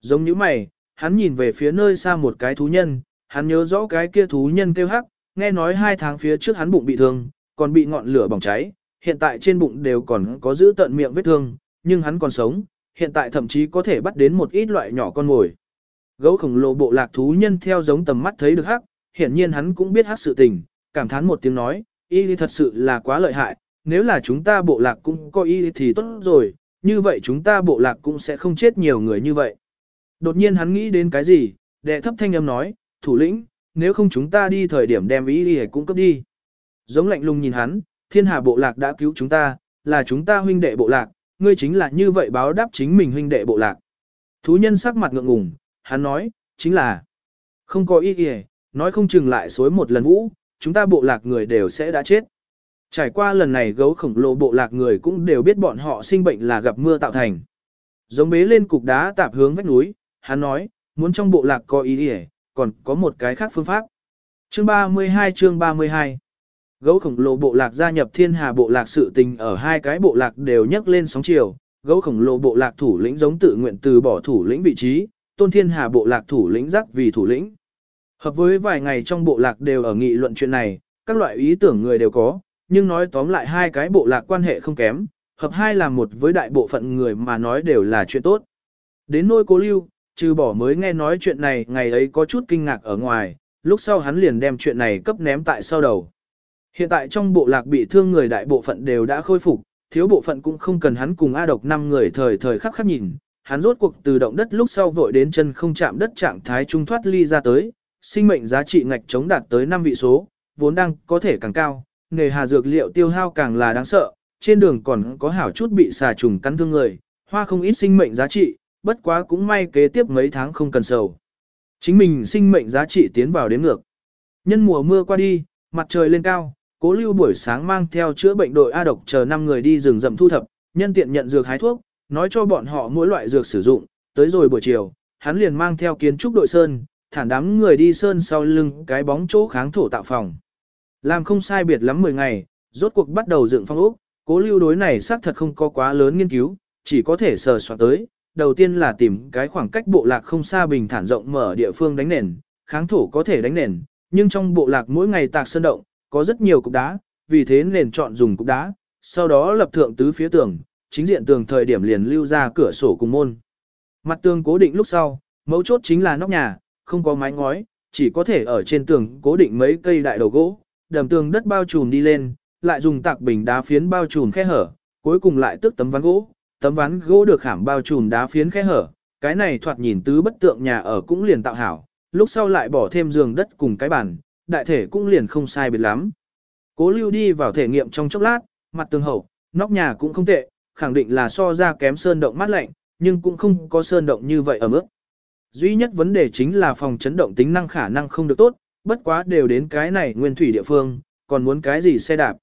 Giống như mày, hắn nhìn về phía nơi xa một cái thú nhân, hắn nhớ rõ cái kia thú nhân kêu hắc, nghe nói hai tháng phía trước hắn bụng bị thương, còn bị ngọn lửa bỏng cháy, hiện tại trên bụng đều còn có giữ tận miệng vết thương, nhưng hắn còn sống, hiện tại thậm chí có thể bắt đến một ít loại nhỏ con mồi. Gấu khổng lồ bộ lạc thú nhân theo giống tầm mắt thấy được hắc, hiển nhiên hắn cũng biết hắc sự tình, cảm thán một tiếng nói, y thật sự là quá lợi hại, nếu là chúng ta bộ lạc cũng có y thì tốt rồi, như vậy chúng ta bộ lạc cũng sẽ không chết nhiều người như vậy. Đột nhiên hắn nghĩ đến cái gì, đệ thấp thanh âm nói, thủ lĩnh, nếu không chúng ta đi thời điểm đem ý thì cũng cấp đi. Giống lạnh lùng nhìn hắn, thiên hà bộ lạc đã cứu chúng ta, là chúng ta huynh đệ bộ lạc, ngươi chính là như vậy báo đáp chính mình huynh đệ bộ lạc. Thú nhân sắc mặt ngượng ngùng, hắn nói, chính là không có ý kìa, nói không chừng lại xối một lần vũ, chúng ta bộ lạc người đều sẽ đã chết. Trải qua lần này gấu khổng lồ bộ lạc người cũng đều biết bọn họ sinh bệnh là gặp mưa tạo thành. Giống bế lên cục đá tạp hướng vách núi, hắn nói, muốn trong bộ lạc có ý nghĩa, còn có một cái khác phương pháp. Chương 32 chương 32 Gấu khổng lồ bộ lạc gia nhập thiên hà bộ lạc sự tình ở hai cái bộ lạc đều nhấc lên sóng chiều, gấu khổng lồ bộ lạc thủ lĩnh giống tự nguyện từ bỏ thủ lĩnh vị trí, tôn thiên hà bộ lạc thủ lĩnh giác vì thủ lĩnh. Hợp với vài ngày trong bộ lạc đều ở nghị luận chuyện này, các loại ý tưởng người đều có, nhưng nói tóm lại hai cái bộ lạc quan hệ không kém, hợp hai là một với đại bộ phận người mà nói đều là chuyện tốt. Đến nôi cố lưu, trừ bỏ mới nghe nói chuyện này ngày ấy có chút kinh ngạc ở ngoài, lúc sau hắn liền đem chuyện này cấp ném tại sau đầu. Hiện tại trong bộ lạc bị thương người đại bộ phận đều đã khôi phục, thiếu bộ phận cũng không cần hắn cùng A độc năm người thời thời khắc khắc nhìn, hắn rốt cuộc từ động đất lúc sau vội đến chân không chạm đất trạng thái trung thoát ly ra tới, sinh mệnh giá trị ngạch chống đạt tới 5 vị số, vốn đang có thể càng cao, nghề hà dược liệu tiêu hao càng là đáng sợ, trên đường còn có hảo chút bị xà trùng cắn thương người, hoa không ít sinh mệnh giá trị, bất quá cũng may kế tiếp mấy tháng không cần sầu. Chính mình sinh mệnh giá trị tiến vào đến ngược. Nhân mùa mưa qua đi, mặt trời lên cao, cố lưu buổi sáng mang theo chữa bệnh đội A độc chờ 5 người đi rừng rậm thu thập, nhân tiện nhận dược hái thuốc, nói cho bọn họ mỗi loại dược sử dụng, tới rồi buổi chiều, hắn liền mang theo kiến trúc đội sơn, thản đám người đi sơn sau lưng cái bóng chỗ kháng thổ tạo phòng. Làm không sai biệt lắm 10 ngày, rốt cuộc bắt đầu dựng phong ốc, cố lưu đối này xác thật không có quá lớn nghiên cứu, chỉ có thể sờ soạn tới. Đầu tiên là tìm cái khoảng cách bộ lạc không xa bình thản rộng mở địa phương đánh nền, kháng thổ có thể đánh nền, nhưng trong bộ lạc mỗi ngày tạc sơn động, có rất nhiều cục đá, vì thế nền chọn dùng cục đá, sau đó lập thượng tứ phía tường, chính diện tường thời điểm liền lưu ra cửa sổ cùng môn. Mặt tường cố định lúc sau, mấu chốt chính là nóc nhà, không có mái ngói, chỉ có thể ở trên tường cố định mấy cây đại đầu gỗ, đầm tường đất bao trùm đi lên, lại dùng tạc bình đá phiến bao trùm khe hở, cuối cùng lại tức tấm ván gỗ, tấm ván gỗ được khảm bao trùm đá phiến khe hở, cái này thoạt nhìn tứ bất tượng nhà ở cũng liền tạo hảo, lúc sau lại bỏ thêm giường đất cùng cái bàn, đại thể cũng liền không sai biệt lắm. Cố lưu đi vào thể nghiệm trong chốc lát, mặt tường hậu, nóc nhà cũng không tệ, khẳng định là so ra kém sơn động mát lạnh, nhưng cũng không có sơn động như vậy ở mức. Duy nhất vấn đề chính là phòng chấn động tính năng khả năng không được tốt, bất quá đều đến cái này nguyên thủy địa phương, còn muốn cái gì xe đạp.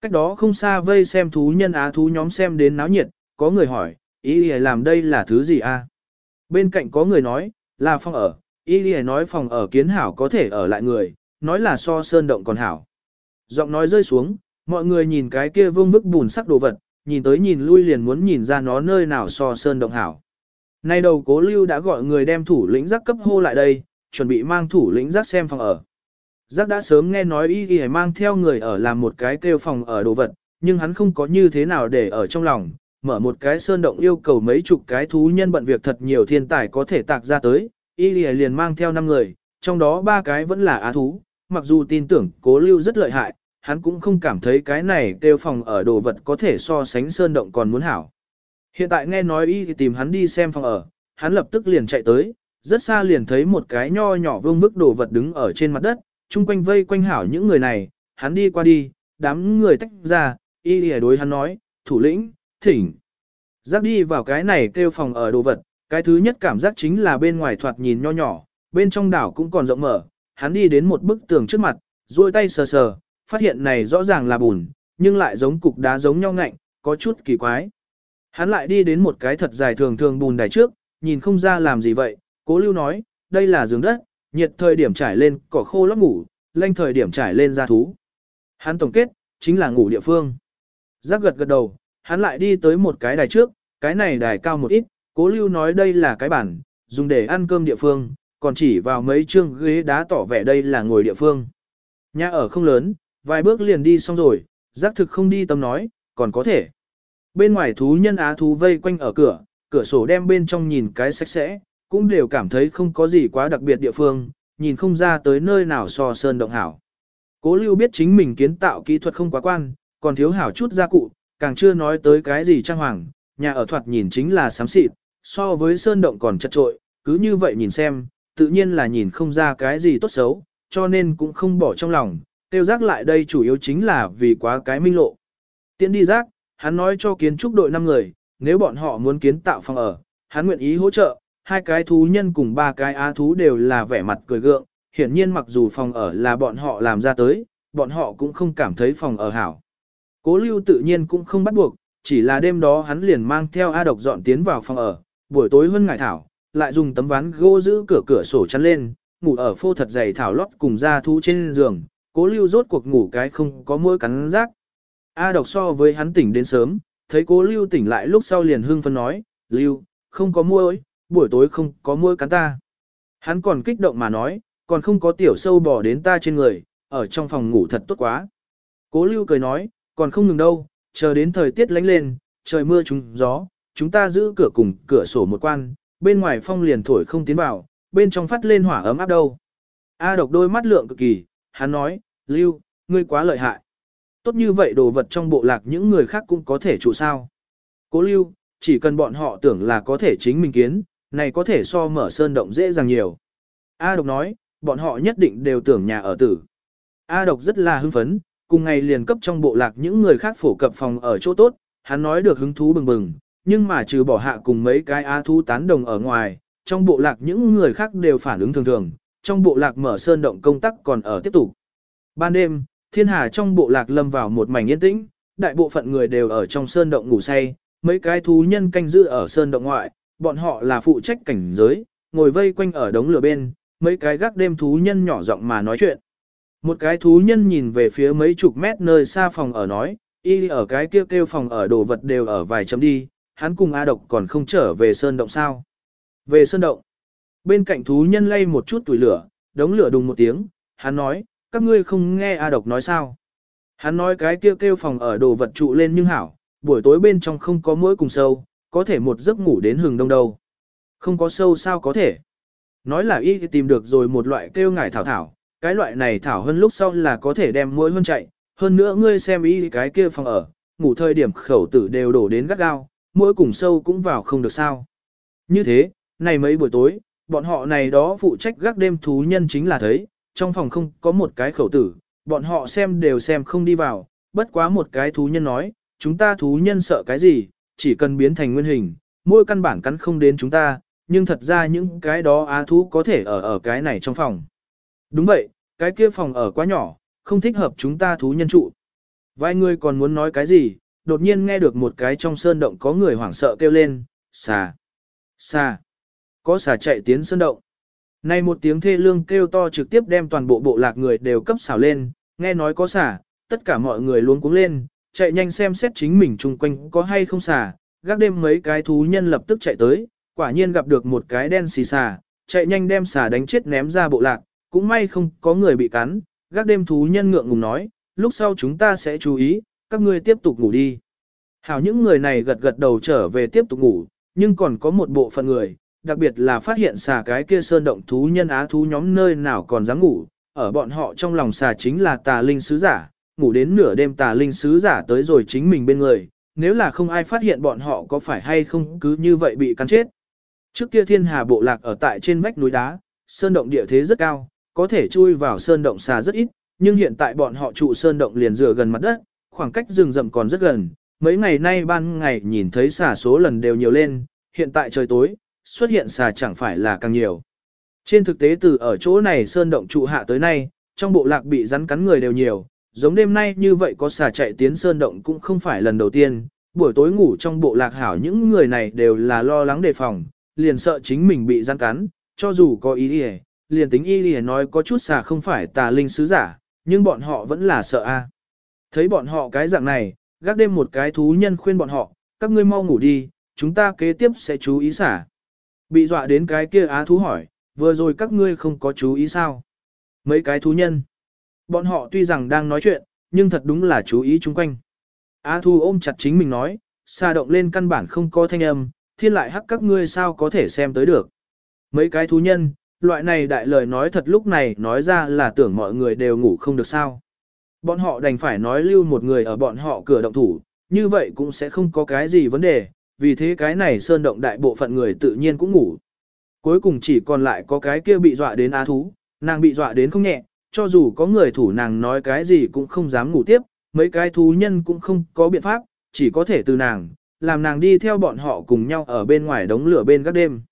Cách đó không xa vây xem thú nhân á thú nhóm xem đến náo nhiệt, có người hỏi, ý ý làm đây là thứ gì a? Bên cạnh có người nói, là phòng ở, ý ý nói phòng ở kiến hảo có thể ở lại người, nói là so sơn động còn hảo. Giọng nói rơi xuống, mọi người nhìn cái kia vương bức bùn sắc đồ vật, nhìn tới nhìn lui liền muốn nhìn ra nó nơi nào so sơn động hảo. Nay đầu cố lưu đã gọi người đem thủ lĩnh giác cấp hô lại đây, chuẩn bị mang thủ lĩnh giác xem phòng ở. Giác đã sớm nghe nói y y mang theo người ở làm một cái kêu phòng ở đồ vật, nhưng hắn không có như thế nào để ở trong lòng, mở một cái sơn động yêu cầu mấy chục cái thú nhân bận việc thật nhiều thiên tài có thể tạc ra tới, y y liền mang theo 5 người, trong đó ba cái vẫn là á thú, mặc dù tin tưởng cố lưu rất lợi hại, hắn cũng không cảm thấy cái này kêu phòng ở đồ vật có thể so sánh sơn động còn muốn hảo. Hiện tại nghe nói y thì tìm hắn đi xem phòng ở, hắn lập tức liền chạy tới, rất xa liền thấy một cái nho nhỏ vương bức đồ vật đứng ở trên mặt đất, chung quanh vây quanh hảo những người này, hắn đi qua đi, đám người tách ra, y lìa đối hắn nói, thủ lĩnh, thỉnh. Giác đi vào cái này kêu phòng ở đồ vật, cái thứ nhất cảm giác chính là bên ngoài thoạt nhìn nho nhỏ, bên trong đảo cũng còn rộng mở, hắn đi đến một bức tường trước mặt, duỗi tay sờ sờ, phát hiện này rõ ràng là bùn, nhưng lại giống cục đá giống nhau ngạnh, có chút kỳ quái. Hắn lại đi đến một cái thật dài thường thường bùn đài trước, nhìn không ra làm gì vậy, cố lưu nói, đây là giường đất, nhiệt thời điểm trải lên cỏ khô lót ngủ, lanh thời điểm trải lên ra thú. Hắn tổng kết, chính là ngủ địa phương. Giác gật gật đầu, hắn lại đi tới một cái đài trước, cái này đài cao một ít, cố lưu nói đây là cái bản, dùng để ăn cơm địa phương, còn chỉ vào mấy chương ghế đá tỏ vẻ đây là ngồi địa phương. Nhà ở không lớn, vài bước liền đi xong rồi, giác thực không đi tâm nói, còn có thể. Bên ngoài thú nhân á thú vây quanh ở cửa, cửa sổ đem bên trong nhìn cái sạch sẽ, cũng đều cảm thấy không có gì quá đặc biệt địa phương, nhìn không ra tới nơi nào so sơn động hảo. Cố lưu biết chính mình kiến tạo kỹ thuật không quá quan, còn thiếu hảo chút gia cụ, càng chưa nói tới cái gì trang hoàng, nhà ở thoạt nhìn chính là sám xịt, so với sơn động còn chật trội, cứ như vậy nhìn xem, tự nhiên là nhìn không ra cái gì tốt xấu, cho nên cũng không bỏ trong lòng, tiêu giác lại đây chủ yếu chính là vì quá cái minh lộ. Tiến đi giác, hắn nói cho kiến trúc đội 5 người, nếu bọn họ muốn kiến tạo phòng ở, hắn nguyện ý hỗ trợ, hai cái thú nhân cùng ba cái á thú đều là vẻ mặt cười gượng, hiển nhiên mặc dù phòng ở là bọn họ làm ra tới, bọn họ cũng không cảm thấy phòng ở hảo. Cố lưu tự nhiên cũng không bắt buộc, chỉ là đêm đó hắn liền mang theo A độc dọn tiến vào phòng ở, buổi tối hơn ngải thảo, lại dùng tấm ván gỗ giữ cửa cửa sổ chắn lên, ngủ ở phô thật dày thảo lót cùng da thú trên giường, cố lưu rốt cuộc ngủ cái không có mũi cắn rác. A độc so với hắn tỉnh đến sớm, thấy cố lưu tỉnh lại lúc sau liền hưng phân nói, lưu, không có mũi, buổi tối không có mũi cắn ta. Hắn còn kích động mà nói, còn không có tiểu sâu bò đến ta trên người, ở trong phòng ngủ thật tốt quá. Cố lưu cười nói, còn không ngừng đâu, chờ đến thời tiết lánh lên, trời mưa trúng gió, chúng ta giữ cửa cùng cửa sổ một quan, bên ngoài phong liền thổi không tiến vào, bên trong phát lên hỏa ấm áp đâu. A độc đôi mắt lượng cực kỳ, hắn nói, Lưu, ngươi quá lợi hại. Tốt như vậy đồ vật trong bộ lạc những người khác cũng có thể trụ sao. Cố Lưu, chỉ cần bọn họ tưởng là có thể chính mình kiến, này có thể so mở sơn động dễ dàng nhiều. A độc nói, bọn họ nhất định đều tưởng nhà ở tử. A độc rất là hưng phấn, cùng ngày liền cấp trong bộ lạc những người khác phổ cập phòng ở chỗ tốt, hắn nói được hứng thú bừng bừng, nhưng mà trừ bỏ hạ cùng mấy cái A thú tán đồng ở ngoài, trong bộ lạc những người khác đều phản ứng thường thường, trong bộ lạc mở sơn động công tác còn ở tiếp tục. Ban đêm, thiên hà trong bộ lạc lâm vào một mảnh yên tĩnh, đại bộ phận người đều ở trong sơn động ngủ say, mấy cái thú nhân canh giữ ở sơn động ngoại, bọn họ là phụ trách cảnh giới, ngồi vây quanh ở đống lửa bên, mấy cái gác đêm thú nhân nhỏ giọng mà nói chuyện. Một cái thú nhân nhìn về phía mấy chục mét nơi xa phòng ở nói, y ở cái kia kêu, kêu phòng ở đồ vật đều ở vài chấm đi, hắn cùng A độc còn không trở về sơn động sao. Về sơn động, bên cạnh thú nhân lay một chút tuổi lửa, đống lửa đùng một tiếng, hắn nói, các ngươi không nghe A độc nói sao. Hắn nói cái kia kêu, kêu phòng ở đồ vật trụ lên nhưng hảo, buổi tối bên trong không có mũi cùng sâu, có thể một giấc ngủ đến hừng đông đâu. Không có sâu sao có thể. Nói là y tìm được rồi một loại kêu ngải thảo thảo, cái loại này thảo hơn lúc sau là có thể đem mũi hơn chạy, hơn nữa ngươi xem y cái kia phòng ở, ngủ thời điểm khẩu tử đều đổ đến gắt gao, mũi cùng sâu cũng vào không được sao. Như thế, này mấy buổi tối, bọn họ này đó phụ trách gác đêm thú nhân chính là thấy, trong phòng không có một cái khẩu tử, bọn họ xem đều xem không đi vào, bất quá một cái thú nhân nói, chúng ta thú nhân sợ cái gì, chỉ cần biến thành nguyên hình, mỗi căn bản cắn không đến chúng ta, nhưng thật ra những cái đó á thú có thể ở ở cái này trong phòng. Đúng vậy, cái kia phòng ở quá nhỏ, không thích hợp chúng ta thú nhân trụ. Vài người còn muốn nói cái gì, đột nhiên nghe được một cái trong sơn động có người hoảng sợ kêu lên, xà, xà, có xà chạy tiến sơn động. Này một tiếng thê lương kêu to trực tiếp đem toàn bộ bộ lạc người đều cấp xảo lên, nghe nói có xà, tất cả mọi người luôn cuống lên, chạy nhanh xem xét chính mình chung quanh có hay không xà, gác đêm mấy cái thú nhân lập tức chạy tới, quả nhiên gặp được một cái đen xì xà, chạy nhanh đem xà đánh chết ném ra bộ lạc, cũng may không có người bị cắn, gác đêm thú nhân ngượng ngùng nói, lúc sau chúng ta sẽ chú ý, các ngươi tiếp tục ngủ đi. Hảo những người này gật gật đầu trở về tiếp tục ngủ, nhưng còn có một bộ phận người, đặc biệt là phát hiện xà cái kia sơn động thú nhân á thú nhóm nơi nào còn dám ngủ, ở bọn họ trong lòng xà chính là tà linh sứ giả, ngủ đến nửa đêm tà linh sứ giả tới rồi chính mình bên người, nếu là không ai phát hiện bọn họ có phải hay không cứ như vậy bị cắn chết. Trước kia thiên hà bộ lạc ở tại trên vách núi đá, sơn động địa thế rất cao, có thể chui vào sơn động xà rất ít, nhưng hiện tại bọn họ trụ sơn động liền dựa gần mặt đất, khoảng cách rừng rậm còn rất gần. Mấy ngày nay ban ngày nhìn thấy xà số lần đều nhiều lên, hiện tại trời tối, xuất hiện xà chẳng phải là càng nhiều. Trên thực tế từ ở chỗ này sơn động trụ hạ tới nay, trong bộ lạc bị rắn cắn người đều nhiều, giống đêm nay như vậy có xà chạy tiến sơn động cũng không phải lần đầu tiên, buổi tối ngủ trong bộ lạc hảo những người này đều là lo lắng đề phòng, liền sợ chính mình bị gian cắn, cho dù có ý đi liền tính y đi nói có chút xà không phải tà linh sứ giả, nhưng bọn họ vẫn là sợ a. Thấy bọn họ cái dạng này, gác đêm một cái thú nhân khuyên bọn họ, các ngươi mau ngủ đi, chúng ta kế tiếp sẽ chú ý xả. Bị dọa đến cái kia á thú hỏi, vừa rồi các ngươi không có chú ý sao? Mấy cái thú nhân. Bọn họ tuy rằng đang nói chuyện, nhưng thật đúng là chú ý chung quanh. Á Thu ôm chặt chính mình nói, xa động lên căn bản không có thanh âm, thiên lại hắc các ngươi sao có thể xem tới được. Mấy cái thú nhân, loại này đại lời nói thật lúc này nói ra là tưởng mọi người đều ngủ không được sao. Bọn họ đành phải nói lưu một người ở bọn họ cửa động thủ, như vậy cũng sẽ không có cái gì vấn đề, vì thế cái này sơn động đại bộ phận người tự nhiên cũng ngủ. Cuối cùng chỉ còn lại có cái kia bị dọa đến á thú, nàng bị dọa đến không nhẹ, cho dù có người thủ nàng nói cái gì cũng không dám ngủ tiếp, mấy cái thú nhân cũng không có biện pháp, chỉ có thể từ nàng, làm nàng đi theo bọn họ cùng nhau ở bên ngoài đống lửa bên các đêm.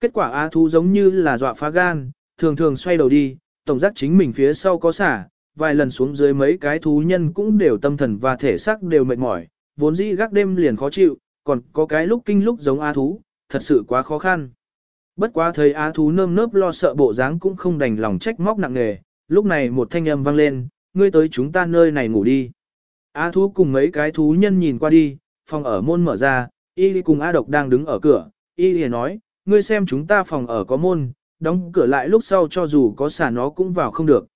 Kết quả á thú giống như là dọa phá gan, thường thường xoay đầu đi, tổng giác chính mình phía sau có xả, vài lần xuống dưới mấy cái thú nhân cũng đều tâm thần và thể xác đều mệt mỏi, vốn dĩ gác đêm liền khó chịu, còn có cái lúc kinh lúc giống á thú, thật sự quá khó khăn. Bất quá thấy á thú nơm nớp lo sợ bộ dáng cũng không đành lòng trách móc nặng nề, lúc này một thanh âm vang lên, ngươi tới chúng ta nơi này ngủ đi. Á thú cùng mấy cái thú nhân nhìn qua đi, phòng ở môn mở ra, y cùng A độc đang đứng ở cửa, y nói, ngươi xem chúng ta phòng ở có môn, đóng cửa lại lúc sau cho dù có xả nó cũng vào không được.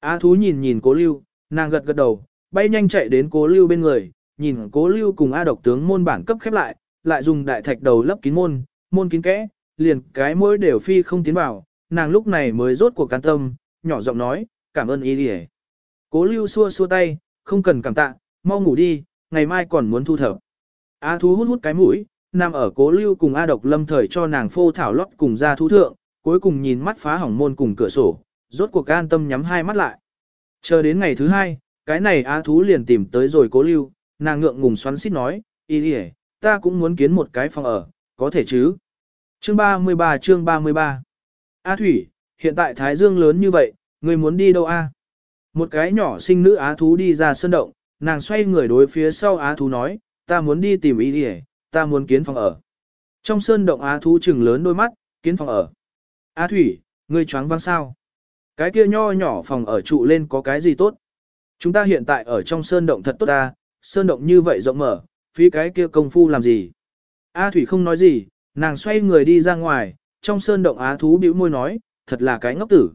Á thú nhìn nhìn cố lưu, nàng gật gật đầu, bay nhanh chạy đến cố lưu bên người, nhìn cố lưu cùng A độc tướng môn bản cấp khép lại, lại dùng đại thạch đầu lấp kín môn, môn kín kẽ, liền cái mũi đều phi không tiến vào, nàng lúc này mới rốt cuộc can tâm, nhỏ giọng nói, cảm ơn y đi Cố lưu xua xua tay, không cần cảm tạ, mau ngủ đi, ngày mai còn muốn thu thập. A thú hút hút cái mũi, nằm ở cố lưu cùng A độc lâm thời cho nàng phô thảo lót cùng ra thú thượng, cuối cùng nhìn mắt phá hỏng môn cùng cửa sổ, rốt cuộc an tâm nhắm hai mắt lại. Chờ đến ngày thứ hai, cái này A thú liền tìm tới rồi cố lưu, nàng ngượng ngùng xoắn xít nói, y đi ta cũng muốn kiến một cái phòng ở, có thể chứ. Chương 33 chương 33 A Thủy, hiện tại Thái Dương lớn như vậy, ngươi muốn đi đâu a? Một cái nhỏ sinh nữ á thú đi ra sơn động, nàng xoay người đối phía sau á thú nói, ta muốn đi tìm ý đi ta muốn kiến phòng ở. Trong sơn động á thú trừng lớn đôi mắt, kiến phòng ở. Á thủy, ngươi choáng văng sao? Cái kia nho nhỏ phòng ở trụ lên có cái gì tốt? Chúng ta hiện tại ở trong sơn động thật tốt ta, sơn động như vậy rộng mở, phí cái kia công phu làm gì? A Thủy không nói gì, nàng xoay người đi ra ngoài, trong sơn động Á Thú bĩu môi nói, thật là cái ngốc tử.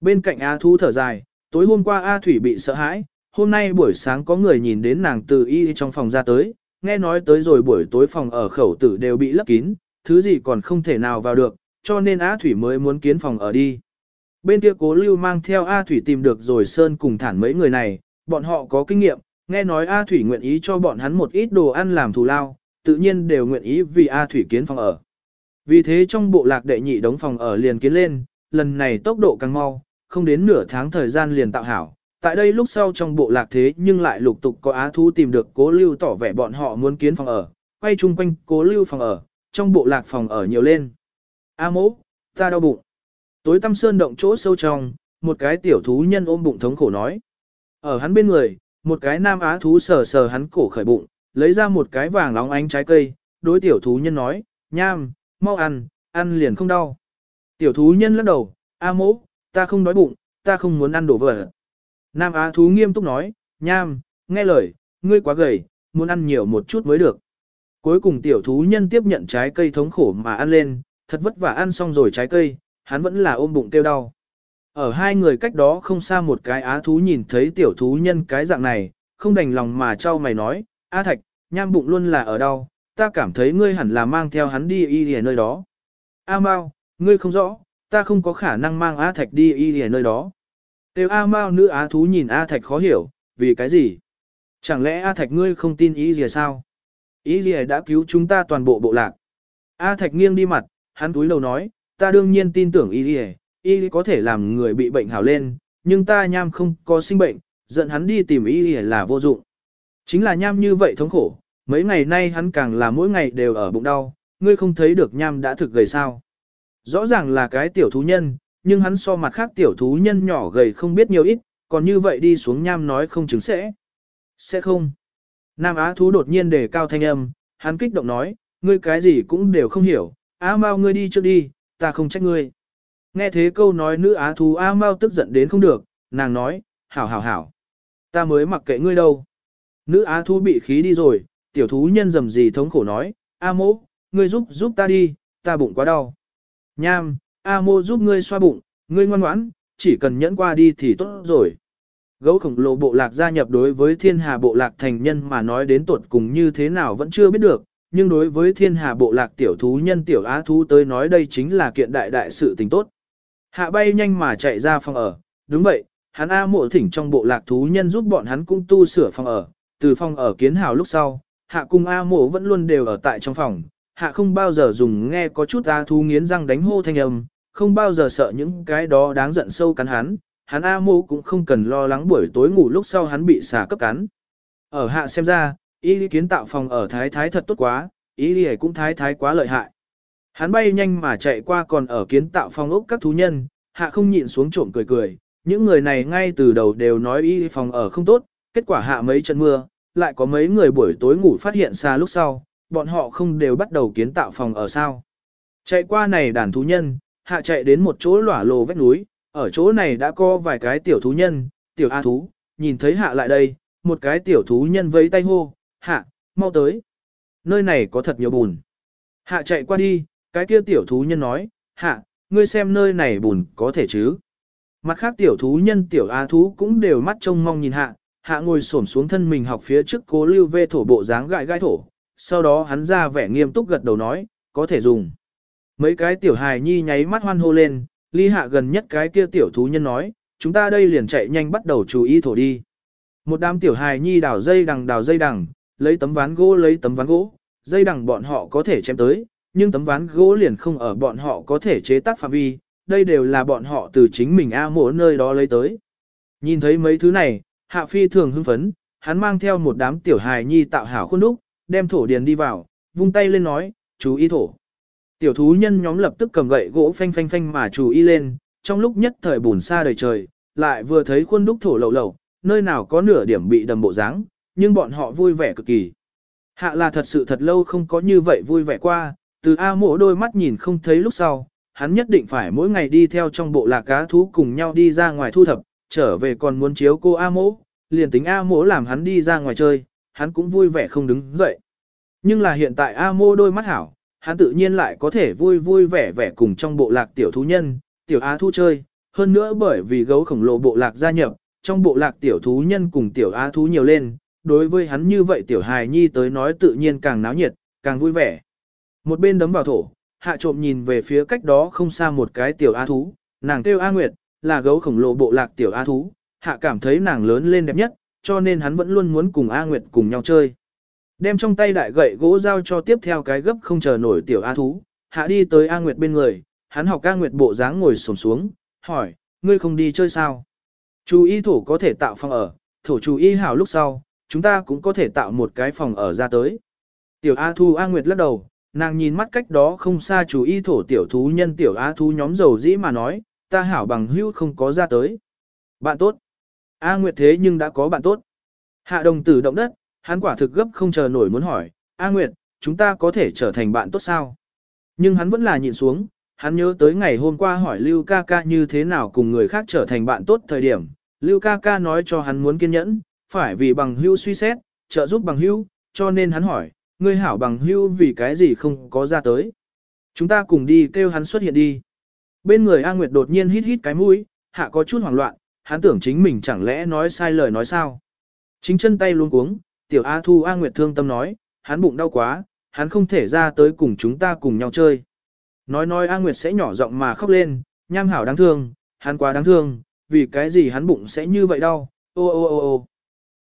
Bên cạnh A Thu thở dài, tối hôm qua A Thủy bị sợ hãi, hôm nay buổi sáng có người nhìn đến nàng từ y trong phòng ra tới, nghe nói tới rồi buổi tối phòng ở khẩu tử đều bị lấp kín, thứ gì còn không thể nào vào được, cho nên A Thủy mới muốn kiến phòng ở đi. Bên kia cố lưu mang theo A Thủy tìm được rồi Sơn cùng thản mấy người này, bọn họ có kinh nghiệm, nghe nói A Thủy nguyện ý cho bọn hắn một ít đồ ăn làm thù lao, tự nhiên đều nguyện ý vì A Thủy kiến phòng ở. Vì thế trong bộ lạc đệ nhị đống phòng ở liền kiến lên, lần này tốc độ càng mau, không đến nửa tháng thời gian liền tạo hảo. Tại đây lúc sau trong bộ lạc thế nhưng lại lục tục có á thú tìm được cố lưu tỏ vẻ bọn họ muốn kiến phòng ở, quay chung quanh cố lưu phòng ở, trong bộ lạc phòng ở nhiều lên. A mỗ, ta đau bụng. Tối tăm sơn động chỗ sâu trong, một cái tiểu thú nhân ôm bụng thống khổ nói. Ở hắn bên người, một cái nam á thú sờ sờ hắn cổ khởi bụng, lấy ra một cái vàng lóng ánh trái cây, đối tiểu thú nhân nói, nham, mau ăn, ăn liền không đau. Tiểu thú nhân lắc đầu, a mỗ, ta không đói bụng, ta không muốn ăn đồ vật. Nam á thú nghiêm túc nói, nham, nghe lời, ngươi quá gầy, muốn ăn nhiều một chút mới được. Cuối cùng tiểu thú nhân tiếp nhận trái cây thống khổ mà ăn lên, thật vất vả ăn xong rồi trái cây, hắn vẫn là ôm bụng kêu đau. Ở hai người cách đó không xa một cái á thú nhìn thấy tiểu thú nhân cái dạng này, không đành lòng mà trao mày nói, A Thạch, nham bụng luôn là ở đâu, ta cảm thấy ngươi hẳn là mang theo hắn đi y ở nơi đó. A Mao, ngươi không rõ, ta không có khả năng mang A Thạch đi y ở nơi đó. Tiêu A Mao nữ á thú nhìn A Thạch khó hiểu, vì cái gì? Chẳng lẽ A Thạch ngươi không tin y gì sao? Y gì đã cứu chúng ta toàn bộ bộ lạc. A Thạch nghiêng đi mặt, hắn túi đầu nói, ta đương nhiên tin tưởng y gì, y có thể làm người bị bệnh hảo lên, nhưng ta nham không có sinh bệnh, giận hắn đi tìm y là vô dụng. Chính là nham như vậy thống khổ, mấy ngày nay hắn càng là mỗi ngày đều ở bụng đau, ngươi không thấy được nham đã thực gầy sao. Rõ ràng là cái tiểu thú nhân, nhưng hắn so mặt khác tiểu thú nhân nhỏ gầy không biết nhiều ít, còn như vậy đi xuống nham nói không chứng sẽ. Sẽ không. Nam Á thú đột nhiên đề cao thanh âm, hắn kích động nói, ngươi cái gì cũng đều không hiểu, Á Mao ngươi đi trước đi, ta không trách ngươi. Nghe thế câu nói nữ Á thú Á Mao tức giận đến không được, nàng nói, hảo hảo hảo. Ta mới mặc kệ ngươi đâu. Nữ á thú bị khí đi rồi, tiểu thú nhân dầm gì thống khổ nói, A mô, ngươi giúp giúp ta đi, ta bụng quá đau. Nham, A mô giúp ngươi xoa bụng, ngươi ngoan ngoãn, chỉ cần nhẫn qua đi thì tốt rồi. Gấu khổng lồ bộ lạc gia nhập đối với thiên hà bộ lạc thành nhân mà nói đến tuột cùng như thế nào vẫn chưa biết được, nhưng đối với thiên hà bộ lạc tiểu thú nhân tiểu á thú tới nói đây chính là kiện đại đại sự tình tốt. Hạ bay nhanh mà chạy ra phòng ở, đúng vậy, hắn A mộ thỉnh trong bộ lạc thú nhân giúp bọn hắn cũng tu sửa phòng ở, từ phòng ở kiến hào lúc sau, hạ cùng A mộ vẫn luôn đều ở tại trong phòng, hạ không bao giờ dùng nghe có chút ta thú nghiến răng đánh hô thanh âm, không bao giờ sợ những cái đó đáng giận sâu cắn hắn, hắn A mô cũng không cần lo lắng buổi tối ngủ lúc sau hắn bị xà cấp cắn. Ở hạ xem ra, ý kiến tạo phòng ở thái thái thật tốt quá, ý lý cũng thái thái quá lợi hại. Hắn bay nhanh mà chạy qua còn ở kiến tạo phòng ốc các thú nhân, hạ không nhịn xuống trộm cười cười, những người này ngay từ đầu đều nói y phòng ở không tốt, kết quả hạ mấy trận mưa, lại có mấy người buổi tối ngủ phát hiện xa lúc sau, bọn họ không đều bắt đầu kiến tạo phòng ở sao. Chạy qua này đàn thú nhân, hạ chạy đến một chỗ lỏa lồ vách núi, ở chỗ này đã có vài cái tiểu thú nhân, tiểu A thú, nhìn thấy hạ lại đây, một cái tiểu thú nhân vẫy tay hô, hạ, mau tới. Nơi này có thật nhiều bùn. Hạ chạy qua đi, cái kia tiểu thú nhân nói, hạ, ngươi xem nơi này bùn có thể chứ. Mặt khác tiểu thú nhân tiểu A thú cũng đều mắt trông mong nhìn hạ, hạ ngồi xổm xuống thân mình học phía trước cố lưu vê thổ bộ dáng gãi gai thổ, sau đó hắn ra vẻ nghiêm túc gật đầu nói, có thể dùng. Mấy cái tiểu hài nhi nháy mắt hoan hô lên, ly hạ gần nhất cái kia tiểu thú nhân nói, chúng ta đây liền chạy nhanh bắt đầu chú ý thổ đi. Một đám tiểu hài nhi đào dây đằng đào dây đằng, lấy tấm ván gỗ lấy tấm ván gỗ, dây đằng bọn họ có thể chém tới, nhưng tấm ván gỗ liền không ở bọn họ có thể chế tác phạm vi, đây đều là bọn họ từ chính mình A mộ nơi đó lấy tới. Nhìn thấy mấy thứ này, Hạ Phi thường hưng phấn, hắn mang theo một đám tiểu hài nhi tạo hảo khuôn đúc, đem thổ điền đi vào, vung tay lên nói, chú ý thổ. Tiểu thú nhân nhóm lập tức cầm gậy gỗ phanh phanh phanh mà chú ý lên, trong lúc nhất thời bùn xa đầy trời, lại vừa thấy khuôn đúc thổ lầu lầu, nơi nào có nửa điểm bị đầm bộ dáng, nhưng bọn họ vui vẻ cực kỳ. Hạ là thật sự thật lâu không có như vậy vui vẻ qua, từ A mộ đôi mắt nhìn không thấy lúc sau, hắn nhất định phải mỗi ngày đi theo trong bộ lạc cá thú cùng nhau đi ra ngoài thu thập, trở về còn muốn chiếu cô A mộ, liền tính A mộ làm hắn đi ra ngoài chơi, hắn cũng vui vẻ không đứng dậy. Nhưng là hiện tại A mô đôi mắt hảo, hắn tự nhiên lại có thể vui vui vẻ vẻ cùng trong bộ lạc tiểu thú nhân, tiểu A thú chơi, hơn nữa bởi vì gấu khổng lồ bộ lạc gia nhập, trong bộ lạc tiểu thú nhân cùng tiểu A thú nhiều lên, đối với hắn như vậy tiểu hài nhi tới nói tự nhiên càng náo nhiệt, càng vui vẻ. Một bên đấm vào thổ, hạ trộm nhìn về phía cách đó không xa một cái tiểu A thú, nàng kêu A Nguyệt, là gấu khổng lồ bộ lạc tiểu A thú, hạ cảm thấy nàng lớn lên đẹp nhất, cho nên hắn vẫn luôn muốn cùng A Nguyệt cùng nhau chơi. Đem trong tay đại gậy gỗ giao cho tiếp theo cái gấp không chờ nổi tiểu A thú, hạ đi tới A Nguyệt bên người, hắn học A Nguyệt bộ dáng ngồi xổm xuống, hỏi, ngươi không đi chơi sao? Chú Y thổ có thể tạo phòng ở, thổ chú Y hảo lúc sau, chúng ta cũng có thể tạo một cái phòng ở ra tới. Tiểu A Thu A Nguyệt lắc đầu, nàng nhìn mắt cách đó không xa chú Y thổ tiểu thú nhân tiểu A Thu nhóm dầu dĩ mà nói, ta hảo bằng hữu không có ra tới. Bạn tốt. A Nguyệt thế nhưng đã có bạn tốt. Hạ đồng tử động đất, hắn quả thực gấp không chờ nổi muốn hỏi, A Nguyệt, chúng ta có thể trở thành bạn tốt sao? Nhưng hắn vẫn là nhịn xuống, hắn nhớ tới ngày hôm qua hỏi Lưu ca ca như thế nào cùng người khác trở thành bạn tốt thời điểm. Lưu ca ca nói cho hắn muốn kiên nhẫn, phải vì bằng hưu suy xét, trợ giúp bằng hưu, cho nên hắn hỏi, ngươi hảo bằng hưu vì cái gì không có ra tới. Chúng ta cùng đi kêu hắn xuất hiện đi. Bên người A Nguyệt đột nhiên hít hít cái mũi, hạ có chút hoảng loạn, hắn tưởng chính mình chẳng lẽ nói sai lời nói sao. Chính chân tay luôn cuống, tiểu A Thu A Nguyệt thương tâm nói, hắn bụng đau quá, hắn không thể ra tới cùng chúng ta cùng nhau chơi. Nói nói A Nguyệt sẽ nhỏ giọng mà khóc lên, nham hảo đáng thương, hắn quá đáng thương, vì cái gì hắn bụng sẽ như vậy đau, ô ô ô ô.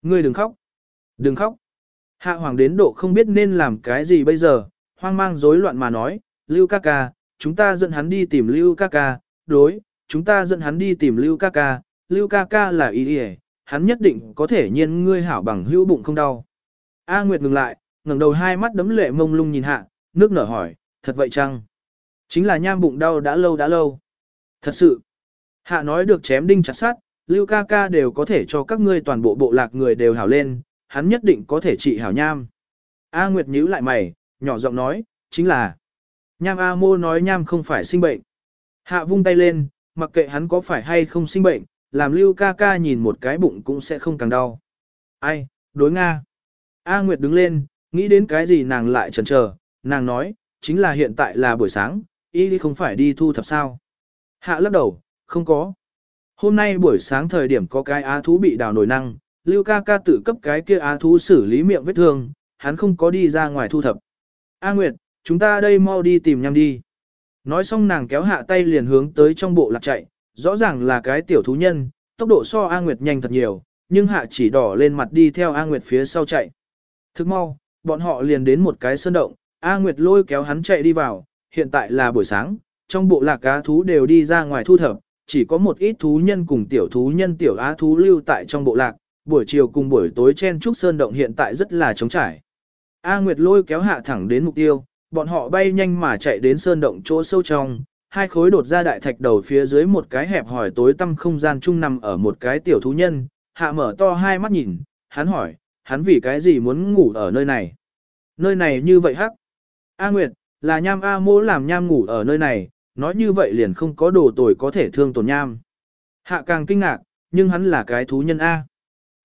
Ngươi đừng khóc, đừng khóc. Hạ hoàng đến độ không biết nên làm cái gì bây giờ, hoang mang rối loạn mà nói, Lưu ca ca, chúng ta dẫn hắn đi tìm Lưu ca ca, đối, chúng ta dẫn hắn đi tìm Lưu ca ca, Lưu ca ca là ý đi hắn nhất định có thể nhiên ngươi hảo bằng hữu bụng không đau. A Nguyệt ngừng lại, ngẩng đầu hai mắt đấm lệ mông lung nhìn hạ, nước nở hỏi, thật vậy chăng? Chính là nham bụng đau đã lâu đã lâu. Thật sự, hạ nói được chém đinh chặt sát, Lưu ca ca đều có thể cho các ngươi toàn bộ bộ lạc người đều hảo lên, hắn nhất định có thể trị hảo nham. A Nguyệt nhíu lại mày, nhỏ giọng nói, chính là, nham A mô nói nham không phải sinh bệnh. Hạ vung tay lên, mặc kệ hắn có phải hay không sinh bệnh, làm Lưu ca ca nhìn một cái bụng cũng sẽ không càng đau. Ai, đối Nga. A Nguyệt đứng lên, nghĩ đến cái gì nàng lại chần chờ, nàng nói, chính là hiện tại là buổi sáng, y không phải đi thu thập sao. Hạ lắc đầu, không có. Hôm nay buổi sáng thời điểm có cái á thú bị đào nổi năng, Lưu ca ca tự cấp cái kia á thú xử lý miệng vết thương, hắn không có đi ra ngoài thu thập. A Nguyệt, chúng ta đây mau đi tìm nhằm đi. Nói xong nàng kéo hạ tay liền hướng tới trong bộ lạc chạy, rõ ràng là cái tiểu thú nhân, tốc độ so A Nguyệt nhanh thật nhiều, nhưng hạ chỉ đỏ lên mặt đi theo A Nguyệt phía sau chạy. Thức mau, bọn họ liền đến một cái sơn động, A Nguyệt lôi kéo hắn chạy đi vào, hiện tại là buổi sáng, trong bộ lạc cá thú đều đi ra ngoài thu thập, chỉ có một ít thú nhân cùng tiểu thú nhân tiểu á thú lưu tại trong bộ lạc, buổi chiều cùng buổi tối chen trúc sơn động hiện tại rất là trống trải. A Nguyệt lôi kéo hạ thẳng đến mục tiêu, bọn họ bay nhanh mà chạy đến sơn động chỗ sâu trong, hai khối đột ra đại thạch đầu phía dưới một cái hẹp hỏi tối tăm không gian chung nằm ở một cái tiểu thú nhân, hạ mở to hai mắt nhìn, hắn hỏi, hắn vì cái gì muốn ngủ ở nơi này? Nơi này như vậy hắc. A Nguyệt, là nham A mô làm nham ngủ ở nơi này, nói như vậy liền không có đồ tồi có thể thương tổn nham. Hạ càng kinh ngạc, nhưng hắn là cái thú nhân A.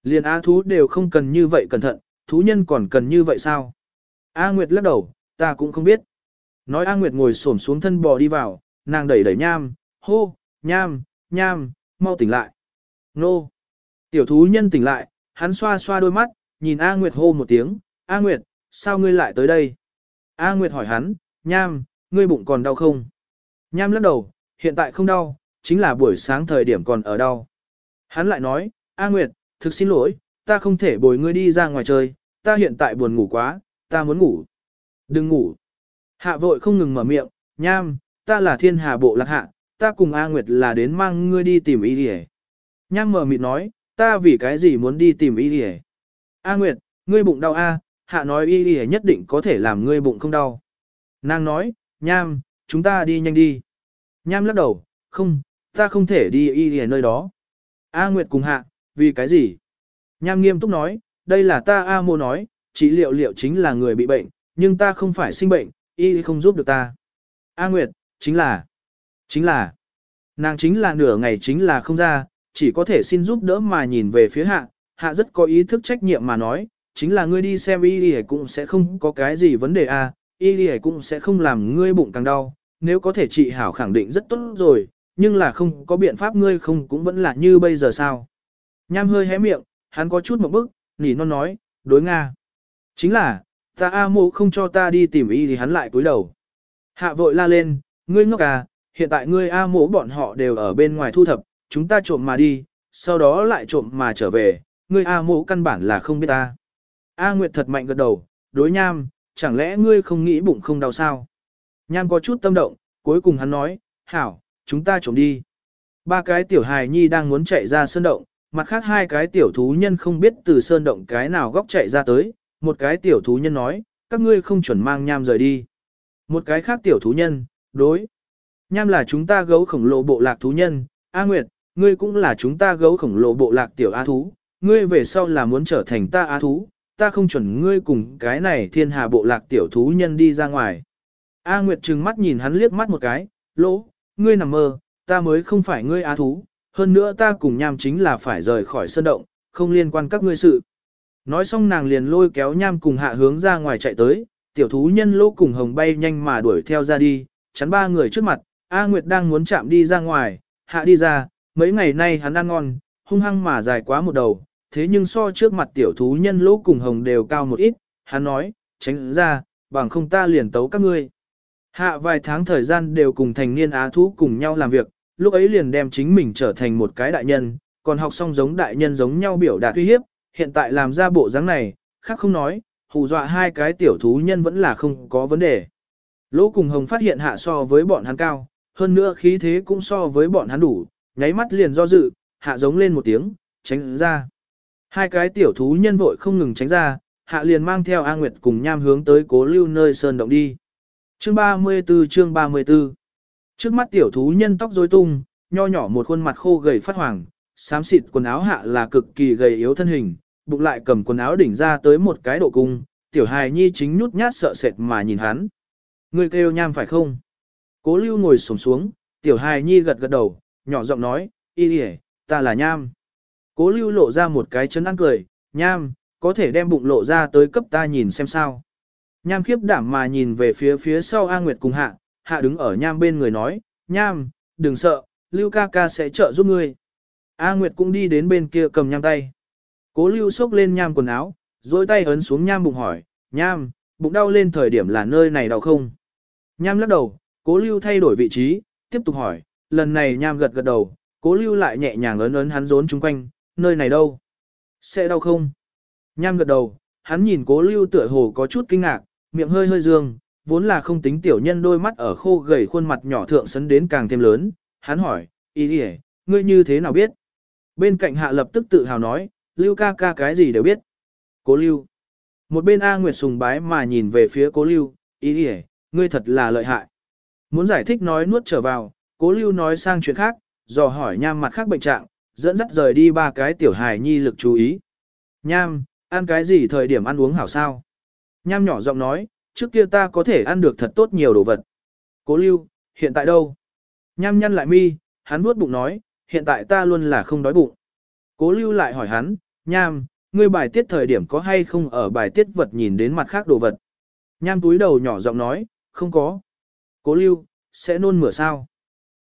Liền A thú đều không cần như vậy cẩn thận, thú nhân còn cần như vậy sao? A Nguyệt lắc đầu, ta cũng không biết. Nói A Nguyệt ngồi xổm xuống thân bò đi vào, nàng đẩy đẩy nham, hô, nham, nham, mau tỉnh lại. Nô. Tiểu thú nhân tỉnh lại, hắn xoa xoa đôi mắt, nhìn A Nguyệt hô một tiếng, A Nguyệt, sao ngươi lại tới đây? A Nguyệt hỏi hắn, nham, ngươi bụng còn đau không? Nham lắc đầu, hiện tại không đau, chính là buổi sáng thời điểm còn ở đau. Hắn lại nói, A Nguyệt, thực xin lỗi, ta không thể bồi ngươi đi ra ngoài chơi, ta hiện tại buồn ngủ quá, ta muốn ngủ. Đừng ngủ. Hạ vội không ngừng mở miệng, nham, ta là thiên hà bộ lạc hạ, ta cùng A Nguyệt là đến mang ngươi đi tìm y đi Nham mở mịt nói, ta vì cái gì muốn đi tìm y đi A Nguyệt, ngươi bụng đau A, hạ nói y đi nhất định có thể làm ngươi bụng không đau. Nàng nói, nham, chúng ta đi nhanh đi. Nham lắc đầu, không, ta không thể đi y ở nơi đó. A Nguyệt cùng hạ, vì cái gì? Nham nghiêm túc nói, đây là ta A mô nói, chỉ liệu liệu chính là người bị bệnh, nhưng ta không phải sinh bệnh, y không giúp được ta. A Nguyệt, chính là, chính là, nàng chính là nửa ngày chính là không ra, chỉ có thể xin giúp đỡ mà nhìn về phía hạ, hạ rất có ý thức trách nhiệm mà nói, chính là ngươi đi xem y y cũng sẽ không có cái gì vấn đề à y y cũng sẽ không làm ngươi bụng càng đau, nếu có thể trị hảo khẳng định rất tốt rồi, nhưng là không có biện pháp ngươi không cũng vẫn là như bây giờ sao. Nham hơi hé miệng, hắn có chút một bức, nỉ non nói, đối Nga. Chính là, ta A mộ không cho ta đi tìm y thì hắn lại cúi đầu. Hạ vội la lên, ngươi ngốc à, hiện tại ngươi A mộ bọn họ đều ở bên ngoài thu thập, chúng ta trộm mà đi, sau đó lại trộm mà trở về, ngươi A mộ căn bản là không biết ta. A Nguyệt thật mạnh gật đầu, đối nham, chẳng lẽ ngươi không nghĩ bụng không đau sao? Nham có chút tâm động, cuối cùng hắn nói, hảo, chúng ta trộm đi. Ba cái tiểu hài nhi đang muốn chạy ra sơn động, mặt khác hai cái tiểu thú nhân không biết từ sơn động cái nào góc chạy ra tới, một cái tiểu thú nhân nói, các ngươi không chuẩn mang nham rời đi. Một cái khác tiểu thú nhân, đối. Nham là chúng ta gấu khổng lồ bộ lạc thú nhân, A Nguyệt, ngươi cũng là chúng ta gấu khổng lồ bộ lạc tiểu A thú, ngươi về sau là muốn trở thành ta A thú, ta không chuẩn ngươi cùng cái này thiên hà bộ lạc tiểu thú nhân đi ra ngoài. A Nguyệt trừng mắt nhìn hắn liếc mắt một cái, lỗ, ngươi nằm mơ, ta mới không phải ngươi A thú, hơn nữa ta cùng nham chính là phải rời khỏi sơn động, không liên quan các ngươi sự. Nói xong nàng liền lôi kéo nham cùng hạ hướng ra ngoài chạy tới, tiểu thú nhân lỗ cùng hồng bay nhanh mà đuổi theo ra đi, chắn ba người trước mặt, A Nguyệt đang muốn chạm đi ra ngoài, hạ đi ra, mấy ngày nay hắn ăn ngon, hung hăng mà dài quá một đầu, thế nhưng so trước mặt tiểu thú nhân lỗ cùng hồng đều cao một ít, hắn nói, tránh ra, bằng không ta liền tấu các ngươi. Hạ vài tháng thời gian đều cùng thành niên á thú cùng nhau làm việc, lúc ấy liền đem chính mình trở thành một cái đại nhân, còn học xong giống đại nhân giống nhau biểu đạt uy hiếp, hiện tại làm ra bộ dáng này, khác không nói, hù dọa hai cái tiểu thú nhân vẫn là không có vấn đề. Lỗ cùng hồng phát hiện hạ so với bọn hắn cao, hơn nữa khí thế cũng so với bọn hắn đủ, nháy mắt liền do dự, hạ giống lên một tiếng, tránh ra. Hai cái tiểu thú nhân vội không ngừng tránh ra, hạ liền mang theo A Nguyệt cùng nham hướng tới cố lưu nơi sơn động đi. Chương 34 chương 34 Trước mắt tiểu thú nhân tóc rối tung, nho nhỏ một khuôn mặt khô gầy phát hoàng, xám xịt quần áo hạ là cực kỳ gầy yếu thân hình, bụng lại cầm quần áo đỉnh ra tới một cái độ cung, tiểu hài nhi chính nhút nhát sợ sệt mà nhìn hắn. Người kêu nham phải không? Cố lưu ngồi sổng xuống, tiểu hài nhi gật gật đầu, nhỏ giọng nói, y ta là nham. Cố lưu lộ ra một cái chân ăn cười, nham, có thể đem bụng lộ ra tới cấp ta nhìn xem sao. Nham khiếp đảm mà nhìn về phía phía sau A Nguyệt cùng hạ, hạ đứng ở nham bên người nói, nham, đừng sợ, lưu ca ca sẽ trợ giúp ngươi. A Nguyệt cũng đi đến bên kia cầm nham tay. Cố lưu xốc lên nham quần áo, dối tay ấn xuống nham bụng hỏi, nham, bụng đau lên thời điểm là nơi này đau không? Nham lắc đầu, cố lưu thay đổi vị trí, tiếp tục hỏi, lần này nham gật gật đầu, cố lưu lại nhẹ nhàng ấn ấn hắn rốn chung quanh, nơi này đâu? Sẽ đau không? Nham gật đầu, hắn nhìn cố lưu tựa hồ có chút kinh ngạc, miệng hơi hơi dương, vốn là không tính tiểu nhân đôi mắt ở khô gầy khuôn mặt nhỏ thượng sấn đến càng thêm lớn. Hắn hỏi, ý đi ngươi như thế nào biết? Bên cạnh hạ lập tức tự hào nói, lưu ca ca cái gì đều biết. Cố lưu. Một bên A Nguyệt sùng bái mà nhìn về phía cố lưu, ý đi ngươi thật là lợi hại. Muốn giải thích nói nuốt trở vào, cố lưu nói sang chuyện khác, dò hỏi nham mặt khác bệnh trạng, dẫn dắt rời đi ba cái tiểu hài nhi lực chú ý. Nham, ăn cái gì thời điểm ăn uống hảo sao? Nham nhỏ giọng nói, trước kia ta có thể ăn được thật tốt nhiều đồ vật. Cố lưu, hiện tại đâu? Nham nhăn lại mi, hắn vuốt bụng nói, hiện tại ta luôn là không đói bụng. Cố lưu lại hỏi hắn, nham, ngươi bài tiết thời điểm có hay không ở bài tiết vật nhìn đến mặt khác đồ vật? Nham túi đầu nhỏ giọng nói, không có. Cố lưu, sẽ nôn mửa sao?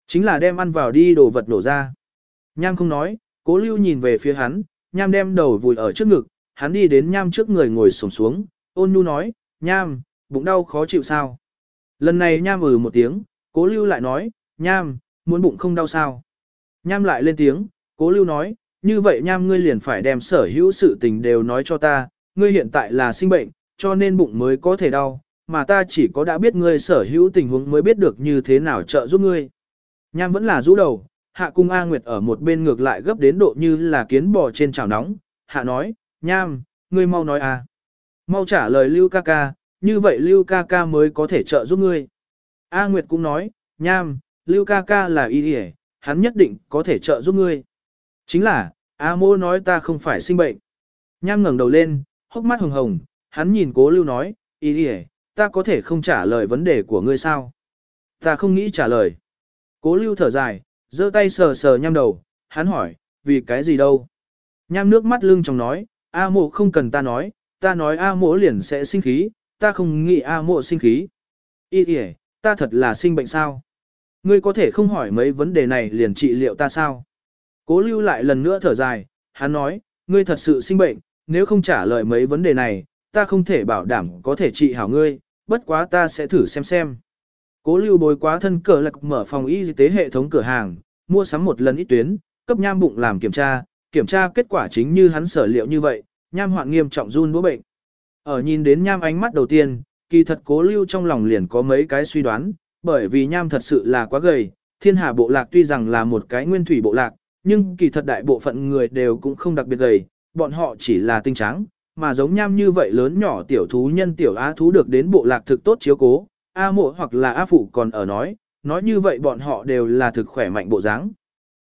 Chính là đem ăn vào đi đồ vật nổ ra. Nham không nói, cố lưu nhìn về phía hắn, nham đem đầu vùi ở trước ngực, hắn đi đến nham trước người ngồi sổng xuống, ôn nhu nói, nham, bụng đau khó chịu sao? Lần này nham ừ một tiếng, cố lưu lại nói, nham, muốn bụng không đau sao? Nham lại lên tiếng, cố lưu nói, như vậy nham ngươi liền phải đem sở hữu sự tình đều nói cho ta, ngươi hiện tại là sinh bệnh, cho nên bụng mới có thể đau, mà ta chỉ có đã biết ngươi sở hữu tình huống mới biết được như thế nào trợ giúp ngươi. Nham vẫn là rũ đầu, hạ cung A Nguyệt ở một bên ngược lại gấp đến độ như là kiến bò trên chảo nóng, hạ nói, nham, ngươi mau nói à. Mau trả lời Lưu ca ca, như vậy Lưu ca ca mới có thể trợ giúp ngươi. A Nguyệt cũng nói, nham, Lưu ca ca là y hề, hắn nhất định có thể trợ giúp ngươi. Chính là, A mô nói ta không phải sinh bệnh. Nham ngẩng đầu lên, hốc mắt hồng hồng, hắn nhìn cố lưu nói, ý hề, ta có thể không trả lời vấn đề của ngươi sao? Ta không nghĩ trả lời. Cố lưu thở dài, giơ tay sờ sờ nham đầu, hắn hỏi, vì cái gì đâu? Nham nước mắt lưng trong nói, A mộ không cần ta nói, ta nói A mộ liền sẽ sinh khí, ta không nghĩ A mộ sinh khí. Ý kìa, ta thật là sinh bệnh sao? Ngươi có thể không hỏi mấy vấn đề này liền trị liệu ta sao? Cố lưu lại lần nữa thở dài, hắn nói, ngươi thật sự sinh bệnh, nếu không trả lời mấy vấn đề này, ta không thể bảo đảm có thể trị hảo ngươi, bất quá ta sẽ thử xem xem. Cố lưu bồi quá thân cờ lạc mở phòng y tế hệ thống cửa hàng, mua sắm một lần ít tuyến, cấp nham bụng làm kiểm tra, kiểm tra kết quả chính như hắn sở liệu như vậy, nham hoạn nghiêm trọng run bố bệnh. Ở nhìn đến nham ánh mắt đầu tiên, kỳ thật cố lưu trong lòng liền có mấy cái suy đoán, bởi vì nham thật sự là quá gầy, thiên hà bộ lạc tuy rằng là một cái nguyên thủy bộ lạc, nhưng kỳ thật đại bộ phận người đều cũng không đặc biệt gầy, bọn họ chỉ là tinh trắng, mà giống nham như vậy lớn nhỏ tiểu thú nhân tiểu á thú được đến bộ lạc thực tốt chiếu cố, A mộ hoặc là A phụ còn ở nói, nói như vậy bọn họ đều là thực khỏe mạnh bộ dáng.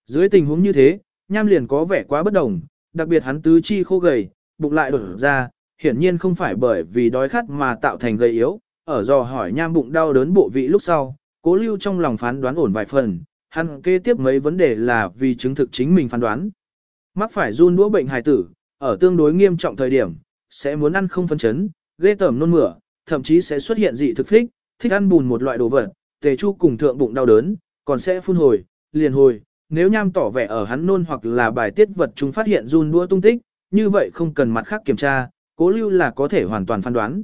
Dưới tình huống như thế, nham liền có vẻ quá bất đồng, đặc biệt hắn tứ chi khô gầy, bụng lại đổ ra, hiển nhiên không phải bởi vì đói khát mà tạo thành gầy yếu, ở dò hỏi nham bụng đau đớn bộ vị lúc sau, cố lưu trong lòng phán đoán ổn vài phần, hắn kế tiếp mấy vấn đề là vì chứng thực chính mình phán đoán. Mắc phải run đũa bệnh hài tử, ở tương đối nghiêm trọng thời điểm, sẽ muốn ăn không phân chấn, ghê tởm nôn mửa, thậm chí sẽ xuất hiện dị thực thích, thích ăn bùn một loại đồ vật, tề chu cùng thượng bụng đau đớn, còn sẽ phun hồi, liền hồi, nếu nham tỏ vẻ ở hắn nôn hoặc là bài tiết vật chúng phát hiện run đua tung tích, như vậy không cần mặt khác kiểm tra, cố lưu là có thể hoàn toàn phán đoán.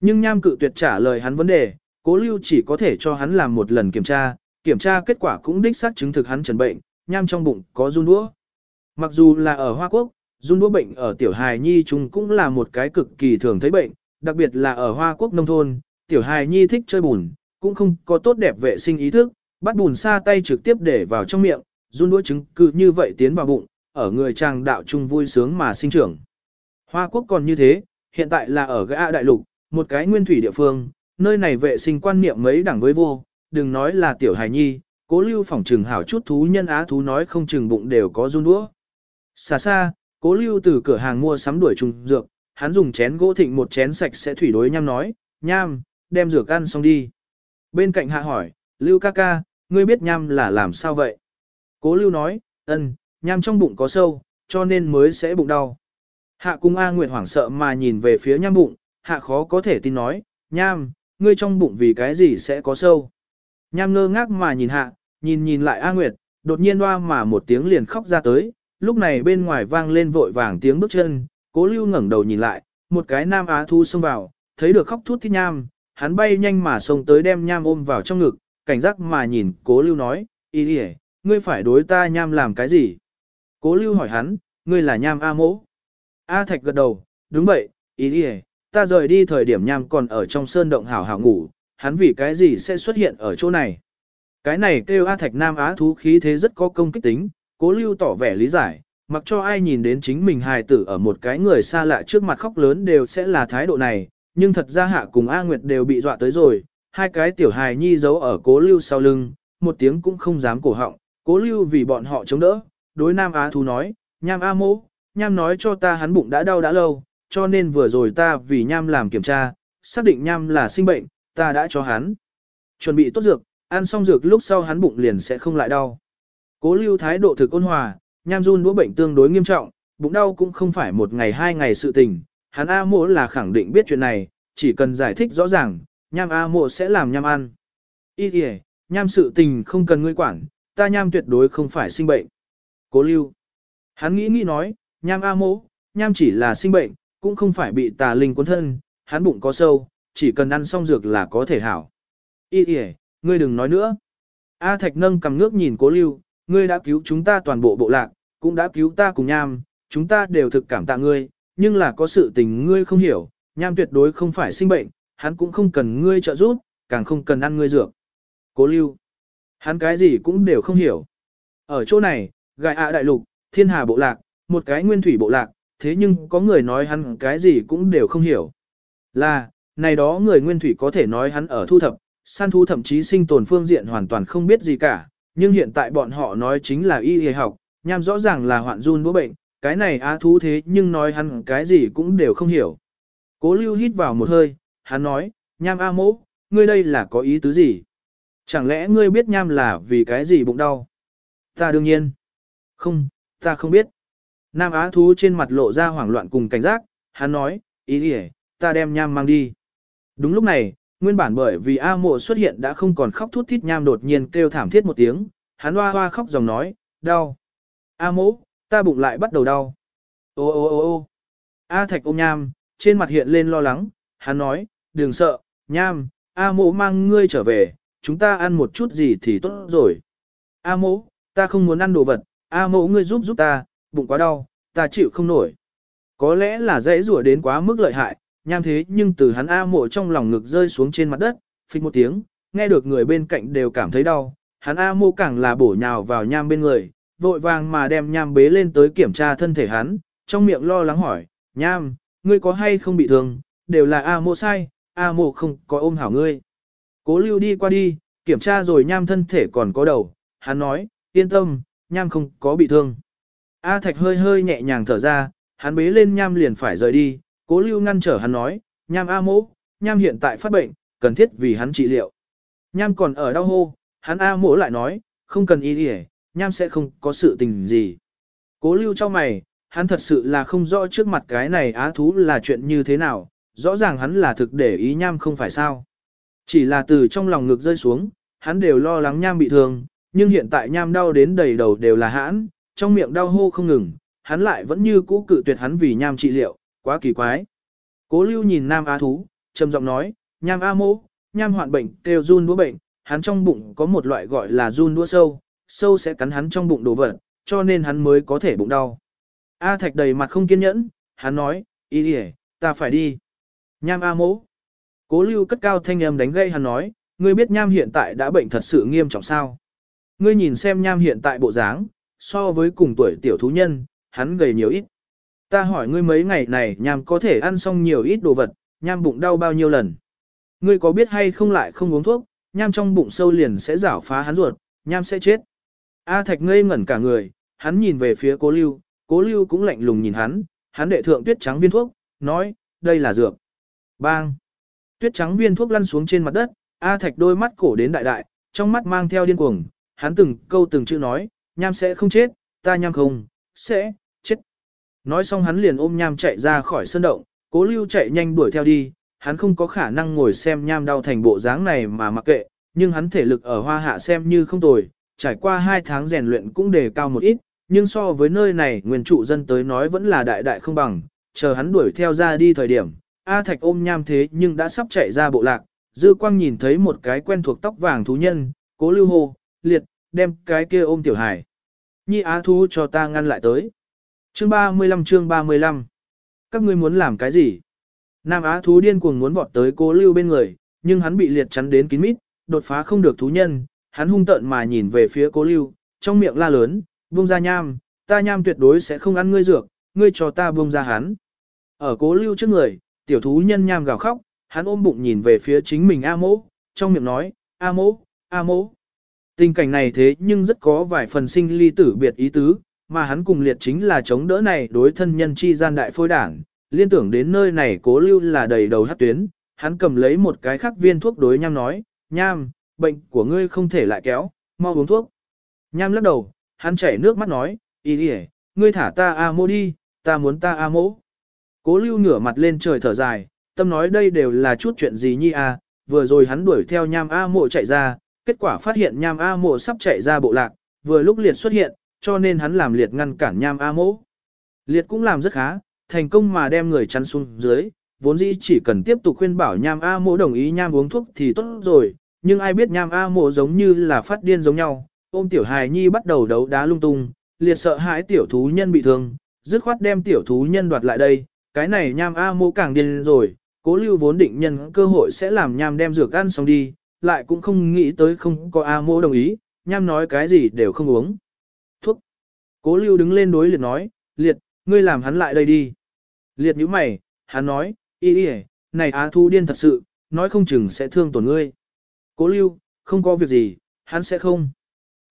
Nhưng nham cự tuyệt trả lời hắn vấn đề, cố lưu chỉ có thể cho hắn làm một lần kiểm tra, kiểm tra kết quả cũng đích xác chứng thực hắn trần bệnh, nham trong bụng có run đũa. Mặc dù là ở Hoa Quốc, run đũa bệnh ở tiểu hài nhi chúng cũng là một cái cực kỳ thường thấy bệnh, đặc biệt là ở Hoa Quốc nông thôn, tiểu hài nhi thích chơi bùn, cũng không có tốt đẹp vệ sinh ý thức, bắt bùn xa tay trực tiếp để vào trong miệng, run đũa trứng cứ như vậy tiến vào bụng, ở người chàng đạo chung vui sướng mà sinh trưởng. Hoa Quốc còn như thế, hiện tại là ở gã đại lục, một cái nguyên thủy địa phương, nơi này vệ sinh quan niệm mấy đẳng với vô, đừng nói là tiểu hài nhi, cố lưu phỏng trừng hảo chút thú nhân á thú nói không chừng bụng đều có run đũa. Xa xa, cố lưu từ cửa hàng mua sắm đuổi trùng dược, hắn dùng chén gỗ thịnh một chén sạch sẽ thủy đối nham nói, nham, đem dược ăn xong đi. Bên cạnh hạ hỏi, lưu ca ca, ngươi biết nham là làm sao vậy? Cố lưu nói, ân, nham trong bụng có sâu, cho nên mới sẽ bụng đau. Hạ cung A Nguyệt hoảng sợ mà nhìn về phía nham bụng, hạ khó có thể tin nói, nham, ngươi trong bụng vì cái gì sẽ có sâu. Nham ngơ ngác mà nhìn hạ, nhìn nhìn lại A Nguyệt, đột nhiên hoa mà một tiếng liền khóc ra tới, lúc này bên ngoài vang lên vội vàng tiếng bước chân, cố lưu ngẩng đầu nhìn lại, một cái nam á thu xông vào, thấy được khóc thút thít nham, hắn bay nhanh mà xông tới đem nham ôm vào trong ngực, cảnh giác mà nhìn cố lưu nói, ý đi ngươi phải đối ta nham làm cái gì? Cố lưu hỏi hắn, ngươi là nham A mỗ. A thạch gật đầu, đúng vậy, ý đi ta rời đi thời điểm nham còn ở trong sơn động hảo hảo ngủ, hắn vì cái gì sẽ xuất hiện ở chỗ này. Cái này kêu A Thạch Nam Á thú khí thế rất có công kích tính, cố lưu tỏ vẻ lý giải, mặc cho ai nhìn đến chính mình hài tử ở một cái người xa lạ trước mặt khóc lớn đều sẽ là thái độ này, nhưng thật ra hạ cùng A Nguyệt đều bị dọa tới rồi, hai cái tiểu hài nhi giấu ở cố lưu sau lưng, một tiếng cũng không dám cổ họng, cố lưu vì bọn họ chống đỡ, đối Nam Á thú nói, nham A mô, nham nói cho ta hắn bụng đã đau đã lâu, cho nên vừa rồi ta vì nham làm kiểm tra, xác định nham là sinh bệnh, ta đã cho hắn. Chuẩn bị tốt dược, ăn xong dược lúc sau hắn bụng liền sẽ không lại đau. Cố lưu thái độ thực ôn hòa, nham run đũa bệnh tương đối nghiêm trọng, bụng đau cũng không phải một ngày hai ngày sự tình. Hắn A mộ là khẳng định biết chuyện này, chỉ cần giải thích rõ ràng, nham A mộ sẽ làm nham ăn. Ý kìa, nham sự tình không cần ngươi quản, ta nham tuyệt đối không phải sinh bệnh. Cố lưu. Hắn nghĩ nghĩ nói, nham A mộ, nham chỉ là sinh bệnh, cũng không phải bị tà linh cuốn thân, hắn bụng có sâu, chỉ cần ăn xong dược là có thể hảo. Ý kìa, ngươi đừng nói nữa. A Thạch nâng cầm ngước nhìn cố lưu, ngươi đã cứu chúng ta toàn bộ bộ lạc, cũng đã cứu ta cùng nham, chúng ta đều thực cảm tạ ngươi, nhưng là có sự tình ngươi không hiểu, nham tuyệt đối không phải sinh bệnh, hắn cũng không cần ngươi trợ giúp, càng không cần ăn ngươi dược. Cố lưu, hắn cái gì cũng đều không hiểu. Ở chỗ này, gài ạ đại lục, thiên hà bộ lạc, một cái nguyên thủy bộ lạc, thế nhưng có người nói hắn cái gì cũng đều không hiểu. Là, này đó người nguyên thủy có thể nói hắn ở thu thập, săn thu thậm chí sinh tồn phương diện hoàn toàn không biết gì cả, nhưng hiện tại bọn họ nói chính là y y học, nham rõ ràng là hoạn run búa bệnh, cái này á thú thế nhưng nói hắn cái gì cũng đều không hiểu. Cố lưu hít vào một hơi, hắn nói, nham a mỗ, ngươi đây là có ý tứ gì? Chẳng lẽ ngươi biết nham là vì cái gì bụng đau? Ta đương nhiên. Không, ta không biết. Nam á thú trên mặt lộ ra hoảng loạn cùng cảnh giác, hắn nói, ý ý, ta đem nham mang đi. Đúng lúc này, nguyên bản bởi vì A mộ xuất hiện đã không còn khóc thút thít nham đột nhiên kêu thảm thiết một tiếng, hắn hoa hoa khóc dòng nói, đau. A mộ, ta bụng lại bắt đầu đau. Ô ô ô ô A thạch ôm nham, trên mặt hiện lên lo lắng, hắn nói, đừng sợ, nham, A mộ mang ngươi trở về, chúng ta ăn một chút gì thì tốt rồi. A mộ, ta không muốn ăn đồ vật, A mộ ngươi giúp giúp ta, bụng quá đau, ta chịu không nổi. Có lẽ là dễ rủa đến quá mức lợi hại, nham thế nhưng từ hắn A mộ trong lòng ngực rơi xuống trên mặt đất, phịch một tiếng, nghe được người bên cạnh đều cảm thấy đau, hắn A mộ càng là bổ nhào vào nham bên người, vội vàng mà đem nham bế lên tới kiểm tra thân thể hắn, trong miệng lo lắng hỏi, nham, ngươi có hay không bị thương, đều là A mộ sai, A mộ không có ôm hảo ngươi. Cố lưu đi qua đi, kiểm tra rồi nham thân thể còn có đầu, hắn nói, yên tâm, nham không có bị thương. A thạch hơi hơi nhẹ nhàng thở ra, hắn bế lên nham liền phải rời đi, cố lưu ngăn trở hắn nói, nham A mỗ, nham hiện tại phát bệnh, cần thiết vì hắn trị liệu. Nham còn ở đau hô, hắn A mỗ lại nói, không cần ý đi nham sẽ không có sự tình gì. Cố lưu cho mày, hắn thật sự là không rõ trước mặt cái này á thú là chuyện như thế nào, rõ ràng hắn là thực để ý nham không phải sao. Chỉ là từ trong lòng ngực rơi xuống, hắn đều lo lắng nham bị thương, nhưng hiện tại nham đau đến đầy đầu đều là hãn, trong miệng đau hô không ngừng, hắn lại vẫn như cũ cự tuyệt hắn vì nham trị liệu, quá kỳ quái. Cố lưu nhìn nam á thú, trầm giọng nói, nham a mô, nham hoạn bệnh kêu run đũa bệnh, hắn trong bụng có một loại gọi là run đũa sâu, sâu sẽ cắn hắn trong bụng đồ vật, cho nên hắn mới có thể bụng đau. A thạch đầy mặt không kiên nhẫn, hắn nói, y đi ta phải đi. Nham a mô. Cố lưu cất cao thanh âm đánh gây hắn nói, ngươi biết nham hiện tại đã bệnh thật sự nghiêm trọng sao. Ngươi nhìn xem nham hiện tại bộ dáng, so với cùng tuổi tiểu thú nhân, hắn gầy nhiều ít. Ta hỏi ngươi mấy ngày này nham có thể ăn xong nhiều ít đồ vật, nham bụng đau bao nhiêu lần. Ngươi có biết hay không lại không uống thuốc, nham trong bụng sâu liền sẽ rảo phá hắn ruột, nham sẽ chết. A Thạch ngây ngẩn cả người, hắn nhìn về phía cố lưu, cố lưu cũng lạnh lùng nhìn hắn, hắn đệ thượng tuyết trắng viên thuốc, nói, đây là dược. Bang! Tuyết trắng viên thuốc lăn xuống trên mặt đất, A Thạch đôi mắt cổ đến đại đại, trong mắt mang theo điên cuồng, hắn từng câu từng chữ nói, nham sẽ không chết, ta nham không, sẽ. Nói xong hắn liền ôm nham chạy ra khỏi sân động, cố lưu chạy nhanh đuổi theo đi, hắn không có khả năng ngồi xem nham đau thành bộ dáng này mà mặc kệ, nhưng hắn thể lực ở hoa hạ xem như không tồi, trải qua hai tháng rèn luyện cũng đề cao một ít, nhưng so với nơi này nguyên trụ dân tới nói vẫn là đại đại không bằng, chờ hắn đuổi theo ra đi thời điểm, A Thạch ôm nham thế nhưng đã sắp chạy ra bộ lạc, dư quang nhìn thấy một cái quen thuộc tóc vàng thú nhân, cố lưu hô, liệt, đem cái kia ôm tiểu hải. Nhi á thú cho ta ngăn lại tới. Chương 35 chương 35 Các ngươi muốn làm cái gì? Nam á thú điên cuồng muốn vọt tới cố lưu bên người, nhưng hắn bị liệt chắn đến kín mít, đột phá không được thú nhân, hắn hung tợn mà nhìn về phía cố lưu, trong miệng la lớn, buông ra nham, ta nham tuyệt đối sẽ không ăn ngươi dược, ngươi cho ta buông ra hắn. Ở cố lưu trước người, tiểu thú nhân nham gào khóc, hắn ôm bụng nhìn về phía chính mình A mỗ, trong miệng nói, A mỗ, A mỗ. Tình cảnh này thế nhưng rất có vài phần sinh ly tử biệt ý tứ, mà hắn cùng liệt chính là chống đỡ này đối thân nhân chi gian đại phôi đảng, liên tưởng đến nơi này cố lưu là đầy đầu hát tuyến, hắn cầm lấy một cái khắc viên thuốc đối nham nói, nham, bệnh của ngươi không thể lại kéo, mau uống thuốc. Nham lắc đầu, hắn chảy nước mắt nói, ý đi ngươi thả ta a mô đi, ta muốn ta a mô. Cố lưu ngửa mặt lên trời thở dài, tâm nói đây đều là chút chuyện gì nhi a, vừa rồi hắn đuổi theo nham a mộ chạy ra, kết quả phát hiện nham A mộ sắp chạy ra bộ lạc, vừa lúc liệt xuất hiện, cho nên hắn làm liệt ngăn cản nham A Mỗ. Liệt cũng làm rất khá, thành công mà đem người chắn xuống dưới, vốn dĩ chỉ cần tiếp tục khuyên bảo nham A Mỗ đồng ý nham uống thuốc thì tốt rồi, nhưng ai biết nham A Mỗ giống như là phát điên giống nhau, ôm tiểu hài nhi bắt đầu đấu đá lung tung, liệt sợ hãi tiểu thú nhân bị thương, dứt khoát đem tiểu thú nhân đoạt lại đây, cái này nham A Mỗ càng điên rồi, cố lưu vốn định nhân cơ hội sẽ làm nham đem dược ăn xong đi, lại cũng không nghĩ tới không có A Mỗ đồng ý, nham nói cái gì đều không uống. Cố lưu đứng lên đối liệt nói, liệt, ngươi làm hắn lại đây đi. Liệt nhíu mày, hắn nói, y y này á thu điên thật sự, nói không chừng sẽ thương tổn ngươi. Cố lưu, không có việc gì, hắn sẽ không.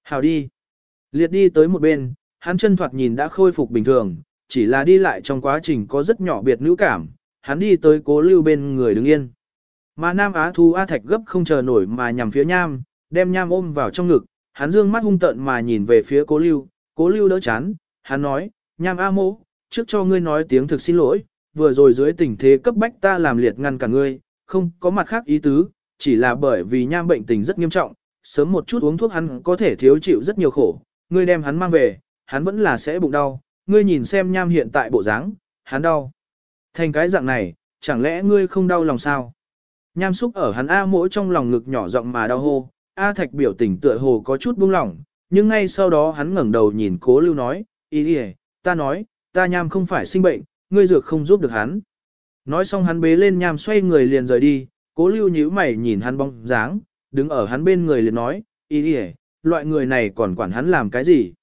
Hào đi. Liệt đi tới một bên, hắn chân thoạt nhìn đã khôi phục bình thường, chỉ là đi lại trong quá trình có rất nhỏ biệt nữ cảm, hắn đi tới cố lưu bên người đứng yên. Mà Nam Á Thu A Thạch gấp không chờ nổi mà nhằm phía Nham, đem Nham ôm vào trong ngực, hắn dương mắt hung tợn mà nhìn về phía cố lưu, cố lưu đỡ chán, hắn nói, Nham A mô, trước cho ngươi nói tiếng thực xin lỗi, vừa rồi dưới tình thế cấp bách ta làm liệt ngăn cả ngươi, không có mặt khác ý tứ, chỉ là bởi vì Nham bệnh tình rất nghiêm trọng, sớm một chút uống thuốc hắn có thể thiếu chịu rất nhiều khổ, ngươi đem hắn mang về, hắn vẫn là sẽ bụng đau, ngươi nhìn xem Nham hiện tại bộ dáng, hắn đau. Thành cái dạng này, chẳng lẽ ngươi không đau lòng sao? Nham xúc ở hắn A mỗi trong lòng ngực nhỏ giọng mà đau hô, A Thạch biểu tình tựa hồ có chút buông lỏng, nhưng ngay sau đó hắn ngẩng đầu nhìn cố lưu nói, ý ý, ta nói, ta nham không phải sinh bệnh, ngươi dược không giúp được hắn. Nói xong hắn bế lên nham xoay người liền rời đi, cố lưu nhíu mày nhìn hắn bóng dáng, đứng ở hắn bên người liền nói, ý ý, loại người này còn quản hắn làm cái gì?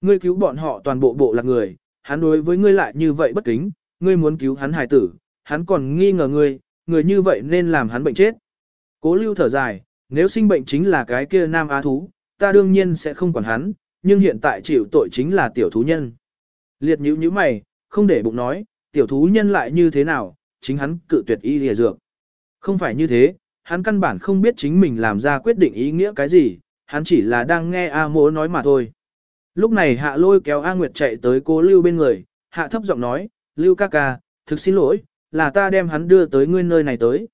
Ngươi cứu bọn họ toàn bộ bộ là người, hắn đối với ngươi lại như vậy bất kính, ngươi muốn cứu hắn hài tử, hắn còn nghi ngờ ngươi, người như vậy nên làm hắn bệnh chết. Cố lưu thở dài, nếu sinh bệnh chính là cái kia nam á thú, ta đương nhiên sẽ không quản hắn, nhưng hiện tại chịu tội chính là tiểu thú nhân. Liệt nhữ như mày, không để bụng nói, tiểu thú nhân lại như thế nào, chính hắn cự tuyệt y lìa dược. Không phải như thế, hắn căn bản không biết chính mình làm ra quyết định ý nghĩa cái gì, hắn chỉ là đang nghe A mỗ nói mà thôi. Lúc này hạ lôi kéo A Nguyệt chạy tới cố lưu bên người, hạ thấp giọng nói, lưu ca ca, thực xin lỗi, là ta đem hắn đưa tới ngươi nơi này tới.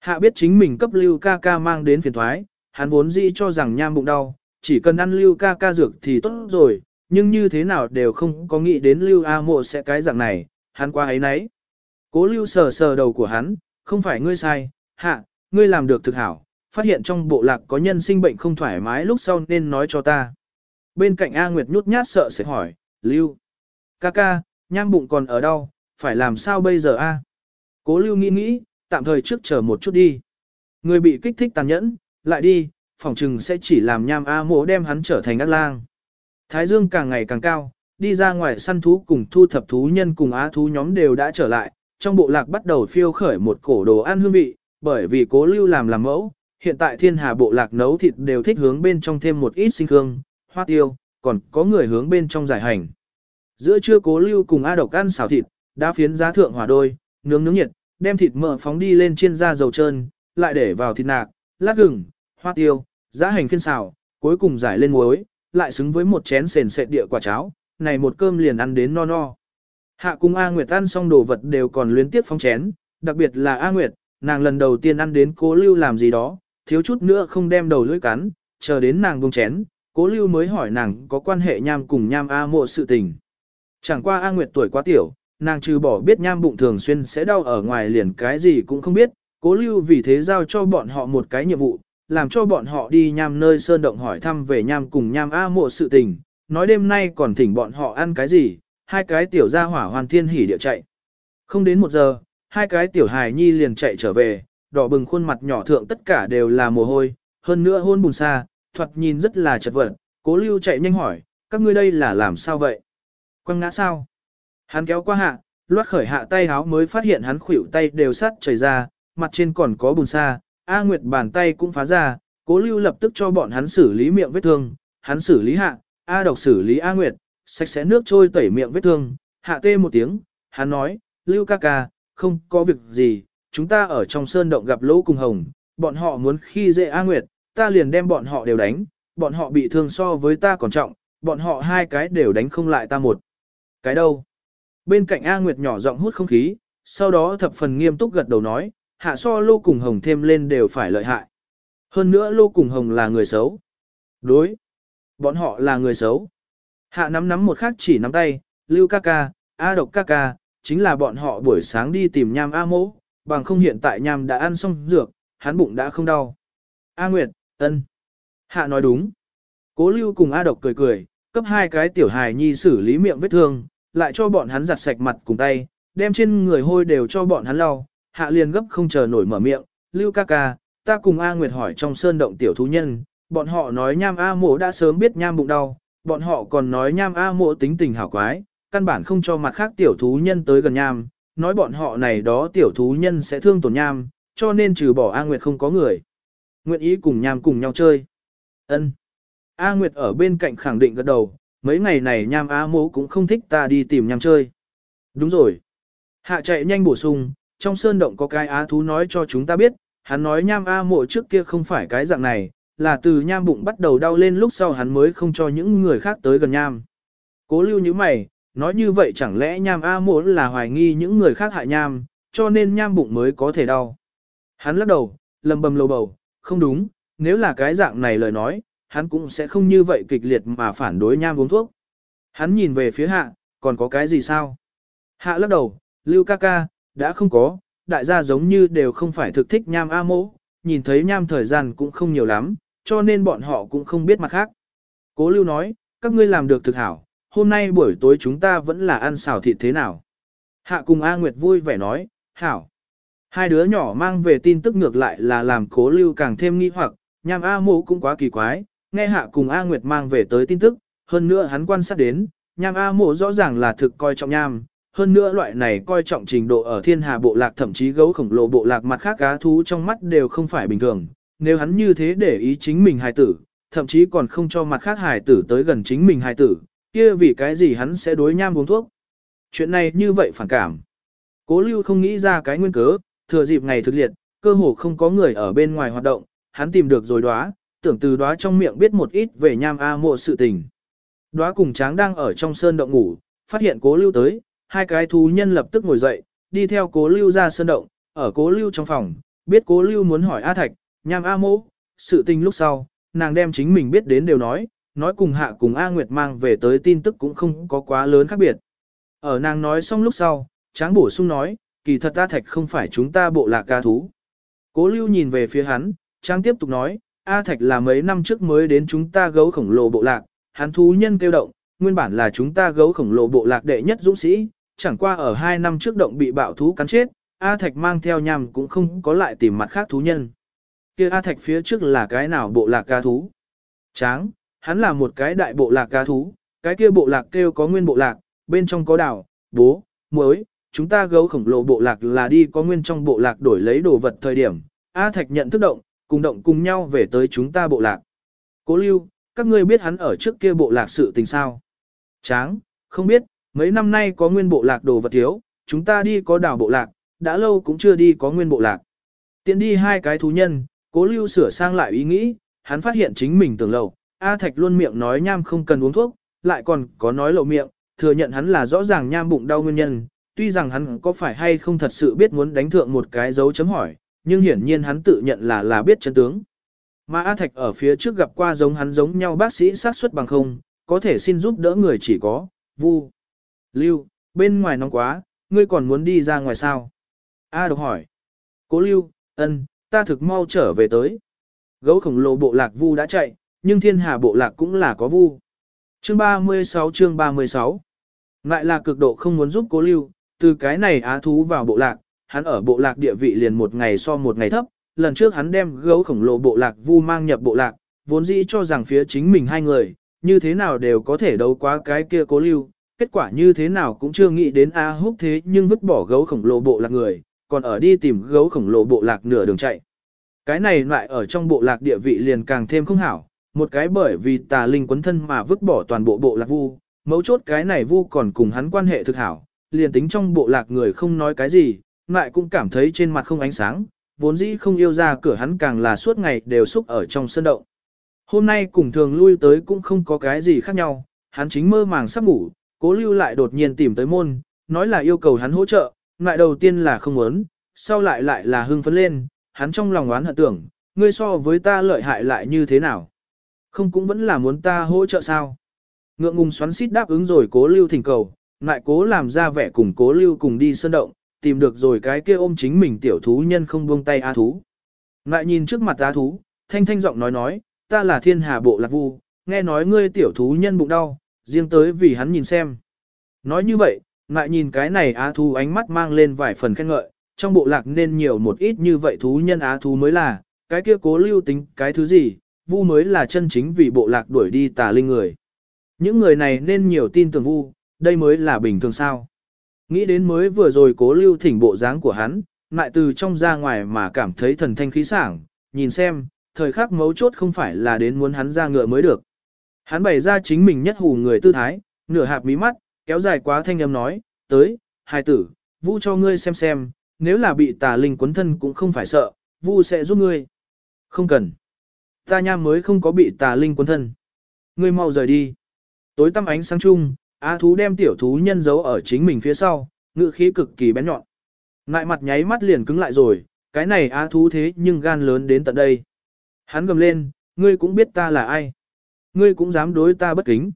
Hạ biết chính mình cấp lưu ca ca mang đến phiền thoái, hắn vốn dĩ cho rằng nham bụng đau, chỉ cần ăn lưu ca ca dược thì tốt rồi, nhưng như thế nào đều không có nghĩ đến lưu A mộ sẽ cái dạng này, hắn qua ấy nấy. Cố lưu sờ sờ đầu của hắn, không phải ngươi sai, hạ, ngươi làm được thực hảo, phát hiện trong bộ lạc có nhân sinh bệnh không thoải mái lúc sau nên nói cho ta. Bên cạnh A Nguyệt nhút nhát sợ sẽ hỏi, lưu, ca ca, nham bụng còn ở đâu, phải làm sao bây giờ a? Cố lưu nghĩ nghĩ, tạm thời trước chờ một chút đi. Người bị kích thích tàn nhẫn, lại đi, phỏng chừng sẽ chỉ làm nham A mộ đem hắn trở thành ác lang. Thái dương càng ngày càng cao, đi ra ngoài săn thú cùng thu thập thú nhân cùng á thú nhóm đều đã trở lại, trong bộ lạc bắt đầu phiêu khởi một cổ đồ ăn hương vị, bởi vì cố lưu làm làm mẫu, hiện tại thiên hà bộ lạc nấu thịt đều thích hướng bên trong thêm một ít sinh hương, hoa tiêu, còn có người hướng bên trong giải hành. Giữa trưa cố lưu cùng A độc ăn xào thịt, đã phiến giá thượng hỏa đôi, nướng nướng nhiệt, đem thịt mỡ phóng đi lên chiên da dầu trơn, lại để vào thịt nạc, lát gừng, hoa tiêu, giá hành phiên xào, cuối cùng giải lên muối, lại xứng với một chén sền sệt địa quả cháo, này một cơm liền ăn đến no no. Hạ cùng A Nguyệt ăn xong đồ vật đều còn luyến tiếp phong chén, đặc biệt là A Nguyệt, nàng lần đầu tiên ăn đến cố lưu làm gì đó, thiếu chút nữa không đem đầu lưỡi cắn, chờ đến nàng buông chén, cố lưu mới hỏi nàng có quan hệ nham cùng nham A mộ sự tình. Chẳng qua A Nguyệt tuổi quá tiểu, nàng trừ bỏ biết nham bụng thường xuyên sẽ đau ở ngoài liền cái gì cũng không biết, cố lưu vì thế giao cho bọn họ một cái nhiệm vụ, làm cho bọn họ đi nham nơi sơn động hỏi thăm về nham cùng nham A mộ sự tình, nói đêm nay còn thỉnh bọn họ ăn cái gì, hai cái tiểu gia hỏa hoàn thiên hỉ địa chạy. Không đến một giờ, hai cái tiểu hài nhi liền chạy trở về, đỏ bừng khuôn mặt nhỏ thượng tất cả đều là mồ hôi, hơn nữa hôn bùn xa, thoạt nhìn rất là chật vật, cố lưu chạy nhanh hỏi, các ngươi đây là làm sao vậy? Quăng ngã sao? Hắn kéo qua hạ, loát khởi hạ tay háo mới phát hiện hắn khuỷu tay đều sắt chảy ra, mặt trên còn có bùn xa, A Nguyệt bàn tay cũng phá ra, cố lưu lập tức cho bọn hắn xử lý miệng vết thương, hắn xử lý hạ, A độc xử lý A Nguyệt, sạch sẽ nước trôi tẩy miệng vết thương, hạ tê một tiếng, hắn nói, lưu ca ca, không có việc gì, chúng ta ở trong sơn động gặp lỗ cùng hồng, bọn họ muốn khi dễ A Nguyệt, ta liền đem bọn họ đều đánh, bọn họ bị thương so với ta còn trọng, bọn họ hai cái đều đánh không lại ta một. Cái đâu? Bên cạnh A Nguyệt nhỏ giọng hút không khí, sau đó thập phần nghiêm túc gật đầu nói, hạ so lô cùng hồng thêm lên đều phải lợi hại. Hơn nữa lô cùng hồng là người xấu. Đối. Bọn họ là người xấu. Hạ nắm nắm một khác chỉ nắm tay, lưu ca ca, A độc ca ca, chính là bọn họ buổi sáng đi tìm nham A mỗ, bằng không hiện tại nham đã ăn xong dược, hắn bụng đã không đau. A Nguyệt, ân. Hạ nói đúng. Cố lưu cùng A độc cười cười, cấp hai cái tiểu hài nhi xử lý miệng vết thương, lại cho bọn hắn giặt sạch mặt cùng tay, đem trên người hôi đều cho bọn hắn lau, hạ liền gấp không chờ nổi mở miệng, lưu ca ca, ta cùng A Nguyệt hỏi trong sơn động tiểu thú nhân, bọn họ nói nham A mộ đã sớm biết nham bụng đau, bọn họ còn nói nham A mộ tính tình hảo quái, căn bản không cho mặt khác tiểu thú nhân tới gần nham, nói bọn họ này đó tiểu thú nhân sẽ thương tổn nham, cho nên trừ bỏ A Nguyệt không có người. Nguyện ý cùng nham cùng nhau chơi. ân A Nguyệt ở bên cạnh khẳng định gật đầu, mấy ngày này nham A mộ cũng không thích ta đi tìm nham chơi. Đúng rồi. Hạ chạy nhanh bổ sung, trong sơn động có cái á thú nói cho chúng ta biết, hắn nói nham A mộ trước kia không phải cái dạng này, là từ nham bụng bắt đầu đau lên lúc sau hắn mới không cho những người khác tới gần nham. Cố lưu như mày, nói như vậy chẳng lẽ nham A mộ là hoài nghi những người khác hại nham, cho nên nham bụng mới có thể đau. Hắn lắc đầu, lầm bầm lầu bầu, không đúng, nếu là cái dạng này lời nói, hắn cũng sẽ không như vậy kịch liệt mà phản đối nham uống thuốc. Hắn nhìn về phía hạ, còn có cái gì sao? Hạ lắc đầu, lưu ca ca, đã không có, đại gia giống như đều không phải thực thích nham A mỗ, nhìn thấy nham thời gian cũng không nhiều lắm, cho nên bọn họ cũng không biết mặt khác. Cố lưu nói, các ngươi làm được thực hảo, hôm nay buổi tối chúng ta vẫn là ăn xào thịt thế nào. Hạ cùng A Nguyệt vui vẻ nói, hảo. Hai đứa nhỏ mang về tin tức ngược lại là làm cố lưu càng thêm nghi hoặc, nham A mộ cũng quá kỳ quái, nghe hạ cùng A Nguyệt mang về tới tin tức, hơn nữa hắn quan sát đến, nham A mộ rõ ràng là thực coi trọng nham, hơn nữa loại này coi trọng trình độ ở thiên hà bộ lạc thậm chí gấu khổng lồ bộ lạc mặt khác cá thú trong mắt đều không phải bình thường, nếu hắn như thế để ý chính mình hài tử, thậm chí còn không cho mặt khác hài tử tới gần chính mình hài tử, kia vì cái gì hắn sẽ đối nham uống thuốc. Chuyện này như vậy phản cảm. Cố lưu không nghĩ ra cái nguyên cớ, thừa dịp ngày thực liệt, cơ hồ không có người ở bên ngoài hoạt động, hắn tìm được rồi đóa, tưởng từ đóa trong miệng biết một ít về nham A mộ sự tình. Đóa cùng tráng đang ở trong sơn động ngủ, phát hiện cố lưu tới, hai cái thú nhân lập tức ngồi dậy, đi theo cố lưu ra sơn động, ở cố lưu trong phòng, biết cố lưu muốn hỏi A Thạch, nham A mỗ sự tình lúc sau, nàng đem chính mình biết đến đều nói, nói cùng hạ cùng A Nguyệt mang về tới tin tức cũng không có quá lớn khác biệt. Ở nàng nói xong lúc sau, tráng bổ sung nói, kỳ thật A Thạch không phải chúng ta bộ lạc ca thú. Cố lưu nhìn về phía hắn, tráng tiếp tục nói, A Thạch là mấy năm trước mới đến chúng ta gấu khổng lồ bộ lạc, hắn thú nhân kêu động, nguyên bản là chúng ta gấu khổng lồ bộ lạc đệ nhất dũng sĩ, chẳng qua ở hai năm trước động bị bạo thú cắn chết, A Thạch mang theo nhằm cũng không có lại tìm mặt khác thú nhân. Kia A Thạch phía trước là cái nào bộ lạc ca thú? Tráng, hắn là một cái đại bộ lạc ca thú, cái kia bộ lạc kêu có nguyên bộ lạc, bên trong có đảo, bố, muối, chúng ta gấu khổng lồ bộ lạc là đi có nguyên trong bộ lạc đổi lấy đồ vật thời điểm. A Thạch nhận thức động, cùng động cùng nhau về tới chúng ta bộ lạc. Cố lưu, các ngươi biết hắn ở trước kia bộ lạc sự tình sao? Tráng, không biết, mấy năm nay có nguyên bộ lạc đồ vật thiếu, chúng ta đi có đảo bộ lạc, đã lâu cũng chưa đi có nguyên bộ lạc. Tiện đi hai cái thú nhân, cố lưu sửa sang lại ý nghĩ, hắn phát hiện chính mình tưởng lầu, A Thạch luôn miệng nói nham không cần uống thuốc, lại còn có nói lộ miệng, thừa nhận hắn là rõ ràng nham bụng đau nguyên nhân, tuy rằng hắn có phải hay không thật sự biết muốn đánh thượng một cái dấu chấm hỏi, nhưng hiển nhiên hắn tự nhận là là biết chân tướng. Mà A Thạch ở phía trước gặp qua giống hắn giống nhau bác sĩ sát suất bằng không, có thể xin giúp đỡ người chỉ có, vu. Lưu, bên ngoài nóng quá, ngươi còn muốn đi ra ngoài sao? A độc hỏi. Cố Lưu, ân, ta thực mau trở về tới. Gấu khổng lồ bộ lạc vu đã chạy, nhưng thiên hà bộ lạc cũng là có vu. Chương 36 chương 36 Lại là cực độ không muốn giúp cố lưu, từ cái này á thú vào bộ lạc, hắn ở bộ lạc địa vị liền một ngày so một ngày thấp, lần trước hắn đem gấu khổng lồ bộ lạc vu mang nhập bộ lạc, vốn dĩ cho rằng phía chính mình hai người, như thế nào đều có thể đấu quá cái kia cố lưu, kết quả như thế nào cũng chưa nghĩ đến A húc thế nhưng vứt bỏ gấu khổng lồ bộ lạc người, còn ở đi tìm gấu khổng lồ bộ lạc nửa đường chạy. Cái này lại ở trong bộ lạc địa vị liền càng thêm không hảo, một cái bởi vì tà linh quấn thân mà vứt bỏ toàn bộ bộ lạc vu, mấu chốt cái này vu còn cùng hắn quan hệ thực hảo, liền tính trong bộ lạc người không nói cái gì, lại cũng cảm thấy trên mặt không ánh sáng, vốn dĩ không yêu ra cửa hắn càng là suốt ngày đều xúc ở trong sân động. Hôm nay cùng thường lui tới cũng không có cái gì khác nhau, hắn chính mơ màng sắp ngủ, cố lưu lại đột nhiên tìm tới môn, nói là yêu cầu hắn hỗ trợ, lại đầu tiên là không muốn, sau lại lại là hưng phấn lên, hắn trong lòng oán hận tưởng, ngươi so với ta lợi hại lại như thế nào. Không cũng vẫn là muốn ta hỗ trợ sao. Ngượng ngùng xoắn xít đáp ứng rồi cố lưu thỉnh cầu, lại cố làm ra vẻ cùng cố lưu cùng đi sơn động, tìm được rồi cái kia ôm chính mình tiểu thú nhân không buông tay A thú. Lại nhìn trước mặt A thú, thanh thanh giọng nói nói, ta là thiên hà bộ lạc vu, nghe nói ngươi tiểu thú nhân bụng đau, riêng tới vì hắn nhìn xem. Nói như vậy, lại nhìn cái này á thú ánh mắt mang lên vài phần khen ngợi, trong bộ lạc nên nhiều một ít như vậy thú nhân á thú mới là, cái kia cố lưu tính cái thứ gì, vu mới là chân chính vì bộ lạc đuổi đi tà linh người. Những người này nên nhiều tin tưởng vu, đây mới là bình thường sao. Nghĩ đến mới vừa rồi cố lưu thỉnh bộ dáng của hắn, lại từ trong ra ngoài mà cảm thấy thần thanh khí sảng, nhìn xem, thời khắc mấu chốt không phải là đến muốn hắn ra ngựa mới được. Hắn bày ra chính mình nhất hù người tư thái, nửa hạp mí mắt, kéo dài quá thanh âm nói, tới, hai tử, vu cho ngươi xem xem, nếu là bị tà linh quấn thân cũng không phải sợ, vu sẽ giúp ngươi. Không cần. Ta nham mới không có bị tà linh quấn thân. Ngươi mau rời đi. Tối tăm ánh sáng chung, á thú đem tiểu thú nhân giấu ở chính mình phía sau, ngự khí cực kỳ bén nhọn. Ngại mặt nháy mắt liền cứng lại rồi, cái này á thú thế nhưng gan lớn đến tận đây. Hắn gầm lên, ngươi cũng biết ta là ai. Ngươi cũng dám đối ta bất kính.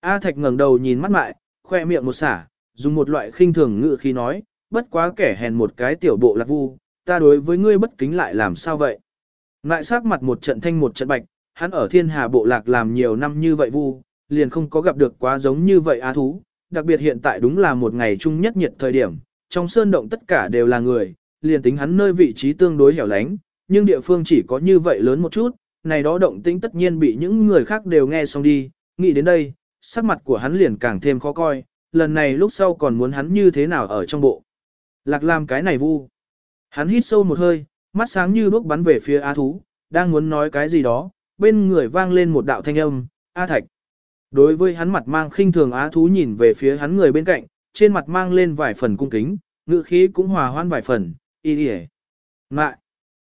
A Thạch ngẩng đầu nhìn mắt mại, khoe miệng một xả, dùng một loại khinh thường ngự khí nói, bất quá kẻ hèn một cái tiểu bộ lạc vu, ta đối với ngươi bất kính lại làm sao vậy? Ngại sắc mặt một trận thanh một trận bạch, hắn ở thiên hà bộ lạc làm nhiều năm như vậy vu, liền không có gặp được quá giống như vậy á thú, đặc biệt hiện tại đúng là một ngày chung nhất nhiệt thời điểm, trong sơn động tất cả đều là người, liền tính hắn nơi vị trí tương đối hẻo lánh, nhưng địa phương chỉ có như vậy lớn một chút, này đó động tĩnh tất nhiên bị những người khác đều nghe xong đi, nghĩ đến đây, sắc mặt của hắn liền càng thêm khó coi, lần này lúc sau còn muốn hắn như thế nào ở trong bộ. Lạc làm cái này vu. Hắn hít sâu một hơi, mắt sáng như đuốc bắn về phía A thú, đang muốn nói cái gì đó, bên người vang lên một đạo thanh âm, A thạch. Đối với hắn mặt mang khinh thường á thú nhìn về phía hắn người bên cạnh, trên mặt mang lên vài phần cung kính, ngữ khí cũng hòa hoan vài phần, y đi Ngại.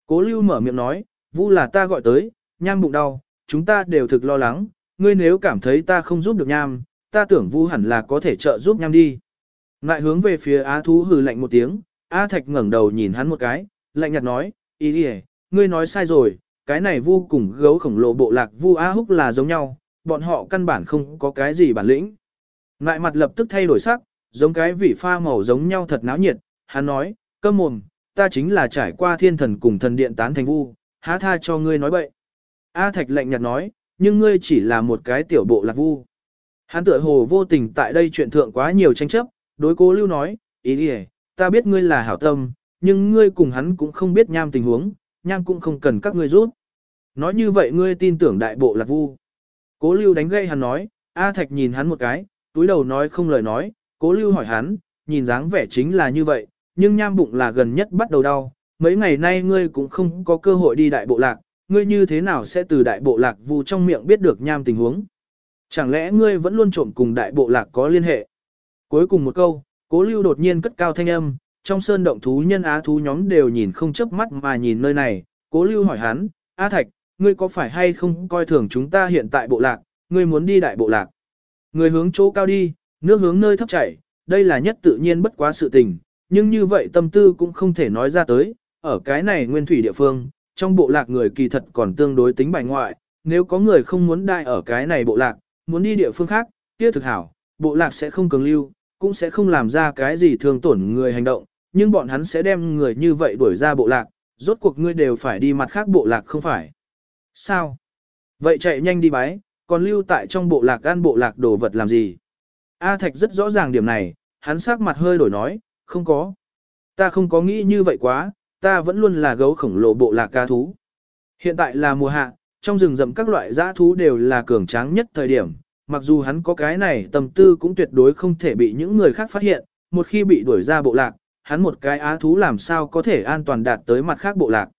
Cố lưu mở miệng nói, vu là ta gọi tới, nham bụng đau, chúng ta đều thực lo lắng, ngươi nếu cảm thấy ta không giúp được nham, ta tưởng vu hẳn là có thể trợ giúp nham đi. Ngại hướng về phía á thú hừ lạnh một tiếng, á thạch ngẩng đầu nhìn hắn một cái, lạnh nhạt nói, ý đi ngươi nói sai rồi, cái này vu cùng gấu khổng lồ bộ lạc vu á húc là giống nhau, bọn họ căn bản không có cái gì bản lĩnh. Ngại mặt lập tức thay đổi sắc, giống cái vị pha màu giống nhau thật náo nhiệt, hắn nói, cơm mồm, ta chính là trải qua thiên thần cùng thần điện tán thành vu, há tha cho ngươi nói bậy. A Thạch lạnh nhạt nói, nhưng ngươi chỉ là một cái tiểu bộ lạc vu. Hắn tựa hồ vô tình tại đây chuyện thượng quá nhiều tranh chấp, đối cố lưu nói, ý đi ta biết ngươi là hảo tâm, nhưng ngươi cùng hắn cũng không biết nham tình huống, nham cũng không cần các ngươi rút. Nói như vậy ngươi tin tưởng đại bộ lạc vu. Cố lưu đánh gây hắn nói, A Thạch nhìn hắn một cái, túi đầu nói không lời nói, cố lưu hỏi hắn, nhìn dáng vẻ chính là như vậy, nhưng nham bụng là gần nhất bắt đầu đau, mấy ngày nay ngươi cũng không có cơ hội đi đại bộ lạc, ngươi như thế nào sẽ từ đại bộ lạc vu trong miệng biết được nham tình huống. Chẳng lẽ ngươi vẫn luôn trộm cùng đại bộ lạc có liên hệ? Cuối cùng một câu, cố lưu đột nhiên cất cao thanh âm, trong sơn động thú nhân á thú nhóm đều nhìn không chớp mắt mà nhìn nơi này, cố lưu hỏi hắn, A Thạch, ngươi có phải hay không coi thường chúng ta hiện tại bộ lạc, ngươi muốn đi đại bộ lạc. Người hướng chỗ cao đi, nước hướng nơi thấp chảy, đây là nhất tự nhiên bất quá sự tình, nhưng như vậy tâm tư cũng không thể nói ra tới, ở cái này nguyên thủy địa phương, trong bộ lạc người kỳ thật còn tương đối tính bài ngoại, nếu có người không muốn đại ở cái này bộ lạc, muốn đi địa phương khác, kia thực hảo, bộ lạc sẽ không cường lưu, cũng sẽ không làm ra cái gì thương tổn người hành động, nhưng bọn hắn sẽ đem người như vậy đuổi ra bộ lạc, rốt cuộc ngươi đều phải đi mặt khác bộ lạc không phải. Sao? Vậy chạy nhanh đi bái, còn lưu tại trong bộ lạc ăn bộ lạc đồ vật làm gì? A Thạch rất rõ ràng điểm này, hắn sắc mặt hơi đổi nói, không có. Ta không có nghĩ như vậy quá, ta vẫn luôn là gấu khổng lồ bộ lạc ca thú. Hiện tại là mùa hạ, trong rừng rậm các loại dã thú đều là cường tráng nhất thời điểm, mặc dù hắn có cái này tâm tư cũng tuyệt đối không thể bị những người khác phát hiện, một khi bị đuổi ra bộ lạc, hắn một cái á thú làm sao có thể an toàn đạt tới mặt khác bộ lạc.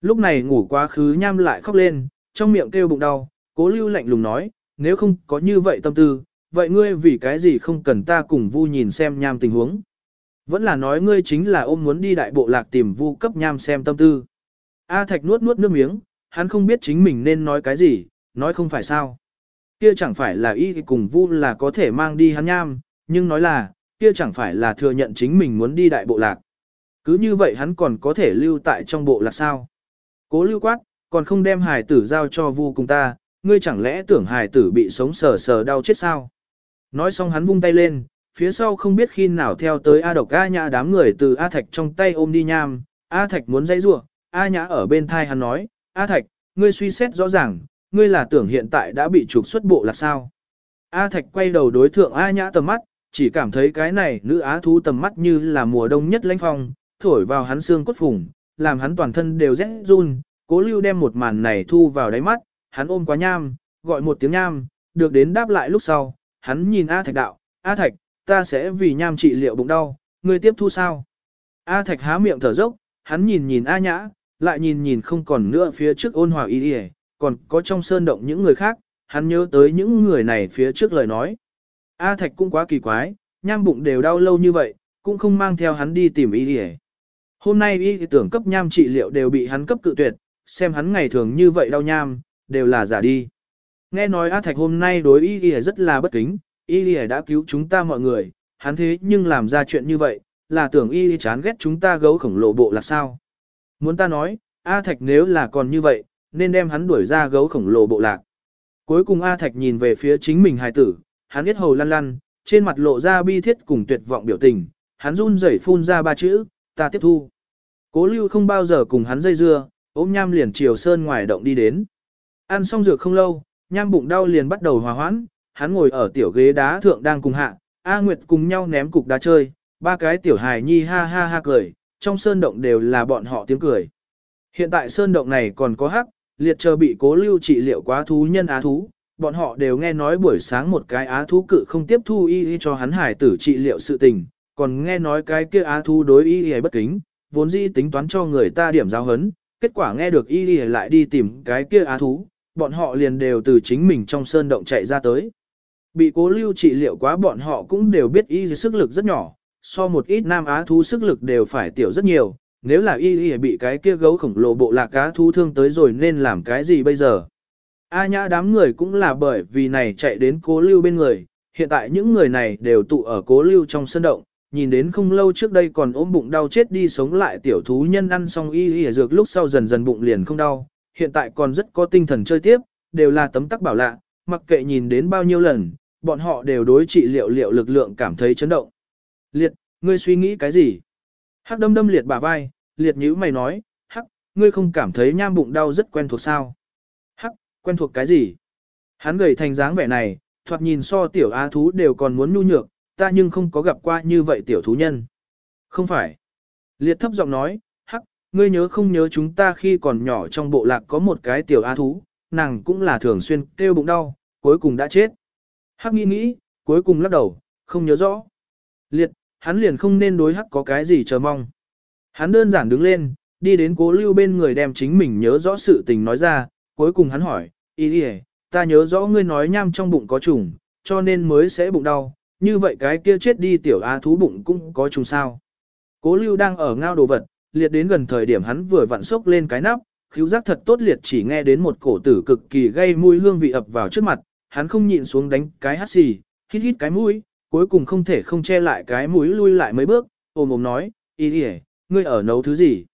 Lúc này ngủ quá khứ nham lại khóc lên, trong miệng kêu bụng đau, cố lưu lạnh lùng nói, nếu không có như vậy tâm tư, vậy ngươi vì cái gì không cần ta cùng vu nhìn xem nham tình huống. Vẫn là nói ngươi chính là ôm muốn đi đại bộ lạc tìm vu cấp nham xem tâm tư. A Thạch nuốt nuốt nước miếng, hắn không biết chính mình nên nói cái gì, nói không phải sao. Kia chẳng phải là y cùng vu là có thể mang đi hắn nham, nhưng nói là, kia chẳng phải là thừa nhận chính mình muốn đi đại bộ lạc. Cứ như vậy hắn còn có thể lưu tại trong bộ lạc sao. Cố lưu quát, còn không đem hài tử giao cho vu cùng ta, ngươi chẳng lẽ tưởng hài tử bị sống sờ sờ đau chết sao? Nói xong hắn vung tay lên, phía sau không biết khi nào theo tới A độc A nhã đám người từ A thạch trong tay ôm đi nham, A thạch muốn dây rủa A nhã ở bên thai hắn nói, A thạch, ngươi suy xét rõ ràng, ngươi là tưởng hiện tại đã bị trục xuất bộ là sao? A thạch quay đầu đối thượng A nhã tầm mắt, chỉ cảm thấy cái này nữ á thú tầm mắt như là mùa đông nhất lãnh phong, thổi vào hắn xương cốt phùng, làm hắn toàn thân đều rét run, cố lưu đem một màn này thu vào đáy mắt, hắn ôm quá nham, gọi một tiếng nham, được đến đáp lại lúc sau, hắn nhìn A Thạch đạo, A Thạch, ta sẽ vì nham trị liệu bụng đau, ngươi tiếp thu sao? A Thạch há miệng thở dốc, hắn nhìn nhìn A Nhã, lại nhìn nhìn không còn nữa phía trước ôn hòa y đi còn có trong sơn động những người khác, hắn nhớ tới những người này phía trước lời nói. A Thạch cũng quá kỳ quái, nham bụng đều đau lâu như vậy, cũng không mang theo hắn đi tìm y đi Hôm nay y tưởng cấp nham trị liệu đều bị hắn cấp cự tuyệt, xem hắn ngày thường như vậy đau nham, đều là giả đi. Nghe nói A Thạch hôm nay đối y y rất là bất kính, y đi đã cứu chúng ta mọi người, hắn thế nhưng làm ra chuyện như vậy, là tưởng y chán ghét chúng ta gấu khổng lồ bộ là sao. Muốn ta nói, A Thạch nếu là còn như vậy, nên đem hắn đuổi ra gấu khổng lồ bộ lạc. Cuối cùng A Thạch nhìn về phía chính mình hài tử, hắn biết hầu lăn lăn, trên mặt lộ ra bi thiết cùng tuyệt vọng biểu tình, hắn run rẩy phun ra ba chữ, ta tiếp thu. Cố lưu không bao giờ cùng hắn dây dưa, ôm nham liền chiều sơn ngoài động đi đến. Ăn xong dược không lâu, nham bụng đau liền bắt đầu hòa hoãn, hắn ngồi ở tiểu ghế đá thượng đang cùng hạ, A Nguyệt cùng nhau ném cục đá chơi, ba cái tiểu hài nhi ha ha ha cười, trong sơn động đều là bọn họ tiếng cười. Hiện tại sơn động này còn có hắc, liệt chờ bị cố lưu trị liệu quá thú nhân á thú, bọn họ đều nghe nói buổi sáng một cái á thú cự không tiếp thu y y cho hắn hải tử trị liệu sự tình, còn nghe nói cái kia á thú đối y y bất kính, vốn dĩ tính toán cho người ta điểm giáo hấn, kết quả nghe được y y lại đi tìm cái kia á thú, bọn họ liền đều từ chính mình trong sơn động chạy ra tới. Bị cố lưu trị liệu quá bọn họ cũng đều biết y sức lực rất nhỏ, so một ít nam á thú sức lực đều phải tiểu rất nhiều, nếu là y y bị cái kia gấu khổng lồ bộ lạc cá thú thương tới rồi nên làm cái gì bây giờ. A nhã đám người cũng là bởi vì này chạy đến cố lưu bên người, hiện tại những người này đều tụ ở cố lưu trong sân động, nhìn đến không lâu trước đây còn ốm bụng đau chết đi sống lại tiểu thú nhân ăn xong y y dược lúc sau dần dần bụng liền không đau, hiện tại còn rất có tinh thần chơi tiếp, đều là tấm tắc bảo lạ, mặc kệ nhìn đến bao nhiêu lần, bọn họ đều đối trị liệu liệu lực lượng cảm thấy chấn động. Liệt, ngươi suy nghĩ cái gì? Hắc đâm đâm liệt bả vai, liệt nhữ mày nói, hắc, ngươi không cảm thấy nham bụng đau rất quen thuộc sao? Hắc, quen thuộc cái gì? Hắn gầy thành dáng vẻ này, thoạt nhìn so tiểu á thú đều còn muốn nhu nhược, ta nhưng không có gặp qua như vậy tiểu thú nhân. Không phải. Liệt thấp giọng nói, hắc, ngươi nhớ không nhớ chúng ta khi còn nhỏ trong bộ lạc có một cái tiểu á thú, nàng cũng là thường xuyên kêu bụng đau, cuối cùng đã chết. Hắc nghĩ nghĩ, cuối cùng lắc đầu, không nhớ rõ. Liệt, hắn liền không nên đối hắc có cái gì chờ mong. Hắn đơn giản đứng lên, đi đến cố lưu bên người đem chính mình nhớ rõ sự tình nói ra, cuối cùng hắn hỏi, ý đi ta nhớ rõ ngươi nói nham trong bụng có trùng, cho nên mới sẽ bụng đau, như vậy cái kia chết đi tiểu á thú bụng cũng có trùng sao. Cố lưu đang ở ngao đồ vật, liệt đến gần thời điểm hắn vừa vặn sốc lên cái nắp, khíu giác thật tốt liệt chỉ nghe đến một cổ tử cực kỳ gây mùi hương vị ập vào trước mặt, hắn không nhịn xuống đánh cái hắt xì, hít hít cái mũi, cuối cùng không thể không che lại cái mũi lui lại mấy bước, ôm ôm nói, ý đi ngươi ở nấu thứ gì?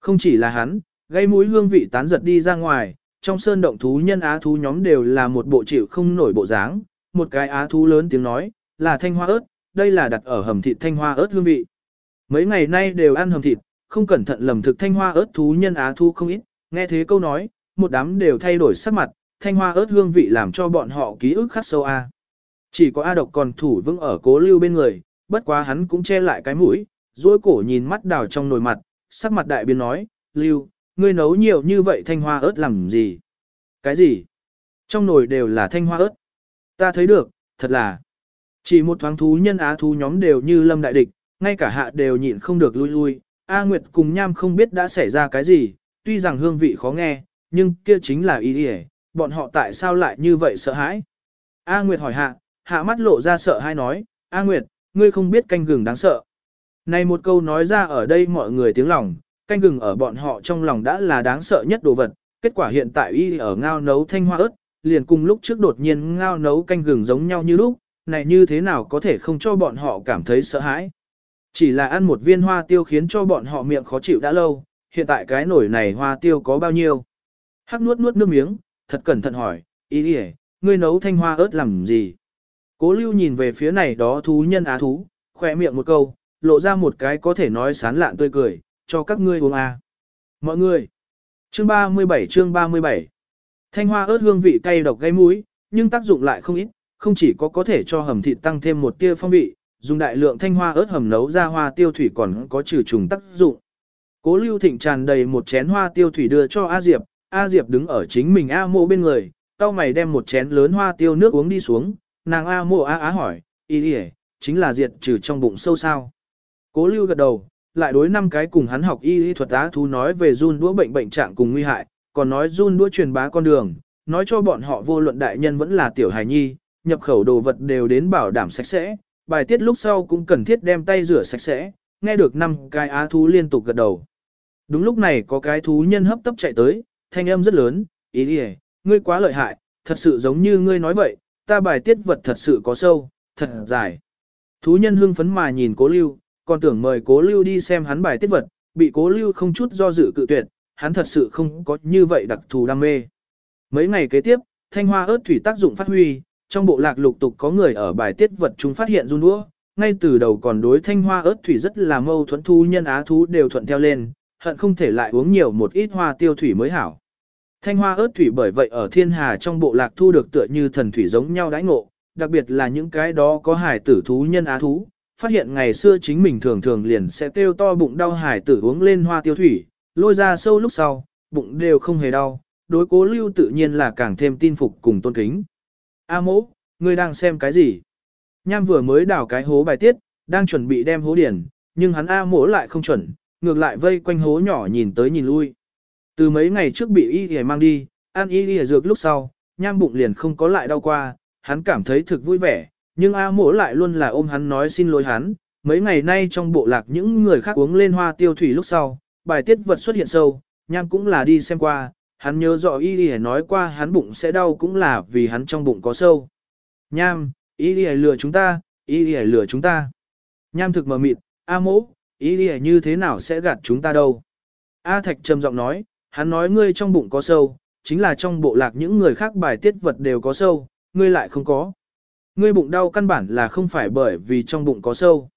Không chỉ là hắn, gây mũi hương vị tán giật đi ra ngoài, trong sơn động thú nhân á thú nhóm đều là một bộ chịu không nổi bộ dáng, một cái á thú lớn tiếng nói, là thanh hoa ớt, đây là đặt ở hầm thịt thanh hoa ớt hương vị. Mấy ngày nay đều ăn hầm thịt, không cẩn thận lầm thực thanh hoa ớt thú nhân á thú không ít, nghe thế câu nói, một đám đều thay đổi sắc mặt, thanh hoa ớt hương vị làm cho bọn họ ký ức khắc sâu a. Chỉ có A độc còn thủ vững ở cố lưu bên người, bất quá hắn cũng che lại cái mũi, duỗi cổ nhìn mắt đào trong nồi mặt, sắc mặt đại biến nói, lưu, ngươi nấu nhiều như vậy thanh hoa ớt làm gì? Cái gì? Trong nồi đều là thanh hoa ớt. Ta thấy được, thật là. Chỉ một thoáng thú nhân á thú nhóm đều như lâm đại địch, ngay cả hạ đều nhịn không được lui lui. A Nguyệt cùng Nham không biết đã xảy ra cái gì, tuy rằng hương vị khó nghe, nhưng kia chính là ý ý bọn họ tại sao lại như vậy sợ hãi? A Nguyệt hỏi hạ, hạ mắt lộ ra sợ hãi nói, A Nguyệt, ngươi không biết canh gừng đáng sợ. Này một câu nói ra ở đây mọi người tiếng lòng, canh gừng ở bọn họ trong lòng đã là đáng sợ nhất đồ vật, kết quả hiện tại y ở ngao nấu thanh hoa ớt, liền cùng lúc trước đột nhiên ngao nấu canh gừng giống nhau như lúc, này như thế nào có thể không cho bọn họ cảm thấy sợ hãi. Chỉ là ăn một viên hoa tiêu khiến cho bọn họ miệng khó chịu đã lâu, hiện tại cái nổi này hoa tiêu có bao nhiêu. Hắc nuốt nuốt nước miếng, thật cẩn thận hỏi, ý ý, ngươi nấu thanh hoa ớt làm gì? Cố lưu nhìn về phía này đó thú nhân á thú, khỏe miệng một câu, lộ ra một cái có thể nói sán lạn tươi cười, cho các ngươi uống à. Mọi người, chương 37 chương 37, thanh hoa ớt hương vị cay độc gây mũi, nhưng tác dụng lại không ít, không chỉ có có thể cho hầm thịt tăng thêm một tia phong vị, dùng đại lượng thanh hoa ớt hầm nấu ra hoa tiêu thủy còn có trừ trùng tác dụng. Cố lưu thịnh tràn đầy một chén hoa tiêu thủy đưa cho A Diệp, A Diệp đứng ở chính mình A mộ bên người, tao mày đem một chén lớn hoa tiêu nước uống đi xuống, nàng A mộ A á hỏi, ý đi chính là diệt trừ trong bụng sâu sao. Cố lưu gật đầu, lại đối năm cái cùng hắn học y y thuật á thú nói về run đũa bệnh bệnh trạng cùng nguy hại, còn nói run đũa truyền bá con đường, nói cho bọn họ vô luận đại nhân vẫn là tiểu hài nhi, nhập khẩu đồ vật đều đến bảo đảm sạch sẽ, bài tiết lúc sau cũng cần thiết đem tay rửa sạch sẽ, nghe được năm cái á thú liên tục gật đầu. Đúng lúc này có cái thú nhân hấp tấp chạy tới, thanh âm rất lớn, ý đi ngươi quá lợi hại, thật sự giống như ngươi nói vậy, ta bài tiết vật thật sự có sâu, thật dài. Thú nhân hưng phấn mà nhìn cố lưu, còn tưởng mời cố lưu đi xem hắn bài tiết vật, bị cố lưu không chút do dự cự tuyệt, hắn thật sự không có như vậy đặc thù đam mê. Mấy ngày kế tiếp, thanh hoa ớt thủy tác dụng phát huy, trong bộ lạc lục tục có người ở bài tiết vật chúng phát hiện run đũa, ngay từ đầu còn đối thanh hoa ớt thủy rất là mâu thuẫn thú nhân á thú đều thuận theo lên, hận không thể lại uống nhiều một ít hoa tiêu thủy mới hảo. Thanh hoa ớt thủy bởi vậy ở thiên hà trong bộ lạc thu được tựa như thần thủy giống nhau đãi ngộ, đặc biệt là những cái đó có hải tử thú nhân á thú, phát hiện ngày xưa chính mình thường thường liền sẽ kêu to bụng đau hải tử uống lên hoa tiêu thủy, lôi ra sâu lúc sau, bụng đều không hề đau, đối cố lưu tự nhiên là càng thêm tin phục cùng tôn kính. A mỗ, ngươi đang xem cái gì? Nham vừa mới đào cái hố bài tiết, đang chuẩn bị đem hố điển, nhưng hắn A mỗ lại không chuẩn, ngược lại vây quanh hố nhỏ nhìn tới nhìn lui. Từ mấy ngày trước bị y y mang đi, ăn y y dược lúc sau, nham bụng liền không có lại đau qua, hắn cảm thấy thực vui vẻ, nhưng A mỗ lại luôn là ôm hắn nói xin lỗi hắn. Mấy ngày nay trong bộ lạc những người khác uống lên hoa tiêu thủy lúc sau, bài tiết vật xuất hiện sâu, nham cũng là đi xem qua, hắn nhớ rõ y y nói qua hắn bụng sẽ đau cũng là vì hắn trong bụng có sâu. Nham, y y lừa chúng ta, y y lừa chúng ta. Nham thực mờ mịt, A mỗ, y y như thế nào sẽ gạt chúng ta đâu. A thạch trầm giọng nói, hắn nói ngươi trong bụng có sâu, chính là trong bộ lạc những người khác bài tiết vật đều có sâu, ngươi lại không có. Ngươi bụng đau căn bản là không phải bởi vì trong bụng có sâu.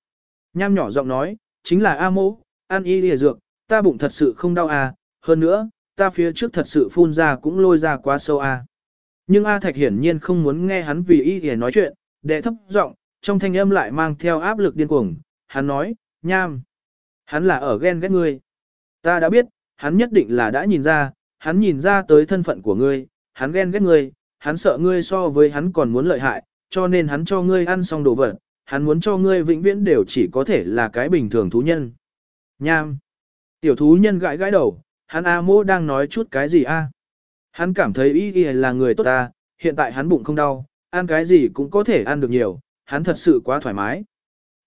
Nham nhỏ giọng nói, chính là A mỗ, ăn y lìa dược, ta bụng thật sự không đau à, hơn nữa, ta phía trước thật sự phun ra cũng lôi ra quá sâu à. Nhưng A Thạch hiển nhiên không muốn nghe hắn vì y lìa nói chuyện, đệ thấp giọng, trong thanh âm lại mang theo áp lực điên cuồng, hắn nói, nham. Hắn là ở ghen ghét ngươi. Ta đã biết, hắn nhất định là đã nhìn ra, hắn nhìn ra tới thân phận của ngươi, hắn ghen ghét ngươi, hắn sợ ngươi so với hắn còn muốn lợi hại, cho nên hắn cho ngươi ăn xong đồ vật, hắn muốn cho ngươi vĩnh viễn đều chỉ có thể là cái bình thường thú nhân. Nham. Tiểu thú nhân gãi gãi đầu, hắn A mô đang nói chút cái gì a? Hắn cảm thấy y y là người tốt ta, hiện tại hắn bụng không đau, ăn cái gì cũng có thể ăn được nhiều, hắn thật sự quá thoải mái.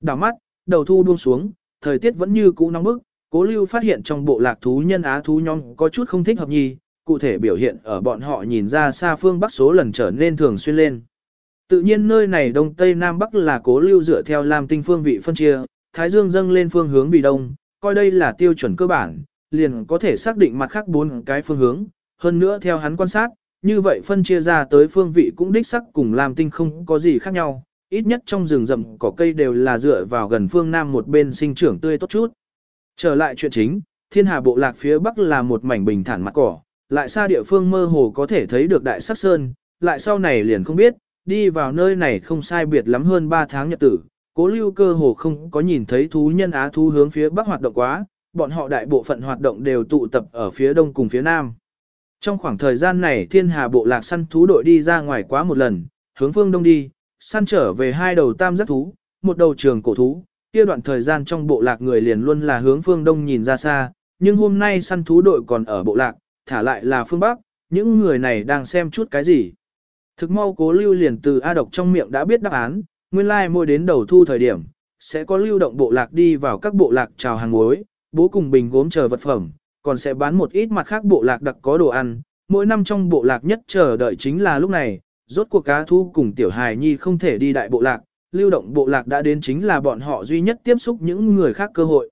Đảo mắt, đầu thu buông xuống, thời tiết vẫn như cũ nóng bức, cố lưu phát hiện trong bộ lạc thú nhân á thú nhóm có chút không thích hợp nhì, cụ thể biểu hiện ở bọn họ nhìn ra xa phương bắc số lần trở nên thường xuyên lên. Tự nhiên nơi này đông tây nam bắc là cố lưu dựa theo làm tinh phương vị phân chia, thái dương dâng lên phương hướng vì đông, coi đây là tiêu chuẩn cơ bản, liền có thể xác định mặt khác bốn cái phương hướng, hơn nữa theo hắn quan sát, như vậy phân chia ra tới phương vị cũng đích sắc cùng làm tinh không có gì khác nhau, ít nhất trong rừng rậm cỏ cây đều là dựa vào gần phương nam một bên sinh trưởng tươi tốt chút. Trở lại chuyện chính, thiên hà bộ lạc phía bắc là một mảnh bình thản mặt cỏ, lại xa địa phương mơ hồ có thể thấy được đại sắc sơn, lại sau này liền không biết, đi vào nơi này không sai biệt lắm hơn 3 tháng nhật tử, cố lưu cơ hồ không có nhìn thấy thú nhân á thú hướng phía bắc hoạt động quá, bọn họ đại bộ phận hoạt động đều tụ tập ở phía đông cùng phía nam. Trong khoảng thời gian này thiên hà bộ lạc săn thú đội đi ra ngoài quá một lần, hướng phương đông đi, săn trở về hai đầu tam giác thú, một đầu trường cổ thú, kia đoạn thời gian trong bộ lạc người liền luôn là hướng phương đông nhìn ra xa, nhưng hôm nay săn thú đội còn ở bộ lạc, thả lại là phương bắc, những người này đang xem chút cái gì. Thực mau cố lưu liền từ A độc trong miệng đã biết đáp án, nguyên lai like mỗi đến đầu thu thời điểm, sẽ có lưu động bộ lạc đi vào các bộ lạc chào hàng muối, bố cùng bình gốm chờ vật phẩm, còn sẽ bán một ít mặt khác bộ lạc đặc có đồ ăn. Mỗi năm trong bộ lạc nhất chờ đợi chính là lúc này, rốt cuộc cá thu cùng tiểu hài nhi không thể đi đại bộ lạc, lưu động bộ lạc đã đến chính là bọn họ duy nhất tiếp xúc những người khác cơ hội.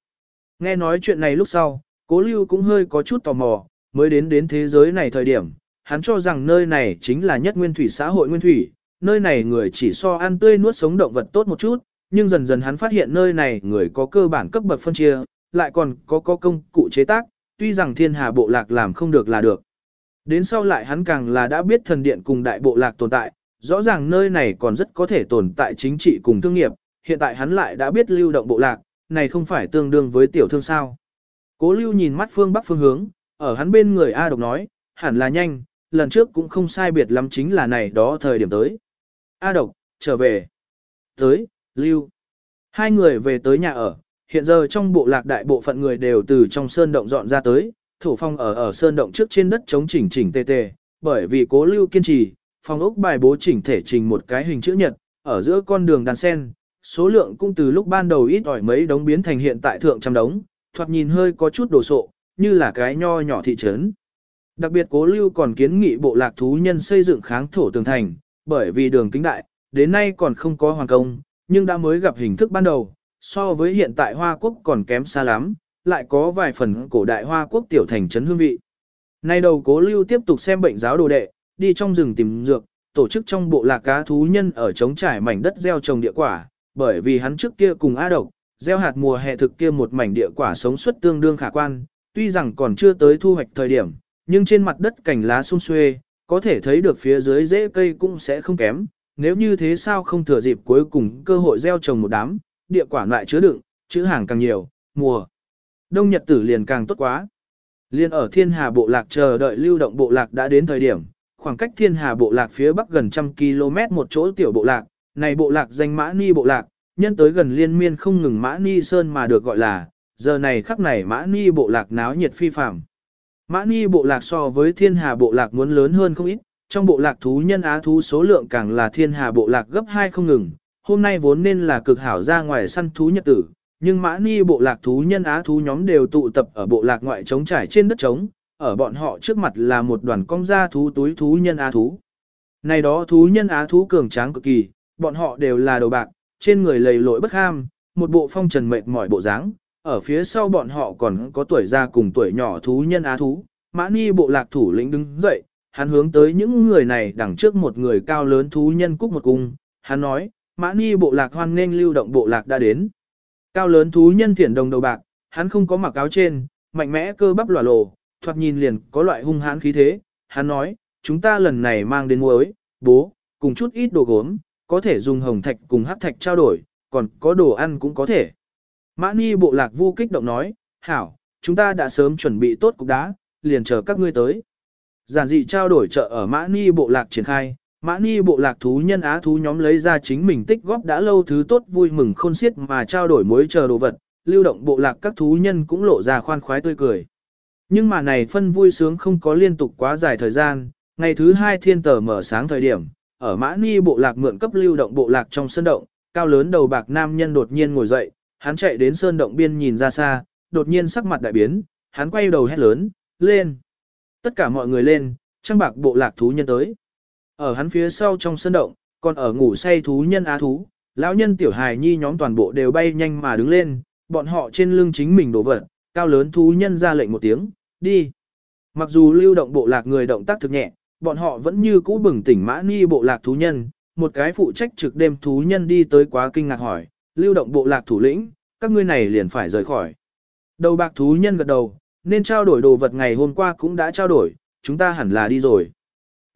Nghe nói chuyện này lúc sau, cố lưu cũng hơi có chút tò mò, mới đến đến thế giới này thời điểm, hắn cho rằng nơi này chính là nhất nguyên thủy xã hội nguyên thủy, nơi này người chỉ so ăn tươi nuốt sống động vật tốt một chút, nhưng dần dần hắn phát hiện nơi này người có cơ bản cấp bậc phân chia, lại còn có có công cụ chế tác, tuy rằng thiên hà bộ lạc làm không được là được. Đến sau lại hắn càng là đã biết thần điện cùng đại bộ lạc tồn tại, rõ ràng nơi này còn rất có thể tồn tại chính trị cùng thương nghiệp, hiện tại hắn lại đã biết lưu động bộ lạc, này không phải tương đương với tiểu thương sao. Cố lưu nhìn mắt phương bắc phương hướng, ở hắn bên người A độc nói, hẳn là nhanh, lần trước cũng không sai biệt lắm chính là này đó thời điểm tới. A độc, trở về. Tới, lưu. Hai người về tới nhà ở, hiện giờ trong bộ lạc đại bộ phận người đều từ trong sơn động dọn ra tới, thủ phong ở ở sơn động trước trên đất chống chỉnh chỉnh tề tề, bởi vì cố lưu kiên trì, phòng ốc bài bố chỉnh thể trình một cái hình chữ nhật, ở giữa con đường đàn sen, số lượng cũng từ lúc ban đầu ít ỏi mấy đống biến thành hiện tại thượng trăm đống, thoạt nhìn hơi có chút đồ sộ, như là cái nho nhỏ thị trấn. Đặc biệt cố lưu còn kiến nghị bộ lạc thú nhân xây dựng kháng thổ tường thành, bởi vì đường kính đại, đến nay còn không có hoàn công, nhưng đã mới gặp hình thức ban đầu, so với hiện tại Hoa Quốc còn kém xa lắm, lại có vài phần cổ đại Hoa Quốc tiểu thành trấn hương vị. Nay đầu cố lưu tiếp tục xem bệnh giáo đồ đệ, đi trong rừng tìm dược, tổ chức trong bộ lạc cá thú nhân ở chống trải mảnh đất gieo trồng địa quả, bởi vì hắn trước kia cùng A độc, gieo hạt mùa hè thực kia một mảnh địa quả sống suất tương đương khả quan, tuy rằng còn chưa tới thu hoạch thời điểm, nhưng trên mặt đất cành lá sung xuê, có thể thấy được phía dưới rễ cây cũng sẽ không kém, nếu như thế sao không thừa dịp cuối cùng cơ hội gieo trồng một đám, địa quả lại chứa đựng, chữ hàng càng nhiều, mùa. Đông nhật tử liền càng tốt quá. Liên ở thiên hà bộ lạc chờ đợi lưu động bộ lạc đã đến thời điểm, khoảng cách thiên hà bộ lạc phía bắc gần trăm km một chỗ tiểu bộ lạc, này bộ lạc danh mã ni bộ lạc, nhân tới gần liên miên không ngừng mã ni sơn mà được gọi là, giờ này khắc này mã ni bộ lạc náo nhiệt phi phạm. Mã ni bộ lạc so với thiên hà bộ lạc muốn lớn hơn không ít, trong bộ lạc thú nhân á thú số lượng càng là thiên hà bộ lạc gấp hai không ngừng, hôm nay vốn nên là cực hảo ra ngoài săn thú nhật tử, nhưng mã ni bộ lạc thú nhân á thú nhóm đều tụ tập ở bộ lạc ngoại trống trải trên đất trống, ở bọn họ trước mặt là một đoàn cong gia thú túi thú nhân á thú. Này đó thú nhân á thú cường tráng cực kỳ, bọn họ đều là đầu bạc, trên người lầy lội bất ham, một bộ phong trần mệt mỏi bộ dáng, ở phía sau bọn họ còn có tuổi già cùng tuổi nhỏ thú nhân á thú. Mã Ni bộ lạc thủ lĩnh đứng dậy, hắn hướng tới những người này đằng trước một người cao lớn thú nhân cúc một cung, hắn nói, Mã Ni bộ lạc hoan nghênh lưu động bộ lạc đã đến. Cao lớn thú nhân thiển đồng đầu bạc, hắn không có mặc áo trên, mạnh mẽ cơ bắp lòa lồ, thoạt nhìn liền có loại hung hãn khí thế. Hắn nói, chúng ta lần này mang đến muối, bố, cùng chút ít đồ gốm, có thể dùng hồng thạch cùng hắc thạch trao đổi, còn có đồ ăn cũng có thể. Mã Ni bộ lạc vu kích động nói, hảo, chúng ta đã sớm chuẩn bị tốt cục đá, liền chờ các ngươi tới. Giản dị trao đổi chợ ở Mã Ni bộ lạc triển khai, Mã Ni bộ lạc thú nhân á thú nhóm lấy ra chính mình tích góp đã lâu thứ tốt vui mừng khôn xiết mà trao đổi mối chờ đồ vật, lưu động bộ lạc các thú nhân cũng lộ ra khoan khoái tươi cười. Nhưng mà này phân vui sướng không có liên tục quá dài thời gian, ngày thứ hai thiên tờ mở sáng thời điểm, ở Mã Ni bộ lạc mượn cấp lưu động bộ lạc trong sân động, cao lớn đầu bạc nam nhân đột nhiên ngồi dậy, hắn chạy đến sơn động biên nhìn ra xa, đột nhiên sắc mặt đại biến, hắn quay đầu hét lớn, lên. Tất cả mọi người lên, trang bạc bộ lạc thú nhân tới. Ở hắn phía sau trong sân động, còn ở ngủ say thú nhân á thú, lão nhân tiểu hài nhi nhóm toàn bộ đều bay nhanh mà đứng lên, bọn họ trên lưng chính mình đổ vật, cao lớn thú nhân ra lệnh một tiếng, đi. Mặc dù lưu động bộ lạc người động tác thực nhẹ, bọn họ vẫn như cũ bừng tỉnh mã ni bộ lạc thú nhân, một cái phụ trách trực đêm thú nhân đi tới quá kinh ngạc hỏi, lưu động bộ lạc thủ lĩnh, các ngươi này liền phải rời khỏi. Đầu bạc thú nhân gật đầu, nên trao đổi đồ vật ngày hôm qua cũng đã trao đổi, chúng ta hẳn là đi rồi.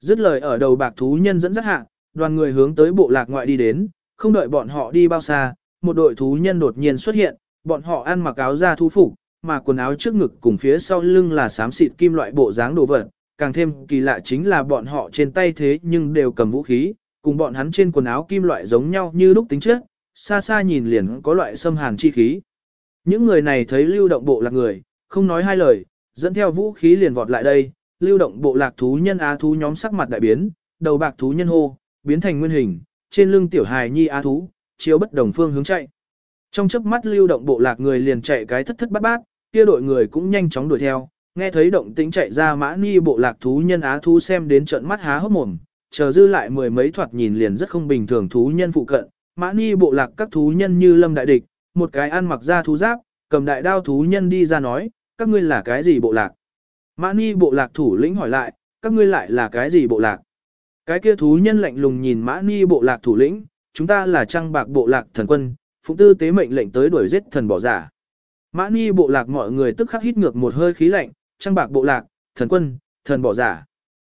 Dứt lời ở đầu bạc thú nhân dẫn dắt hạ, đoàn người hướng tới bộ lạc ngoại đi đến, không đợi bọn họ đi bao xa, một đội thú nhân đột nhiên xuất hiện, bọn họ ăn mặc áo da thú phục, mà quần áo trước ngực cùng phía sau lưng là xám xịt kim loại bộ dáng đồ vật, càng thêm kỳ lạ chính là bọn họ trên tay thế nhưng đều cầm vũ khí, cùng bọn hắn trên quần áo kim loại giống nhau như lúc tính chất, xa xa nhìn liền có loại xâm hàn chi khí. Những người này thấy lưu động bộ lạc người, không nói hai lời, dẫn theo vũ khí liền vọt lại đây, lưu động bộ lạc thú nhân á thú nhóm sắc mặt đại biến, đầu bạc thú nhân hô, biến thành nguyên hình, trên lưng tiểu hài nhi á thú, chiếu bất đồng phương hướng chạy. Trong chớp mắt lưu động bộ lạc người liền chạy cái thất thất bát bát, kia đội người cũng nhanh chóng đuổi theo, nghe thấy động tĩnh chạy ra mã ni bộ lạc thú nhân á thú xem đến trận mắt há hốc mồm, chờ dư lại mười mấy thoạt nhìn liền rất không bình thường thú nhân phụ cận, mã ni bộ lạc các thú nhân như lâm đại địch, một cái ăn mặc ra thú giáp, cầm đại đao thú nhân đi ra nói, các ngươi là cái gì bộ lạc? Mã ni bộ lạc thủ lĩnh hỏi lại, các ngươi lại là cái gì bộ lạc? Cái kia thú nhân lạnh lùng nhìn mã ni bộ lạc thủ lĩnh, chúng ta là trăng bạc bộ lạc thần quân, phụng tư tế mệnh lệnh tới đuổi giết thần bỏ giả. Mã ni bộ lạc mọi người tức khắc hít ngược một hơi khí lạnh, trăng bạc bộ lạc, thần quân, thần bỏ giả.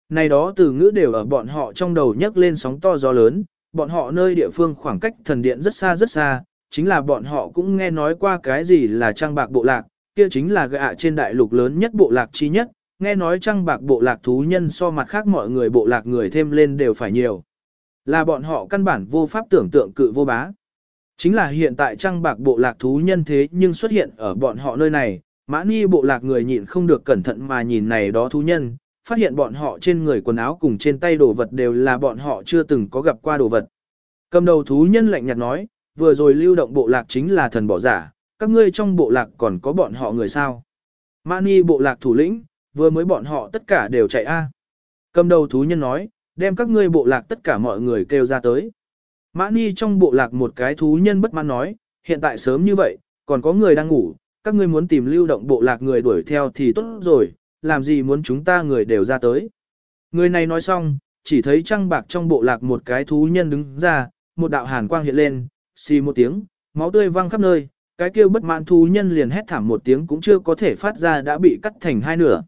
Này đó từ ngữ đều ở bọn họ trong đầu nhấc lên sóng to gió lớn, bọn họ nơi địa phương khoảng cách thần điện rất xa rất xa, chính là bọn họ cũng nghe nói qua cái gì là trăng bạc bộ lạc, kia chính là gạ trên đại lục lớn nhất bộ lạc chi nhất, nghe nói trăng bạc bộ lạc thú nhân so mặt khác mọi người bộ lạc người thêm lên đều phải nhiều. Là bọn họ căn bản vô pháp tưởng tượng cự vô bá. Chính là hiện tại trăng bạc bộ lạc thú nhân thế nhưng xuất hiện ở bọn họ nơi này, mã ni bộ lạc người nhịn không được cẩn thận mà nhìn này đó thú nhân, phát hiện bọn họ trên người quần áo cùng trên tay đồ vật đều là bọn họ chưa từng có gặp qua đồ vật. Cầm đầu thú nhân lạnh nhạt nói, vừa rồi lưu động bộ lạc chính là thần bỏ giả, các ngươi trong bộ lạc còn có bọn họ người sao. Mani bộ lạc thủ lĩnh, vừa mới bọn họ tất cả đều chạy a. Cầm đầu thú nhân nói, đem các ngươi bộ lạc tất cả mọi người kêu ra tới. Mã Ni trong bộ lạc một cái thú nhân bất mãn nói, hiện tại sớm như vậy, còn có người đang ngủ, các ngươi muốn tìm lưu động bộ lạc người đuổi theo thì tốt rồi, làm gì muốn chúng ta người đều ra tới. Người này nói xong, chỉ thấy trăng bạc trong bộ lạc một cái thú nhân đứng ra, một đạo hàn quang hiện lên, xì một tiếng, máu tươi văng khắp nơi, cái kia bất mãn thú nhân liền hét thảm một tiếng cũng chưa có thể phát ra đã bị cắt thành hai nửa.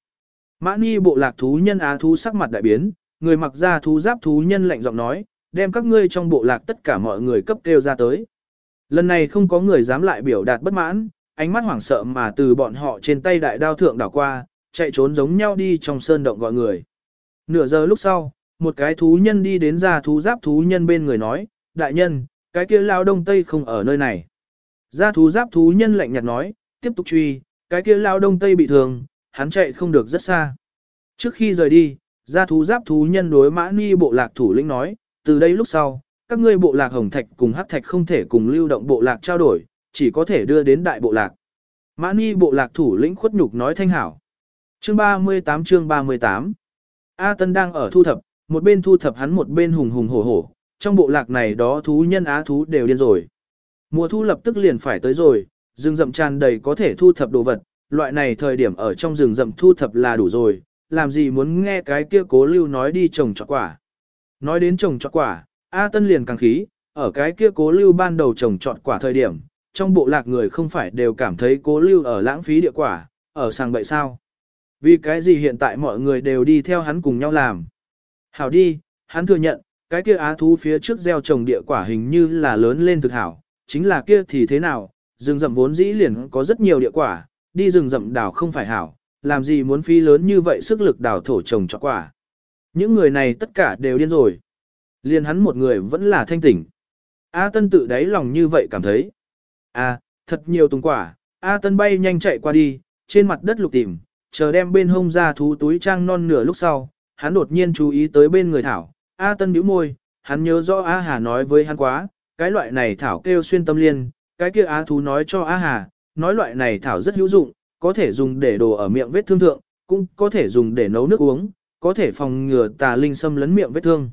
Mã ni bộ lạc thú nhân á thú sắc mặt đại biến, người mặc ra thú giáp thú nhân lạnh giọng nói, đem các ngươi trong bộ lạc tất cả mọi người cấp kêu ra tới. Lần này không có người dám lại biểu đạt bất mãn, ánh mắt hoảng sợ mà từ bọn họ trên tay đại đao thượng đảo qua, chạy trốn giống nhau đi trong sơn động gọi người. Nửa giờ lúc sau, một cái thú nhân đi đến ra thú giáp thú nhân bên người nói, đại nhân, cái kia lao đông tây không ở nơi này. Ra thú giáp thú nhân lạnh nhạt nói, tiếp tục truy, cái kia lao đông tây bị thương, hắn chạy không được rất xa. Trước khi rời đi, ra thú giáp thú nhân đối mã ni bộ lạc thủ lĩnh nói, từ đây lúc sau, các ngươi bộ lạc hồng thạch cùng hắc thạch không thể cùng lưu động bộ lạc trao đổi, chỉ có thể đưa đến đại bộ lạc. Mã ni bộ lạc thủ lĩnh khuất nhục nói thanh hảo. Chương 38 chương 38 A Tân đang ở thu thập, một bên thu thập hắn một bên hùng hùng hổ hổ, trong bộ lạc này đó thú nhân á thú đều điên rồi. Mùa thu lập tức liền phải tới rồi, rừng rậm tràn đầy có thể thu thập đồ vật, loại này thời điểm ở trong rừng rậm thu thập là đủ rồi, làm gì muốn nghe cái kia cố lưu nói đi trồng trọt quả. Nói đến trồng trọt quả, A Tân liền càng khí, ở cái kia cố lưu ban đầu trồng trọt quả thời điểm, trong bộ lạc người không phải đều cảm thấy cố lưu ở lãng phí địa quả, ở sang bậy sao. Vì cái gì hiện tại mọi người đều đi theo hắn cùng nhau làm. Hảo đi, hắn thừa nhận, cái kia á thú phía trước gieo trồng địa quả hình như là lớn lên thực hảo, chính là kia thì thế nào, rừng rậm vốn dĩ liền có rất nhiều địa quả, đi rừng rậm đào không phải hảo, làm gì muốn phí lớn như vậy sức lực đào thổ trồng cho quả. Những người này tất cả đều điên rồi. Liên hắn một người vẫn là thanh tỉnh. A Tân tự đáy lòng như vậy cảm thấy. A, thật nhiều tùng quả, A Tân bay nhanh chạy qua đi, trên mặt đất lục tìm, chờ đem bên hông ra thú túi trang non nửa lúc sau, hắn đột nhiên chú ý tới bên người Thảo. A Tân nhíu môi, hắn nhớ rõ A Hà nói với hắn quá, cái loại này Thảo kêu xuyên tâm liên, cái kia Á thú nói cho A Hà, nói loại này Thảo rất hữu dụng, có thể dùng để đồ ở miệng vết thương thượng, cũng có thể dùng để nấu nước uống, có thể phòng ngừa tà linh xâm lấn miệng vết thương.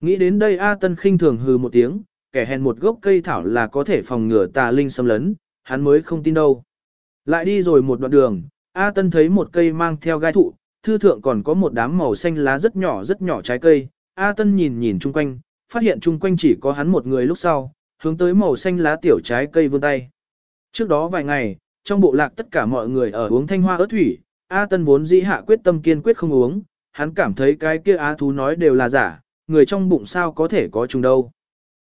Nghĩ đến đây A Tân khinh thường hừ một tiếng, kẻ hèn một gốc cây thảo là có thể phòng ngừa tà linh xâm lấn, hắn mới không tin đâu. Lại đi rồi một đoạn đường, A Tân thấy một cây mang theo gai thụ, thư thượng còn có một đám màu xanh lá rất nhỏ rất nhỏ trái cây. A Tân nhìn nhìn chung quanh, phát hiện chung quanh chỉ có hắn một người lúc sau, hướng tới màu xanh lá tiểu trái cây vươn tay. Trước đó vài ngày, trong bộ lạc tất cả mọi người ở uống thanh hoa ớt thủy, A Tân vốn dĩ hạ quyết tâm kiên quyết không uống, hắn cảm thấy cái kia á thú nói đều là giả, người trong bụng sao có thể có trùng đâu.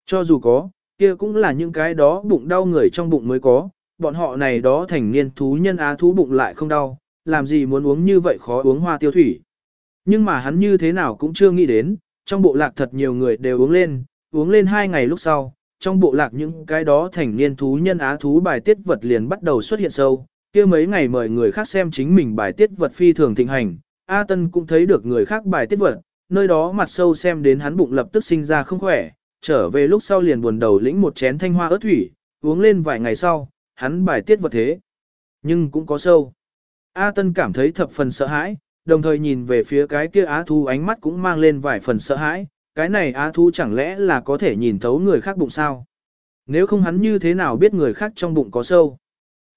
Cho dù có, kia cũng là những cái đó bụng đau người trong bụng mới có, bọn họ này đó thành niên thú nhân á thú bụng lại không đau, làm gì muốn uống như vậy khó uống hoa tiêu thủy. Nhưng mà hắn như thế nào cũng chưa nghĩ đến, trong bộ lạc thật nhiều người đều uống lên, uống lên hai ngày lúc sau, trong bộ lạc những cái đó thành niên thú nhân á thú bài tiết vật liền bắt đầu xuất hiện sâu, kia mấy ngày mời người khác xem chính mình bài tiết vật phi thường thịnh hành, A Tân cũng thấy được người khác bài tiết vật, nơi đó mặt sâu xem đến hắn bụng lập tức sinh ra không khỏe, trở về lúc sau liền buồn đầu lĩnh một chén thanh hoa ớt thủy, uống lên vài ngày sau, hắn bài tiết vật thế. Nhưng cũng có sâu. A Tân cảm thấy thập phần sợ hãi, đồng thời nhìn về phía cái kia á thú ánh mắt cũng mang lên vài phần sợ hãi, cái này á thú chẳng lẽ là có thể nhìn thấu người khác bụng sao? Nếu không hắn như thế nào biết người khác trong bụng có sâu?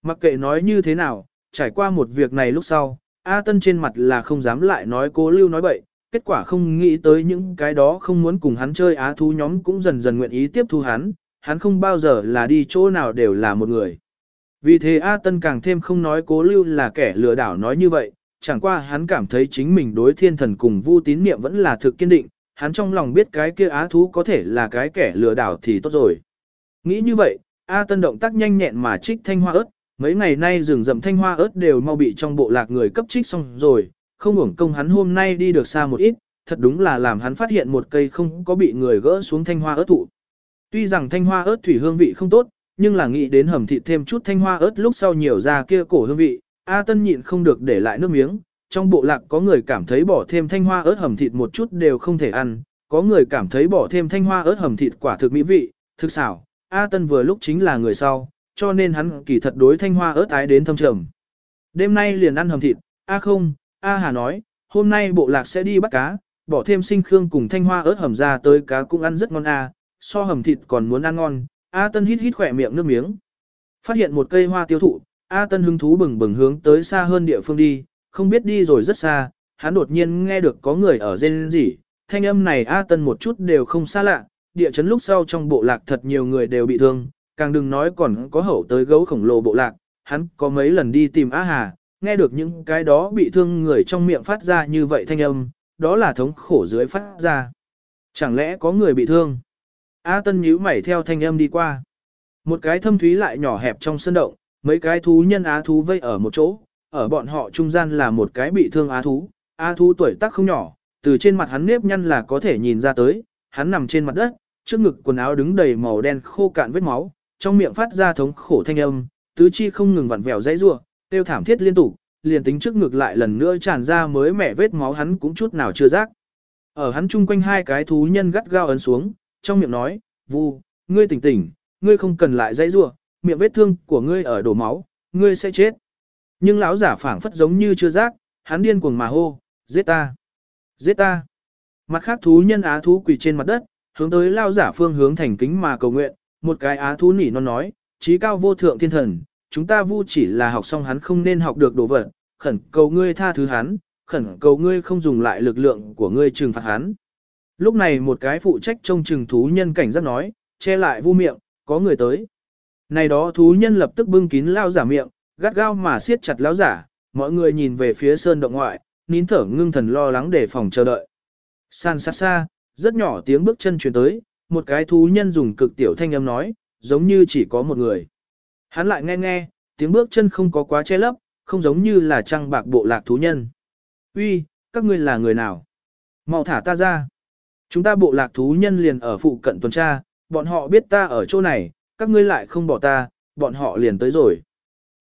Mặc kệ nói như thế nào, trải qua một việc này lúc sau, A Tân trên mặt là không dám lại nói cố lưu nói bậy, kết quả không nghĩ tới những cái đó không muốn cùng hắn chơi á thú nhóm cũng dần dần nguyện ý tiếp thu hắn, hắn không bao giờ là đi chỗ nào đều là một người. Vì thế A Tân càng thêm không nói cố lưu là kẻ lừa đảo nói như vậy, chẳng qua hắn cảm thấy chính mình đối thiên thần cùng vu tín niệm vẫn là thực kiên định, hắn trong lòng biết cái kia á thú có thể là cái kẻ lừa đảo thì tốt rồi. Nghĩ như vậy, A Tân động tác nhanh nhẹn mà trích thanh hoa ớt, mấy ngày nay rừng rậm thanh hoa ớt đều mau bị trong bộ lạc người cấp trích xong rồi, không hưởng công hắn hôm nay đi được xa một ít, thật đúng là làm hắn phát hiện một cây không có bị người gỡ xuống thanh hoa ớt thụ. Tuy rằng thanh hoa ớt thủy hương vị không tốt, nhưng là nghĩ đến hầm thịt thêm chút thanh hoa ớt lúc sau nhiều ra kia cổ hương vị, A Tân nhịn không được để lại nước miếng, trong bộ lạc có người cảm thấy bỏ thêm thanh hoa ớt hầm thịt một chút đều không thể ăn, có người cảm thấy bỏ thêm thanh hoa ớt hầm thịt quả thực mỹ vị, thực xảo, A Tân vừa lúc chính là người sau, cho nên hắn kỳ thật đối thanh hoa ớt ái đến thâm trầm. Đêm nay liền ăn hầm thịt, A không, A Hà nói, hôm nay bộ lạc sẽ đi bắt cá, bỏ thêm sinh khương cùng thanh hoa ớt hầm ra tới cá cũng ăn rất ngon A, so hầm thịt còn muốn ăn ngon, A Tân hít hít khỏe miệng nước miếng. Phát hiện một cây hoa tiêu thụ, A Tân hứng thú bừng bừng hướng tới xa hơn địa phương đi, không biết đi rồi rất xa, hắn đột nhiên nghe được có người ở rên rỉ, thanh âm này A Tân một chút đều không xa lạ, địa chấn lúc sau trong bộ lạc thật nhiều người đều bị thương, càng đừng nói còn có hậu tới gấu khổng lồ bộ lạc, hắn có mấy lần đi tìm A Hà, nghe được những cái đó bị thương người trong miệng phát ra như vậy thanh âm, đó là thống khổ dưới phát ra. Chẳng lẽ có người bị thương? A Tân nhíu mày theo thanh âm đi qua. Một cái thâm thúy lại nhỏ hẹp trong sân động, mấy cái thú nhân á thú vây ở một chỗ, ở bọn họ trung gian là một cái bị thương á thú, á thú tuổi tác không nhỏ, từ trên mặt hắn nếp nhăn là có thể nhìn ra tới, hắn nằm trên mặt đất, trước ngực quần áo đứng đầy màu đen khô cạn vết máu, trong miệng phát ra thống khổ thanh âm, tứ chi không ngừng vặn vẹo dãy rủa, tiêu thảm thiết liên tục, liền tính trước ngực lại lần nữa tràn ra mới mẻ vết máu hắn cũng chút nào chưa giác. Ở hắn chung quanh hai cái thú nhân gắt gao ấn xuống, trong miệng nói, "Vu, ngươi tỉnh tỉnh, ngươi không cần lại dãy rủa, miệng vết thương của ngươi ở đổ máu, ngươi sẽ chết." Nhưng lão giả phảng phất giống như chưa giác, hắn điên cuồng mà hô, "Giết ta! Giết ta!" Mặt khác thú nhân á thú quỳ trên mặt đất, hướng tới lao giả phương hướng thành kính mà cầu nguyện, một cái á thú nỉ non nói, trí cao vô thượng thiên thần, chúng ta vu chỉ là học xong hắn không nên học được đồ vật, khẩn cầu ngươi tha thứ hắn, khẩn cầu ngươi không dùng lại lực lượng của ngươi trừng phạt hắn. Lúc này một cái phụ trách trông chừng thú nhân cảnh giác nói, che lại vu miệng, có người tới. Này đó thú nhân lập tức bưng kín lao giả miệng, gắt gao mà siết chặt lao giả, mọi người nhìn về phía sơn động ngoại, nín thở ngưng thần lo lắng để phòng chờ đợi. San xa xa, rất nhỏ tiếng bước chân truyền tới, một cái thú nhân dùng cực tiểu thanh âm nói, giống như chỉ có một người. Hắn lại nghe nghe, tiếng bước chân không có quá che lấp, không giống như là trăng bạc bộ lạc thú nhân. Uy, các ngươi là người nào? Mau thả ta ra. Chúng ta bộ lạc thú nhân liền ở phụ cận tuần tra, bọn họ biết ta ở chỗ này, các ngươi lại không bỏ ta, bọn họ liền tới rồi.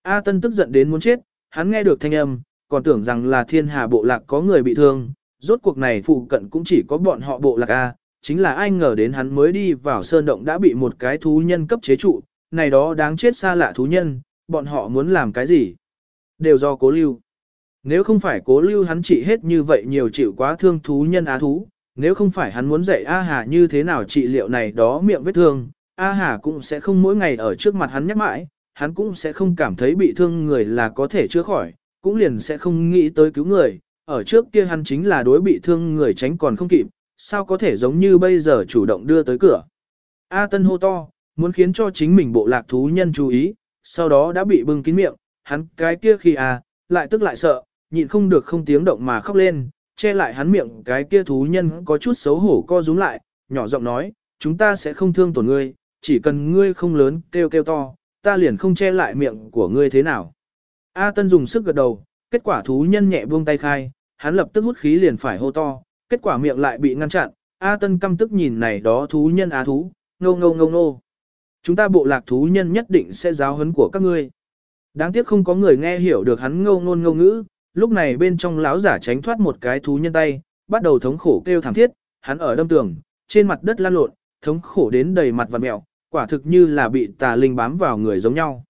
A Tân tức giận đến muốn chết, hắn nghe được thanh âm, còn tưởng rằng là thiên hà bộ lạc có người bị thương, rốt cuộc này phụ cận cũng chỉ có bọn họ bộ lạc A, chính là ai ngờ đến hắn mới đi vào sơn động đã bị một cái thú nhân cấp chế trụ, này đó đáng chết xa lạ thú nhân, bọn họ muốn làm cái gì? Đều do cố lưu. Nếu không phải cố lưu hắn trị hết như vậy nhiều chịu quá thương thú nhân á thú, nếu không phải hắn muốn dạy A Hà như thế nào trị liệu này đó miệng vết thương, A Hà cũng sẽ không mỗi ngày ở trước mặt hắn nhắc mãi, hắn cũng sẽ không cảm thấy bị thương người là có thể chữa khỏi, cũng liền sẽ không nghĩ tới cứu người, ở trước kia hắn chính là đối bị thương người tránh còn không kịp, sao có thể giống như bây giờ chủ động đưa tới cửa. A Tân hô to, muốn khiến cho chính mình bộ lạc thú nhân chú ý, sau đó đã bị bưng kín miệng, hắn cái kia khi à, lại tức lại sợ, nhịn không được không tiếng động mà khóc lên, che lại hắn miệng cái kia thú nhân có chút xấu hổ co rúm lại, nhỏ giọng nói, chúng ta sẽ không thương tổn ngươi, chỉ cần ngươi không lớn kêu kêu to, ta liền không che lại miệng của ngươi thế nào. A Tân dùng sức gật đầu, kết quả thú nhân nhẹ buông tay khai, hắn lập tức hút khí liền phải hô to, kết quả miệng lại bị ngăn chặn, A Tân căm tức nhìn này đó thú nhân á thú, ngô ngô ngô ngô. Chúng ta bộ lạc thú nhân nhất định sẽ giáo huấn của các ngươi. Đáng tiếc không có người nghe hiểu được hắn ngâu ngôn ngâu ngữ, lúc này bên trong lão giả tránh thoát một cái thú nhân tay, bắt đầu thống khổ kêu thảm thiết, hắn ở đâm tường, trên mặt đất lan lộn, thống khổ đến đầy mặt vằn mẹo, quả thực như là bị tà linh bám vào người giống nhau.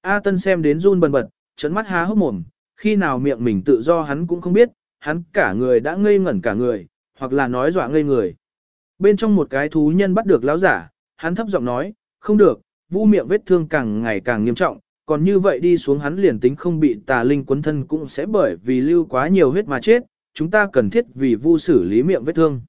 A Tân xem đến run bần bật, trấn mắt há hốc mồm, khi nào miệng mình tự do hắn cũng không biết, hắn cả người đã ngây ngẩn cả người, hoặc là nói dọa ngây người. Bên trong một cái thú nhân bắt được lão giả, hắn thấp giọng nói, không được, vu miệng vết thương càng ngày càng nghiêm trọng, còn như vậy đi xuống hắn liền tính không bị tà linh quấn thân cũng sẽ bởi vì lưu quá nhiều huyết mà chết, chúng ta cần thiết vì vu xử lý miệng vết thương.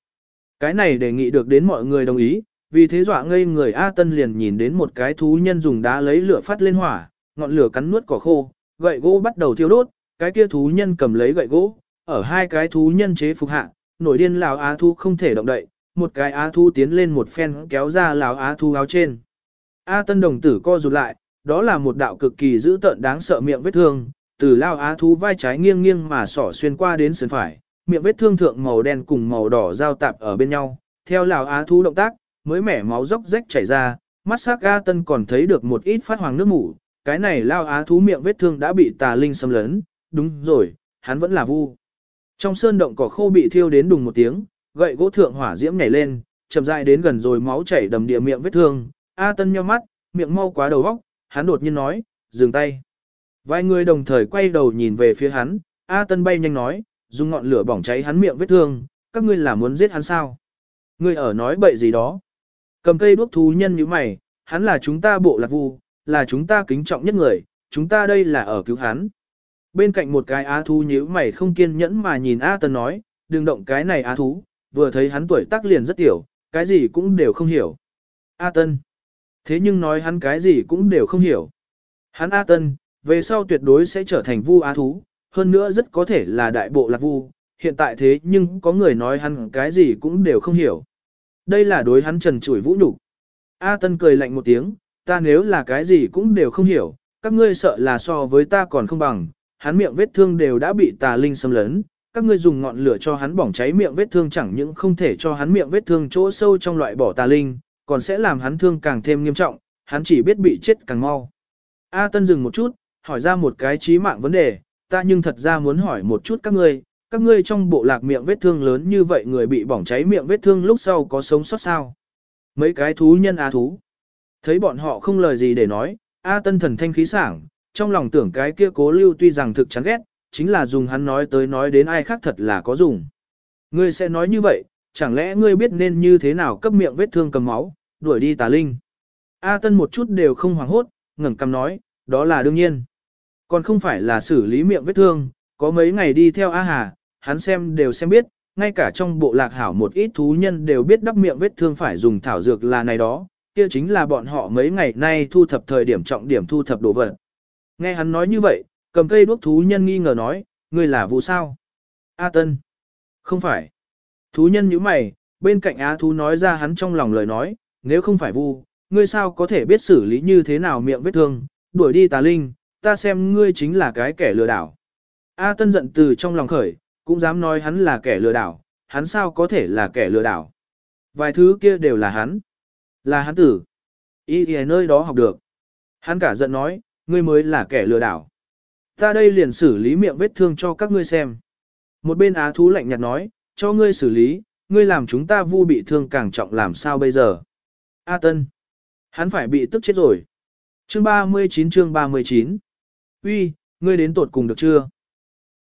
Cái này đề nghị được đến mọi người đồng ý, vì thế dọa ngây người A Tân liền nhìn đến một cái thú nhân dùng đá lấy lửa phát lên hỏa, ngọn lửa cắn nuốt cỏ khô, gậy gỗ bắt đầu thiêu đốt, cái kia thú nhân cầm lấy gậy gỗ, ở hai cái thú nhân chế phục hạ, nổi điên lão á thú không thể động đậy, một cái á thú tiến lên một phen kéo ra lão á thú áo trên. A Tân đồng tử co rụt lại, đó là một đạo cực kỳ dữ tợn đáng sợ miệng vết thương, từ lao á thú vai trái nghiêng nghiêng mà sỏ xuyên qua đến sườn phải, miệng vết thương thượng màu đen cùng màu đỏ giao tạp ở bên nhau, theo lão á thú động tác, mới mẻ máu dốc rách chảy ra, mắt sắc A Tân còn thấy được một ít phát hoàng nước mủ, cái này lao á thú miệng vết thương đã bị tà linh xâm lấn, đúng rồi, hắn vẫn là vu. Trong sơn động cỏ khô bị thiêu đến đùng một tiếng, gậy gỗ thượng hỏa diễm nhảy lên, chậm rãi đến gần rồi máu chảy đầm địa miệng vết thương. A Tân nhíu mắt, miệng mau quá đầu óc, hắn đột nhiên nói, dừng tay. Vài người đồng thời quay đầu nhìn về phía hắn, A Tân bay nhanh nói, dùng ngọn lửa bỏng cháy hắn miệng vết thương, các ngươi là muốn giết hắn sao? Ngươi ở nói bậy gì đó? Cầm cây đuốc thú nhân như mày, hắn là chúng ta bộ lạc vu, là chúng ta kính trọng nhất người, chúng ta đây là ở cứu hắn. Bên cạnh một cái á thú nhíu mày không kiên nhẫn mà nhìn A Tân nói, đừng động cái này á thú, vừa thấy hắn tuổi tác liền rất tiểu, cái gì cũng đều không hiểu. A Tân. Thế nhưng nói hắn cái gì cũng đều không hiểu. Hắn A Tân, về sau tuyệt đối sẽ trở thành vu á thú, hơn nữa rất có thể là đại bộ lạc vu, hiện tại thế nhưng có người nói hắn cái gì cũng đều không hiểu. Đây là đối hắn trần chủi vũ nhục. A Tân cười lạnh một tiếng, ta nếu là cái gì cũng đều không hiểu, các ngươi sợ là so với ta còn không bằng, hắn miệng vết thương đều đã bị tà linh xâm lấn, các ngươi dùng ngọn lửa cho hắn bỏng cháy miệng vết thương chẳng những không thể cho hắn miệng vết thương chỗ sâu trong loại bỏ tà linh, còn sẽ làm hắn thương càng thêm nghiêm trọng, hắn chỉ biết bị chết càng mau. A Tân dừng một chút, hỏi ra một cái chí mạng vấn đề, ta nhưng thật ra muốn hỏi một chút các ngươi, các ngươi trong bộ lạc miệng vết thương lớn như vậy người bị bỏng cháy miệng vết thương lúc sau có sống sót sao? Mấy cái thú nhân A thú. Thấy bọn họ không lời gì để nói, A Tân thần thanh khí sảng, trong lòng tưởng cái kia cố lưu tuy rằng thực chán ghét, chính là dùng hắn nói tới nói đến ai khác thật là có dùng. Ngươi sẽ nói như vậy, chẳng lẽ ngươi biết nên như thế nào cấp miệng vết thương cầm máu, đuổi đi tà linh. A Tân một chút đều không hoảng hốt, ngẩng cằm nói, đó là đương nhiên. Còn không phải là xử lý miệng vết thương, có mấy ngày đi theo A Hà, hắn xem đều xem biết, ngay cả trong bộ lạc hảo một ít thú nhân đều biết đắp miệng vết thương phải dùng thảo dược là này đó, kia chính là bọn họ mấy ngày nay thu thập thời điểm trọng điểm thu thập đồ vật. Nghe hắn nói như vậy, cầm cây đuốc thú nhân nghi ngờ nói, ngươi là vụ sao? A Tân. Không phải. Thú nhân như mày, bên cạnh Á thú nói ra hắn trong lòng lời nói, nếu không phải vu, ngươi sao có thể biết xử lý như thế nào miệng vết thương, đuổi đi tà linh, ta xem ngươi chính là cái kẻ lừa đảo. A Tân giận từ trong lòng khởi, cũng dám nói hắn là kẻ lừa đảo, hắn sao có thể là kẻ lừa đảo. Vài thứ kia đều là hắn. Là hắn tử. Ý thì nơi đó học được. Hắn cả giận nói, ngươi mới là kẻ lừa đảo. Ta đây liền xử lý miệng vết thương cho các ngươi xem. Một bên á thú lạnh nhạt nói, cho ngươi xử lý, ngươi làm chúng ta vu bị thương càng trọng làm sao bây giờ. A Tân. Hắn phải bị tức chết rồi. Chương 39 chương 39. Uy, ngươi đến tột cùng được chưa?